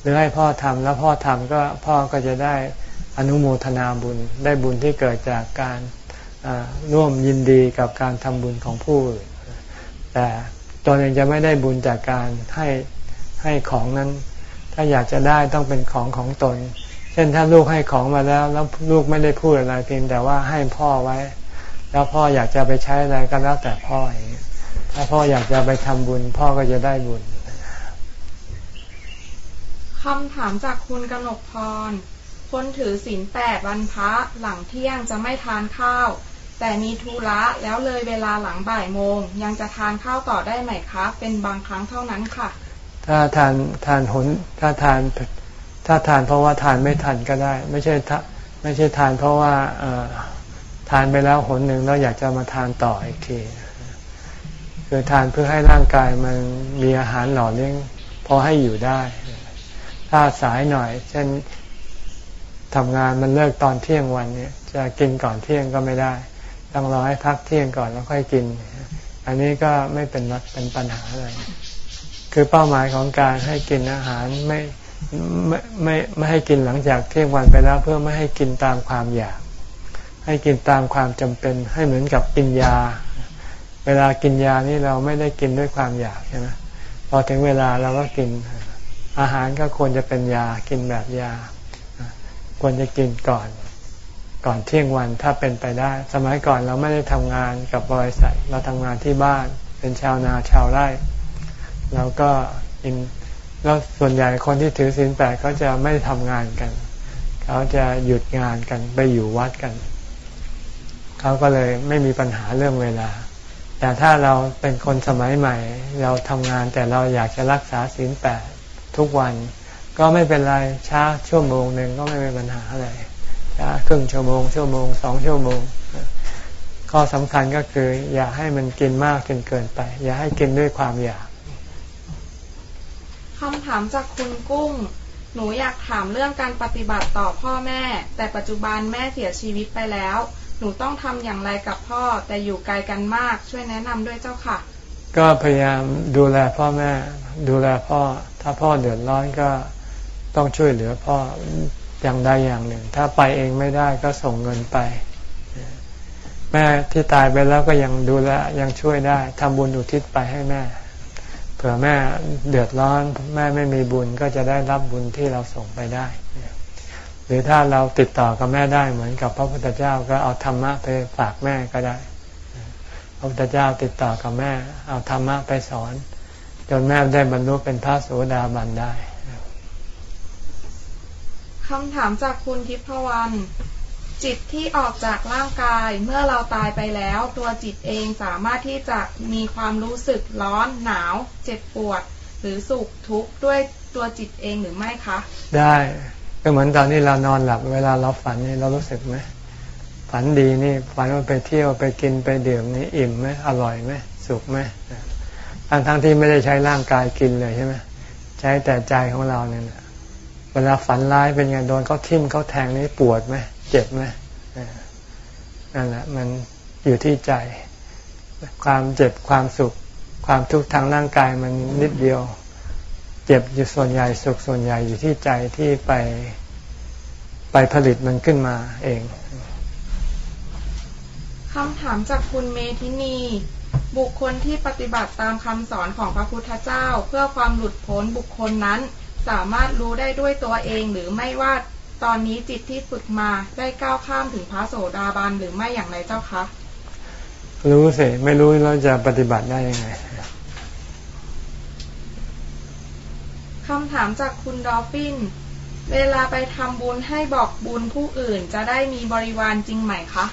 หรือให้พ่อทำแล้วพ่อทำก็พ่อก็จะได้อนุโมทนาบุญ ได้บุญที่เกิดจากการร่วมยินดีกับการทำบุญของผู้อื่นแต่ตนเองจะไม่ได้บุญจากการให้ให้ของนั้น ถ้าอยากจะได้ต้องเป็นของของตน เช่นถ้าลูกให้ของมาแล้ว แล้วลูกไม่ได้พูดอะไรเพียงแต่ว่าให้พ่อไว้ แล้วพ่ออยากจะไปใช้อะไรก็แล้วแต่พ่ออย่างนี้ถ้าพ่ออยากจะไปทำบุญ พ่อก็จะได้บุญคำถามจากคุณกนกพร คนถือศีลแปดวันพระหลังเที่ยงจะไม่ทานข้าว แต่มีธุระแล้วเลยเวลาหลังบ่ายโมง ยังจะทานข้าวต่อได้ไหมคะ เป็นบางครั้งเท่านั้นค่ะ ถ้าทานทานหนถ้าทานถ้าทานเพราะว่าทานไม่ทันก็ได้ ไม่ใช่ไม่ใช่ทานเพราะว่าทานไปแล้วหนหนึ่งแล้วอยากจะมาทานต่ออีกทีคือทานเพื่อให้ร่างกายมันมีอาหารหล่อเลี้ยงพอให้อยู่ได้ ถ้าสายหน่อย เช่นทำงานมันเลิกตอนเที่ยงวันเนี่ย จะกินก่อนเที่ยงก็ไม่ได้ ต้องรอให้พักเที่ยงก่อนแล้วค่อยกิน อันนี้ก็ไม่เป็นเป็นปัญหาอะไร คือเป้าหมายของการให้กินอาหารไม่ไม่ไม่ไม่ให้กินหลังจากเที่ยงวันไปแล้วเพื่อไม่ให้กินตามความอยาก ให้กินตามความจำเป็นให้เหมือนกับกินยา เวลากินยานี่เราไม่ได้กินด้วยความอยากใช่ไหมพอถึงเวลาเราก็กินอาหารก็ควรจะเป็นยากินแบบยา ควรจะกินก่อน ก่อนเที่ยงวันถ้าเป็นไปได้ สมัยก่อนเราไม่ได้ทำงานกับบริษัทเราทำงานที่บ้าน เป็นชาวนาชาวไร่ เราก็กินแล้วส่วนใหญ่คนที่ถือศีลแปดเขาจะไม่ทำงานกัน เขาจะหยุดงานกันไปอยู่วัดกัน เขาก็เลยไม่มีปัญหาเรื่องเวลา แต่ถ้าเราเป็นคนสมัยใหม่ เราทำงานแต่เราอยากจะรักษาศีลแปดทุกวันก็ไม่เป็นไรช้าชั่วโมงหนึ่งก็ไม่เป็นปัญหาอะไรช้าครึ่งชั่วโมงชั่วโมงสองชั่วโมงข้อสำคัญก็คือ อย่าให้มันกินมากจนเกินไป อย่าให้กินด้วยความอยากำถามจากคุณกุ้ง หนูอยากถามเรื่องการปฏิบัติต่อพ่อแม่ แต่ปัจจุบันแม่เสียชีวิตไปแล้ว หนูต้องทำอย่างไรกับพ่อ แต่อยู่ไกลกันมาก ช่วยแนะนำด้วยเจ้าค่ะ ก็พยายามดูแลพ่อแม่ ดูแลพ่อ ถ้าพ่อเดือดร้อนก็ต้องช่วยเหลือพ่ออย่างใดอย่างหนึ่ง ถ้าไปเองไม่ได้ก็ส่งเงินไป แม่ที่ตายไปแล้วก็ยังดูแลยังช่วยได้ทำบุญอุทิศไปให้แม่ ผื่อแม่เดือดร้อน แม่ไม่มีบุญก็จะได้รับบุญที่เราส่งไปได้ หรือถ้าเราติดต่อกับแม่ได้เหมือนกับพระพุทธเจ้าก็เอาธรรมะไปฝากแม่ก็ได้ พระพุทธเจ้าติดต่อกับแม่ เอาธรรมะไปสอน จนแม่ได้บรรลุเป็นพระโสดาบันได้คำถามจากคุณทิพวรรณ จิตที่ออกจากร่างกายเมื่อเราตายไปแล้ว ตัวจิตเองสามารถที่จะมีความรู้สึกร้อนหนาว เจ็บปวด หรือสุขทุกข์ด้วยตัวจิตเองหรือไม่คะ ได้ก็เหมือนตอนนี้เรานอนหลับเวลาเราฝันนี่เรารู้สึกไหมฝันดีนี่ฝันว่าไปเที่ยวไปกินไปดื่มนี่อิ่มไหมอร่อยไหมสุขไหมทั้งทั้งที่ไม่ได้ใช้ร่างกายกินเลยใช่ไหมใช้แต่ใจของเราเนี่ยเวลาฝันร้ายเป็นไงโดนเขาทิ่มเขาแทงนี่ปวดไหม เจ็บไหมนั่นแหละมันอยู่ที่ใจ ความเจ็บความสุข ความทุกข์ทางร่างกายมันนิดเดียว เจ็บอยู่ส่วนใหญ่สุขส่วนใหญ่อยู่ที่ใจที่ไปไปผลิตมันขึ้นมาเองคำถามจากคุณเมธินี บุคคลที่ปฏิบัติตามคำสอนของพระพุทธเจ้า เพื่อความหลุดพ้นบุคคลนั้น สามารถรู้ได้ด้วยตัวเองหรือไม่ว่า ตอนนี้จิตที่ฝึกมาได้ก้าวข้ามถึงพระโสดาบันหรือไม่อย่างไรเจ้าคะรู้สิไม่รู้เราจะปฏิบัติได้ยังไงคำถามจากคุณดอฟฟิน เวลาไปทำบุญให้บอกบุญผู้อื่นจะได้มีบริวารจริงไหมคะ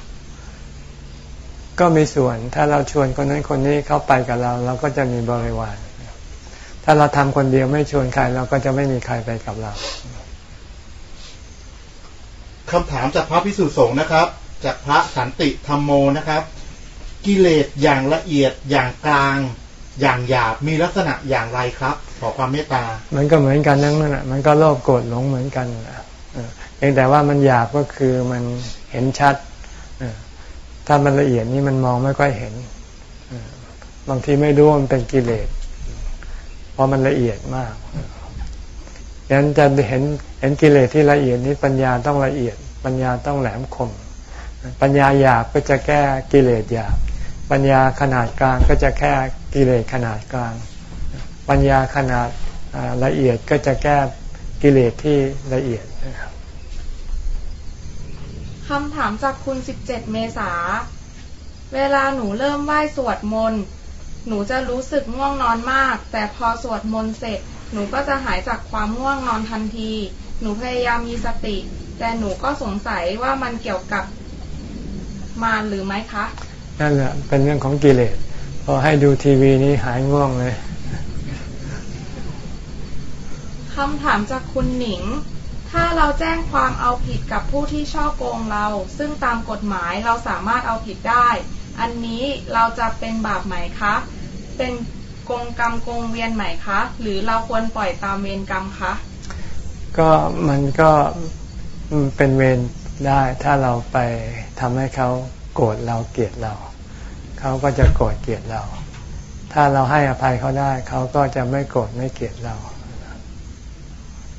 ก็มีส่วน ถ้าเราชวนคนนั้นคนนี้เข้าไปกับเรา เราก็จะมีบริวาร ถ้าเราทำคนเดียวไม่ชวนใครเราก็จะไม่มีใครไปกับเรา คำถามจากพระพิสุสงฆ์นะครับ จากพระสันติธรรมโมนะครับ กิเลสอย่างละเอียดอย่างกลางอย่างหยาบมีลักษณะอย่างไรครับ ขอความเมตตา มันก็เหมือนกันนั่นแหละมันก็โลภโกรธหลงเหมือนกันเพียงแต่ว่ามันหยาบก็คือมันเห็นชัดถ้ามันละเอียดนี่มันมองไม่ค่อยเห็นบางทีไม่รู้มันเป็นกิเลสเพราะมันละเอียดมาก ฉะนั้นจะเห็นเห็นกิเลสที่ละเอียดนี้ปัญญาต้องละเอียด ปัญญาต้องแหลมคม ปัญญาหยาบก็จะแก้กิเลสหยาบ ปัญญาขนาดกลางก็จะแก้กิเลสขนาดกลาง ปัญญาขนาดละเอียดก็จะแก้กิเลสที่ละเอียดนะคำถามจากคุณ 17 เมษา เวลาหนูเริ่มไหว้สวดมนต์ หนูจะรู้สึกง่วงนอนมาก แต่พอสวดมนต์เสร็จ หนูก็จะหายจากความง่วงนอนทันที หนูพยายามมีสติ แต่หนูก็สงสัยว่ามันเกี่ยวกับมารหรือไม่คะ นั่นแหละเป็นเรื่องของกิเลส พอให้ดูทีวีนี้หายง่วงเลยคำถามจากคุณหนิง ถ้าเราแจ้งความเอาผิดกับผู้ที่ช่อโกงเรา ซึ่งตามกฎหมายเราสามารถเอาผิดได้ อันนี้เราจะเป็นบาปไหมคะ เป็น กงกรรมกงเวียนไหมคะ หรือเราควรปล่อยตามเวรกรรมคะก็มันก็เป็นเวรได้ถ้าเราไปทำให้เขาโกรธเราเกลียดเรา เขาก็จะโกรธเกลียดเรา ถ้าเราให้อภัยเขาได้ เขาก็จะไม่โกรธไม่เกลียดเรา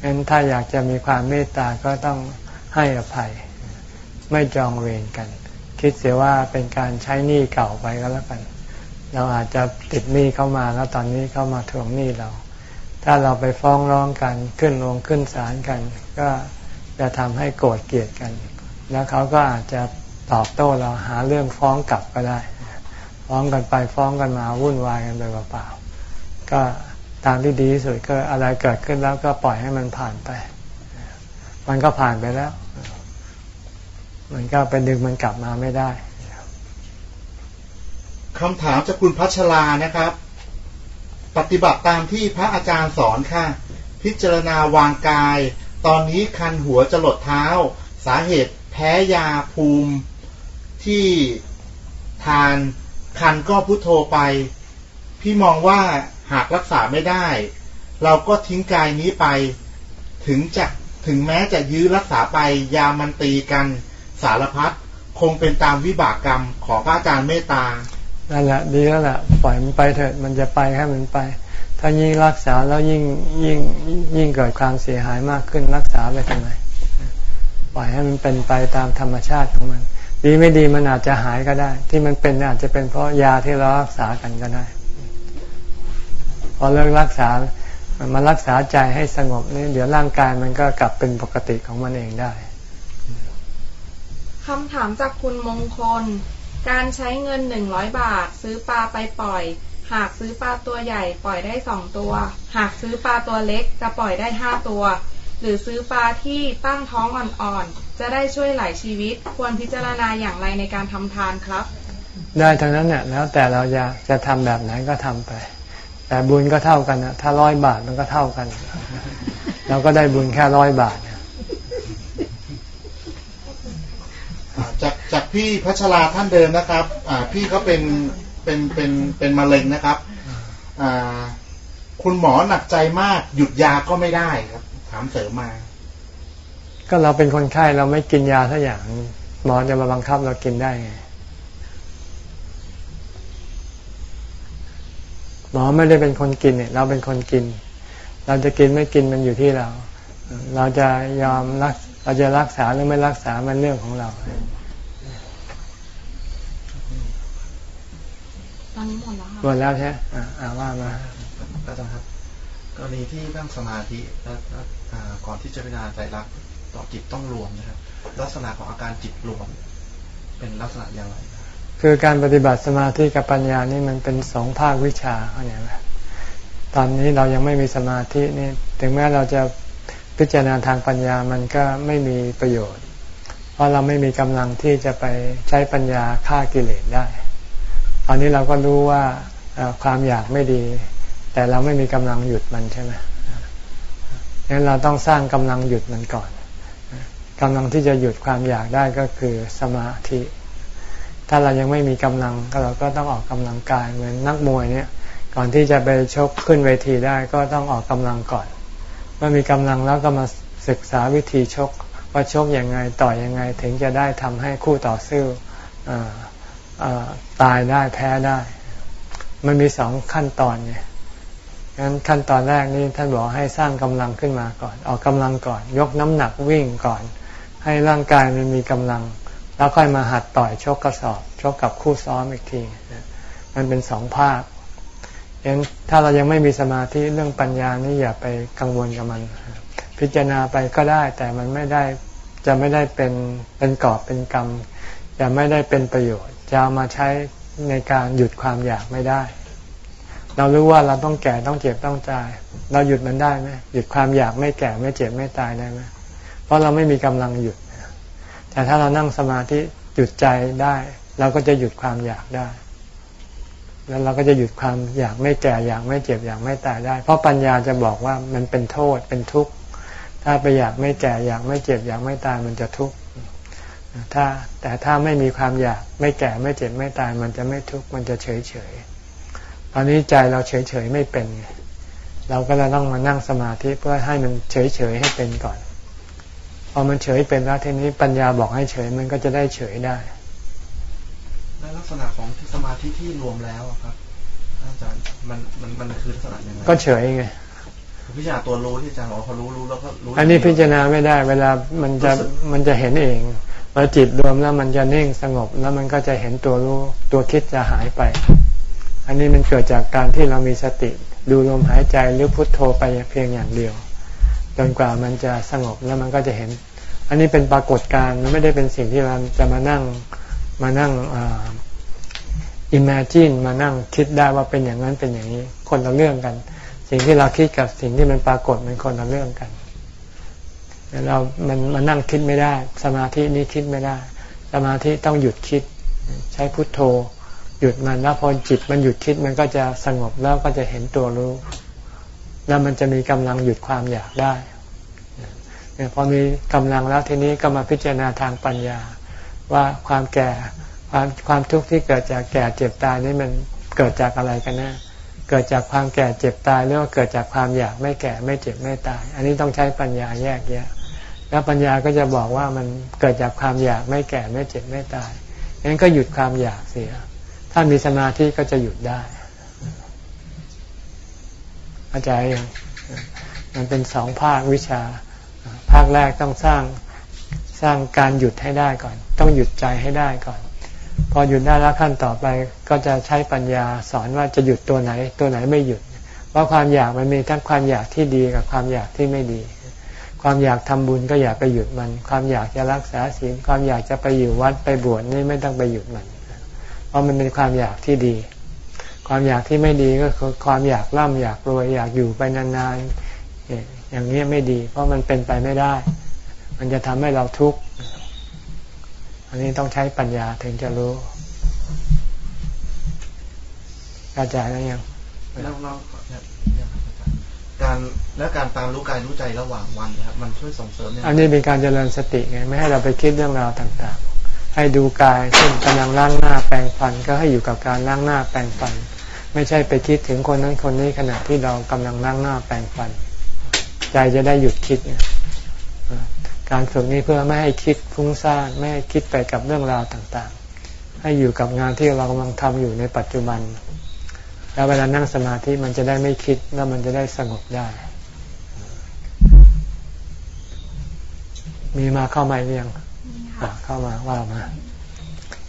เงั้นถ้าอยากจะมีความเมตตาก็ต้องให้อภัย ไม่จองเวรกัน คิดเสียว่าเป็นการใช้หนี้เก่าไปก็แล้วกัน เราอาจจะติดหนี้เข้ามาแล้วตอนนี้เข้ามาทวงหนี้เรา ถ้าเราไปฟ้องร้องกันขึ้นลงขึ้นศาลกัน ก็จะทำให้โกรธเกลียดกัน แล้วเขาก็อาจจะตอบโต้เราหาเรื่องฟ้องกลับก็ได้ ฟ้องกันไปฟ้องกันมาวุ่นวายกันไปเปล่าๆก็ทางที่ดีที่สุดก็อะไรเกิดขึ้นแล้วก็ปล่อยให้มันผ่านไป มันก็ผ่านไปแล้ว มันก็เป็นดึงมันกลับมาไม่ได้ คำถามจากคุณพัชรานะครับ ปฏิบัติตามที่พระอาจารย์สอนค่ะ พิจารณาวางกาย ตอนนี้คันหัวจะหลดเท้า สาเหตุแพ้ยาภูมิที่ทานคันก็พุโทโธไป พี่มองว่าหากรักษาไม่ได้ เราก็ทิ้งกายนี้ไป ถึงจะถึงแม้จะยื้อรักษาไปยามันตีกันสารพัดคงเป็นตามวิบากกรรมขอพระอาจารย์เมตตา นั่นแหละดีแล้วแหละปล่อยมันไปเถิดมันจะไปให้มันไป ถ้ายิ่งรักษาแล้วยิ่งยิ่งยิ่งเกิดความเสียหายมากขึ้นรักษาไปทำไมปล่อยให้มันเป็นไปตามธรรมชาติของมัน ดีไม่ดีมันอาจจะหายก็ได้ ที่มันเป็นอาจจะเป็นเพราะยาที่เรารักษากันก็ได้ พอเลิกรักษามันรักษาใจให้สงบนี่เดี๋ยวร่างกายมันก็กลับเป็นปกติของมันเองได้คำถามจากคุณมงคล การใช้เงินหนึ่งร้อยบาท ซื้อปลาไปปล่อย หากซื้อปลาตัวใหญ่ปล่อยได้สองตัว หากซื้อปลาตัวเล็กจะปล่อยได้ห้าตัว หรือซื้อปลาที่ตั้งท้องอ่อนๆ จะได้ช่วยหลายชีวิต ควรพิจารณาอย่างไรในการทำทานครับ ได้ทั้งนั้นเนี่ยแล้วแต่เราจะจะทำแบบไหนก็ทำไป แต่บุญก็เท่ากันนะถ้าร้อยบาทมันก็เท่ากัน เราก็ได้บุญแค่ร้อยบาท จากจากพี่พัชราท่านเดิมนะครับอ่าพี่เขาเป็นเป็นเป็นเป็นมะเร็งนะครับอ่าคุณหมอหนักใจมากหยุดยาก็ไม่ได้ครับ ถามเสริมมา ก็เราเป็นคนไข้เราไม่กินยาสักอย่างหมอจะมาบังคับเรากินได้ไงหมอไม่ได้เป็นคนกินเนี่ย เราเป็นคนกิน เราจะกินไม่กินมันอยู่ที่เรา เราจะยอมรักเราจะรักษาหรือไม่รักษามันเรื่องของเรา ตอนนี้หมดแล้วหมดแล้วใช่อ่าว่ามาอาจารย์ครับกรณีที่นั่งสมาธิแล้วก่อนที่จะพิจารณาใจรักต่อจิตต้องรวมนะครับ ลักษณะของอาการจิตรวม เป็นลักษณะอย่างไร คือการปฏิบัติสมาธิกับปัญญานี่มันเป็นสองภาควิชาเขาเนี่ยตอนนี้เรายังไม่มีสมาธินี่ถึงแม้เราจะพิจารณาทางปัญญามันก็ไม่มีประโยชน์ เพราะเราไม่มีกำลังที่จะไปใช้ปัญญาฆ่ากิเลสได้ ตอนนี้เราก็รู้ว่าความอยากไม่ดี แต่เราไม่มีกำลังหยุดมันใช่ไหมงั้นเราต้องสร้างกำลังหยุดมันก่อนกำลังที่จะหยุดความอยากได้ก็คือสมาธิ ถ้าเรายังไม่มีกำลังก็เราก็ต้องออกกำลังกายเหมือนนักมวยเนี่ย ก่อนที่จะไปชกขึ้นเวทีได้ก็ต้องออกกำลังก่อน เมื่อมีกำลังแล้วก็มาศึกษาวิธีชกว่าชกยังไงต่อยยังไงถึงจะได้ทำให้คู่ต่อสู้ ตายได้แพ้ได้ มันมีสองขั้นตอนไงงั้นขั้นตอนแรกนี่ท่านบอกให้สร้างกำลังขึ้นมาก่อน ออกกำลังก่อน ยกน้ำหนักวิ่งก่อน ให้ร่างกายมันมีกำลัง แล้วค่อยมาหัดต่อยชกกระสอบชกกับคู่ซ้อมอีกที มันเป็นสองภาคเห็นถ้าเรายังไม่มีสมาธิเรื่องปัญญานี่อย่าไปกังวลกับมัน พิจารณาไปก็ได้ แต่มันไม่ได้จะไม่ได้เป็นเป็นกอบเป็นกรรมจะไม่ได้เป็นประโยชน์ จะเอามาใช้ในการหยุดความอยากไม่ได้ เรารู้ว่าเราต้องแก่ต้องเจ็บต้องตาย เราหยุดมันได้ไหมหยุดความอยากไม่แก่ไม่เจ็บไม่ตายได้ไหมเพราะเราไม่มีกำลังหยุด แต่ถ้าเรานั่งสมาธิหยุดใจได้ เราก็จะหยุดความอยากได้ แล้วเราก็จะหยุดความอยากไม่แก่อยากไม่เจ็บอยากไม่ตายได้ เพราะปัญญาจะบอกว่ามันเป็นโทษเป็นทุกข์ถ้าไปอยากไม่แก่อยากไม่เจ็บอยากไม่ตายมันจะทุกข์ ถ้าแต่ถ้าไม่มีความอยากไม่แก่ไม่เจ็บไม่ตาย มันจะไม่ทุกข์มันจะเฉยเฉยตอนนี้ใจเราเฉยเฉยไม่เป็นเราก็จะต้องมานั่งสมาธิเพื่อให้มันเฉยๆให้เป็นก่อนพอมันเฉยเป็นแล้วทีนี้ปัญญาบอกให้เฉยมันก็จะได้เฉยได้และลักษณะของสมาธิที่รวมแล้วครับอาจารย์มันมันมันคือลักษณะยังไงก็เฉยไงพิจารณาตัวรู้ที่อาจารย์บอกพอรู้รู้แล้วก็รู้อันนี้พิจารณาไม่ได้ เวลามันจะมันจะเห็นเอง พอจิตรวมแล้วมันจะนิ่งสงบแล้วมันก็จะเห็นตัวรู้ตัวคิดจะหายไป อันนี้มันเกิดจากการที่เรามีสติ ดูลมหายใจหรือพุทโธไปเพียงอย่างเดียวจนกว่ามันจะสงบแล้วมันก็จะเห็น อันนี้เป็นปรากฏการณ์มันไม่ได้เป็นสิ่งที่เราจะมานั่งมานั่ง imagine มานั่งคิดได้ว่าเป็นอย่างนั้นเป็นอย่างนี้ คนละเรื่องกัน สิ่งที่เราคิดกับสิ่งที่มันปรากฏมันคนละเรื่องกัน เรามันมานั่งคิดไม่ได้ สมาธินี้คิดไม่ได้ สมาธิต้องหยุดคิด ใช้พุทโธ หยุดมันแล้วพอจิตมันหยุดคิดมันก็จะสงบแล้วก็จะเห็นตัวรู้ แล้วมันจะมีกำลังหยุดความอยากได้เนี่ยพอมีกำลังแล้วทีนี้ก็มาพิจารณาทางปัญญา ว่าความแก่ความความทุกข์ที่เกิดจากแก่เจ็บตายนี่มันเกิดจากอะไรกันน่เกิดจากความแก่เจ็บตายหรือว่าเกิดจากความอยากไม่แก่ไม่เจ็บไม่ตาย อันนี้ต้องใช้ปัญญาแยกแยะ แล้วปัญญาก็จะบอกว่ามันเกิดจากความอยากไม่แก่ไม่เจ็บไม่ตายงั้นก็หยุดความอยากเสีย ถ้ามีสมาธิก็จะหยุดได้อาจารย์ยังมันเป็นสองภาควิชา ภาคแรกต้องสร้างสร้างการหยุดให้ได้ก่อน ต้องหยุดใจให้ได้ก่อน พอหยุดได้แล้วขั้นต่อไปก็จะใช้ปัญญาสอนว่าจะหยุดตัวไหน ตัวไหนไม่หยุด เพราะความอยากมันมีทั้งความอยากที่ดีกับความอยากที่ไม่ดี ความอยากทำบุญก็อย่าไปหยุดมัน ความอยากจะรักษาศีลความอยากจะไปอยู่วัดไปบวชนี่ไม่ต้องไปหยุดมัน เพราะมันเป็นความอยากที่ดี ความอยากที่ไม่ดีก็คือความอยากร่ำอยากรวยอยากอยู่ไปนานๆอย่างนี้ไม่ดี เพราะมันเป็นไปไม่ได้ มันจะทำให้เราทุกข์อันนี้ต้องใช้ปัญญาถึงจะรู้กระจายแล้วยังแล้วเรา การและการตามรู้กายรู้ใจระหว่างวันนะครับมันช่วยส่งเสริมอันนี้เป็นการเจริญสติไงไม่ให้เราไปคิดเรื่องราวต่างๆ ให้ดูกายเช่นกำลังล้างหน้าแปรงฟันก็ให้อยู่กับการล้างหน้าแปรงฟัน ไม่ใช่ไปคิดถึงคนนั้นคนนี้ขณะที่เรากำลังล้างหน้าแปรงฟัน ใจจะได้หยุดคิดการฝึกนี้เพื่อไม่ให้คิดฟุ้งซ่านไม่ให้คิดไปกับเรื่องราวต่างๆ ให้อยู่กับงานที่เรากำลังทำอยู่ในปัจจุบัน แล้วเวลานั่งสมาธิมันจะได้ไม่คิดแล้วมันจะได้สงบได้ มีมาเข้ามาเรียงเข้ามาว่ามา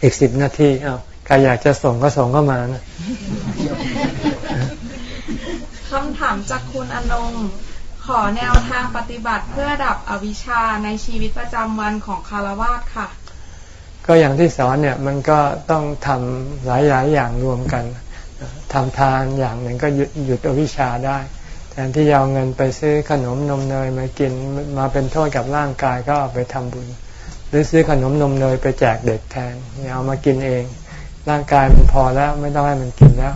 อีกสิบนาทีอ้าวใครอยากจะส่งก็ส่งเข้ามานะคำถามจากคุณอนงขอแนวทางปฏิบัติเพื่อดับอวิชชาในชีวิตประจำวันของคารวาสค่ะ ก็อย่างที่สอนเนี่ยมันก็ต้องทำหลายๆอย่างรวมกัน ทำทานอย่างหนึ่งก็หยุดหยุดอวิชชาได้ แทนที่จะเอาเงินไปซื้อขนมนมเนยมากินมาเป็นโทษกับร่างกายก็เอาไปทำบุญ หรือซื้อขนมนมเนยไปแจกเด็กแทนเอามากินเอง ร่างกายมันพอแล้วไม่ต้องให้มันกินแล้ว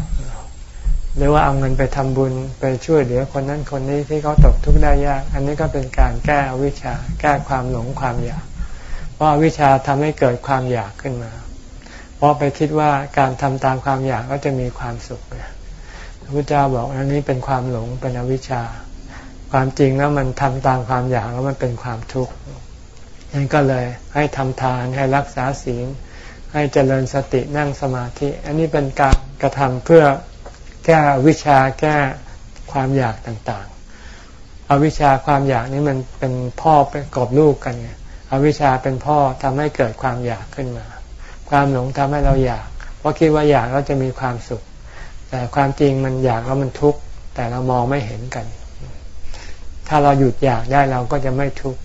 หรือว่าเอาเงินไปทำบุญไปช่วยเหลือคนนั้นคนนี้ที่เขาตกทุกข์ได้ยาก อันนี้ก็เป็นการแก้อวิชชาแก้ความหลงความอยาก เพราะวิชาทำให้เกิดความอยากขึ้นมา เพราะไปคิดว่าการทำตามความอยากก็จะมีความสุขเนี่ยพระพุทธเจ้าบอกอันนี้เป็นความหลงเป็นอวิชชา ความจริงแล้วมันทำตามความอยากแล้วมันเป็นความทุกข์นั่นก็เลยให้ทำทานให้รักษาศีลให้เจริญสตินั่งสมาธิ อันนี้เป็นการกระทำเพื่อแก้วิชาแก้ความอยากต่างๆ อวิชาความอยากนี้มันเป็นพ่อเป็นกอบลูกกันไงอวิชาเป็นพ่อทำให้เกิดความอยากขึ้นมา ความหลงทำให้เราอยาก เพราะคิดว่าอยากเราจะมีความสุข แต่ความจริงมันอยากแล้วมันทุกข์แต่เรามองไม่เห็นกัน ถ้าเราหยุดอยากได้เราก็จะไม่ทุกข์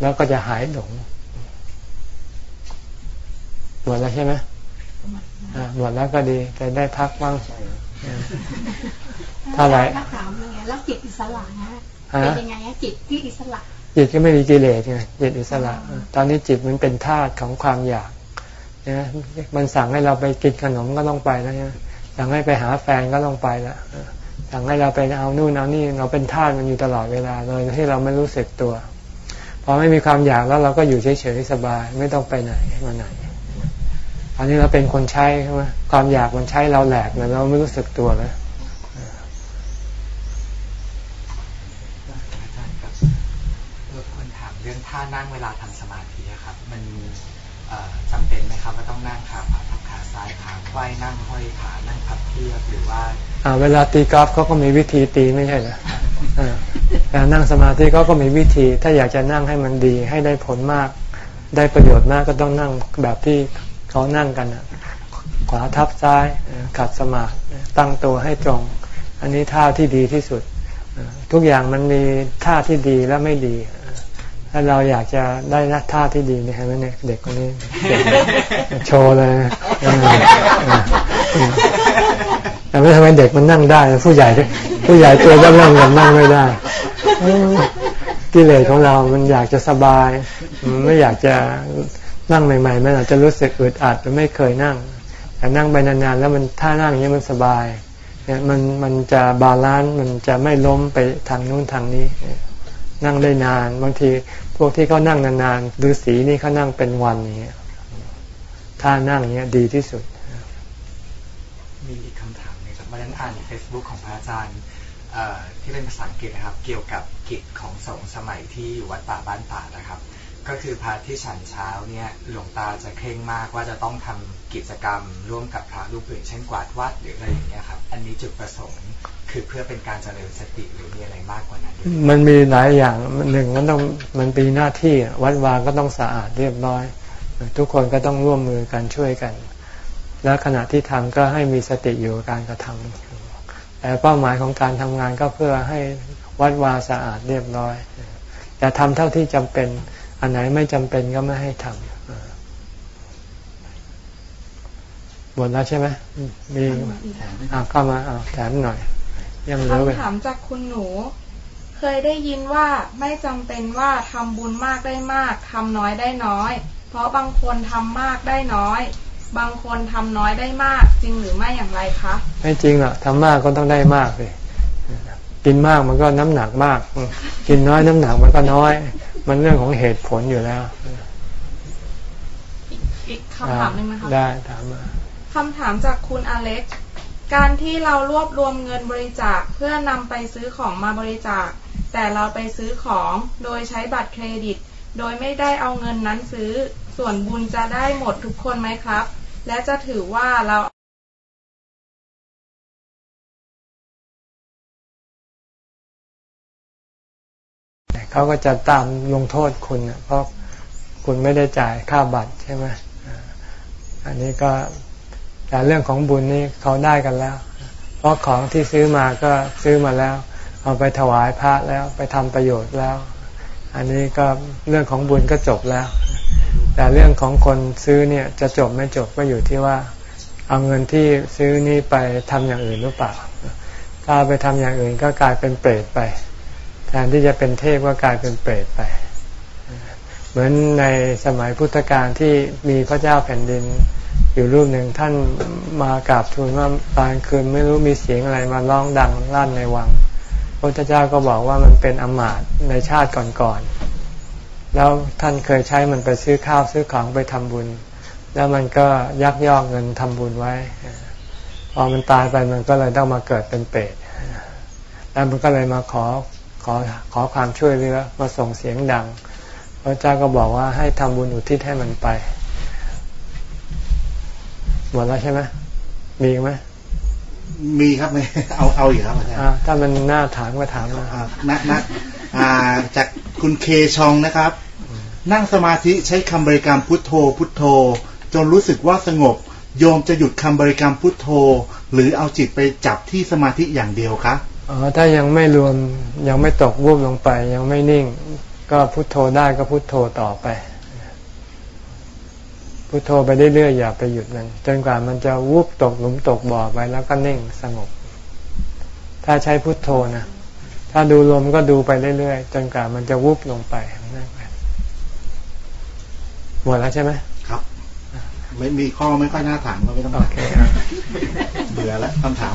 แล้วก็จะหายหลงหมดแล้วใช่ไหมหมดแล้วก็ดีจะได้พักบ้างถ้าไรถามเลยแล้วจิตอิสระนะเป็นยังไงจิตที่อิสระ จิตก็ไม่มีกิเลสไงจิตอิสระ ตอนนี้จิตมันเป็นธาตุของความอยากนะมันสั่งให้เราไปกินขนมก็ต้องไปแล้วนะสั่งให้ไปหาแฟนก็ต้องไปล้วสั่งให้เราไปเอานู่นเอานี่เราเป็นธาตุมันอยู่ตลอดเวลาเลยที่เราไม่รู้สึกตัวพอไม่มีความอยากแล้วเราก็อยู่เฉยๆสบาย ไม่ต้องไปไหนมาไหนอันนี้เราเป็นคนใช้ใช่ไหมความอยากมันใช้เราแหลกเลยเราไม่รู้สึกตัวแล้ว นั่งเวลาทำสมาธิครับ มันจำเป็นไหมครับว่าต้องนั่งขาขวาทับขาซ้ายขาไขว้นั่งห้อยขานั่งพับเพียบหรือว่าอ่าเวลาตีกอล์ฟเขาก็มีวิธีตีไม่ใช่เหรอแต่นั่งสมาธิเขาก็มีวิธี ถ้าอยากจะนั่งให้มันดีให้ได้ผลมาก ได้ประโยชน์มากก็ต้องนั่งแบบที่เขานั่งกันขวาทับซ้ายขัดสมาธิตั้งตัวให้ตรง อันนี้ท่าที่ดีที่สุด ทุกอย่างมันมีท่าที่ดีและไม่ดี ถ้าเราอยากจะได้นักท่าที่ดีเนี่ยเห็นไหมเนี่ยเด็กคนนี้โชว์เลยแต่ไม่ทำไมเด็กมันนั่งได้ ผู้ใหญ่ ผู้ใหญ่ตัวก็นั่งกันนั่งไม่ได้กิเลสของเรามันอยากจะสบาย ไม่อยากจะนั่งใหม่ๆมันอาจจะรู้สึกอึดอัดหรือไม่เคยนั่ง แต่นั่งไปนานๆแล้วมันท่านั่งอย่างนี้มันสบาย เนี่ยมันมันจะ balance มันจะไม่ล้มไปทางนู้นทางนี้ นั่งได้นาน บางทีพวกที่เขานั่งนานๆฤาษีนี่เขานั่งเป็นวันอย่างเงี้ยถ้านั่งเนี้ยดีที่สุด มีอีกคำถามนึงครับมาดันอ่านเฟซบุ๊กของพระอาจารย์ที่เป็นภาษาอังกฤษนะครับ เกี่ยวกับกิจของสงฆ์สมัยที่วัดป่าบ้านตาดนะครับ ก็คือพระที่ฉันเช้าเนี่ยหลวงตาจะเคร่งมากว่าจะต้องทำกิจกรรม ร่วมกับพระรูปอื่นเช่นกวาดวัดหรืออะไรอย่างเงี้ยครับ อันนี้จุดประสงค์คือเพื่อเป็นการเจริญสติหรือมีอะไรมากกว่านั้น มันมีหลายอย่างหนึ่งมันต้องมันเป็นหน้าที่วัดวาก็ต้องสะอาดเรียบร้อย ทุกคนก็ต้องร่วมมือกันช่วยกัน แล้วขณะที่ทำก็ให้มีสติอยู่การกระทำแต่เป้าหมายของการทำงานก็เพื่อให้วัดวาสะอาดเรียบร้อยแต่ทำเท่าที่จำเป็น อันไหนไม่จำเป็นก็ไม่ให้ทำหมดแล้วใช่ไหมมีอ่าเข้ามาอ่าแถมหน่อย ยังเหลือคำถามจากคุณหนู เคยได้ยินว่าไม่จำเป็นว่าทำบุญมากได้มากทำน้อยได้น้อย เพราะบางคนทำมากได้น้อยบางคนทำน้อยได้มากจริงหรือไม่อย่างไรคะไม่จริงหรอกทำมากก็ต้องได้มากเลยกินมากมันก็น้ำหนักมาก กินน้อยน้ำหนักมันก็น้อย มันเรื่องของเหตุผลอยู่แล้ว อีกคำถามหนึ่งนะคะได้ถามมาคำถามจากคุณอเล็ก การที่เรารวบรวมเงินบริจาคเพื่อนำไปซื้อของมาบริจาค แต่เราไปซื้อของโดยใช้บัตรเครดิต โดยไม่ได้เอาเงินนั้นซื้อ ส่วนบุญจะได้หมดทุกคนไหมครับ และจะถือว่าเรา เขาก็จะตามลงโทษคุณ เพราะคุณไม่ได้จ่ายค่าบัตรใช่ไหมอันนี้ก็แต่เรื่องของบุญนี่เขาได้กันแล้ว เพราะของที่ซื้อมาก็ซื้อมาแล้ว เอาไปถวายพระแล้วไปทำประโยชน์แล้ว อันนี้ก็เรื่องของบุญก็จบแล้ว แต่เรื่องของคนซื้อเนี่ยจะจบไม่จบก็อยู่ที่ว่า เอาเงินที่ซื้อนี่ไปทำอย่างอื่นหรือเปล่า ถ้าไปทำอย่างอื่นก็กลายเป็นเปรตไป แทนที่จะเป็นเทพก็กลายเป็นเปรตไป เหมือนในสมัยพุทธกาลที่มีพระเจ้าแผ่นดินอยู่รูปหนึ่งท่านมากราบทูลว่าตอนคืนไม่รู้มีเสียงอะไรมาร้องดังลั่นในวัง พระเจ้าก็บอกว่ามันเป็นอมาตในชาติก่อนๆแล้วท่านเคยใช้มันไปซื้อข้าวซื้อของไปทำบุญ แล้วมันก็ยักยอกเงินทำบุญไว้ พอมันตายไปมันก็เลยต้องมาเกิดเป็นเปรตแล้วมันก็เลยมาขอ ขอขอความช่วยเหลือมาส่งเสียงดัง พระเจ้าก็บอกว่าให้ทำบุญอุทิศให้มันไปหมดแล้วใช่ไหมมีไหมมีครับไมเอาเอาอีกครับอาจารย์ถ้ามันน่าถามก็ถามนะนักนักจากคุณเคชองนะครับ นั่งสมาธิใช้คำบริกรรมพุทโธ พุทโธ จนรู้สึกว่าสงบ โยมจะหยุดคำบริกรรมพุทโธ หรือเอาจิตไปจับที่สมาธิอย่างเดียวครับ อ๋อถ้ายังไม่รวมยังไม่ตกวูบลงไป ยังไม่นิ่ง ก็พุโทโธได้ก็พุโทโธต่อไป พุโทโธไปเรื่อยๆอย่าไปหยุดมันจนกว่ามันจะวูบตกหลุมตกบ่อไปแล้วก็นิ่งสงบ ถ้าใช้พุโทโธนะถ้าดูลมก็ดูไปเรื่อยๆจนกว่ามันจะวูบลงไปนั่นไปหมดแล้วใช่ไหมครับไม่มีข้อไม่ค่อยน่าถามก็ไม่ต้องโอเคเบื่อแล้วคำถาม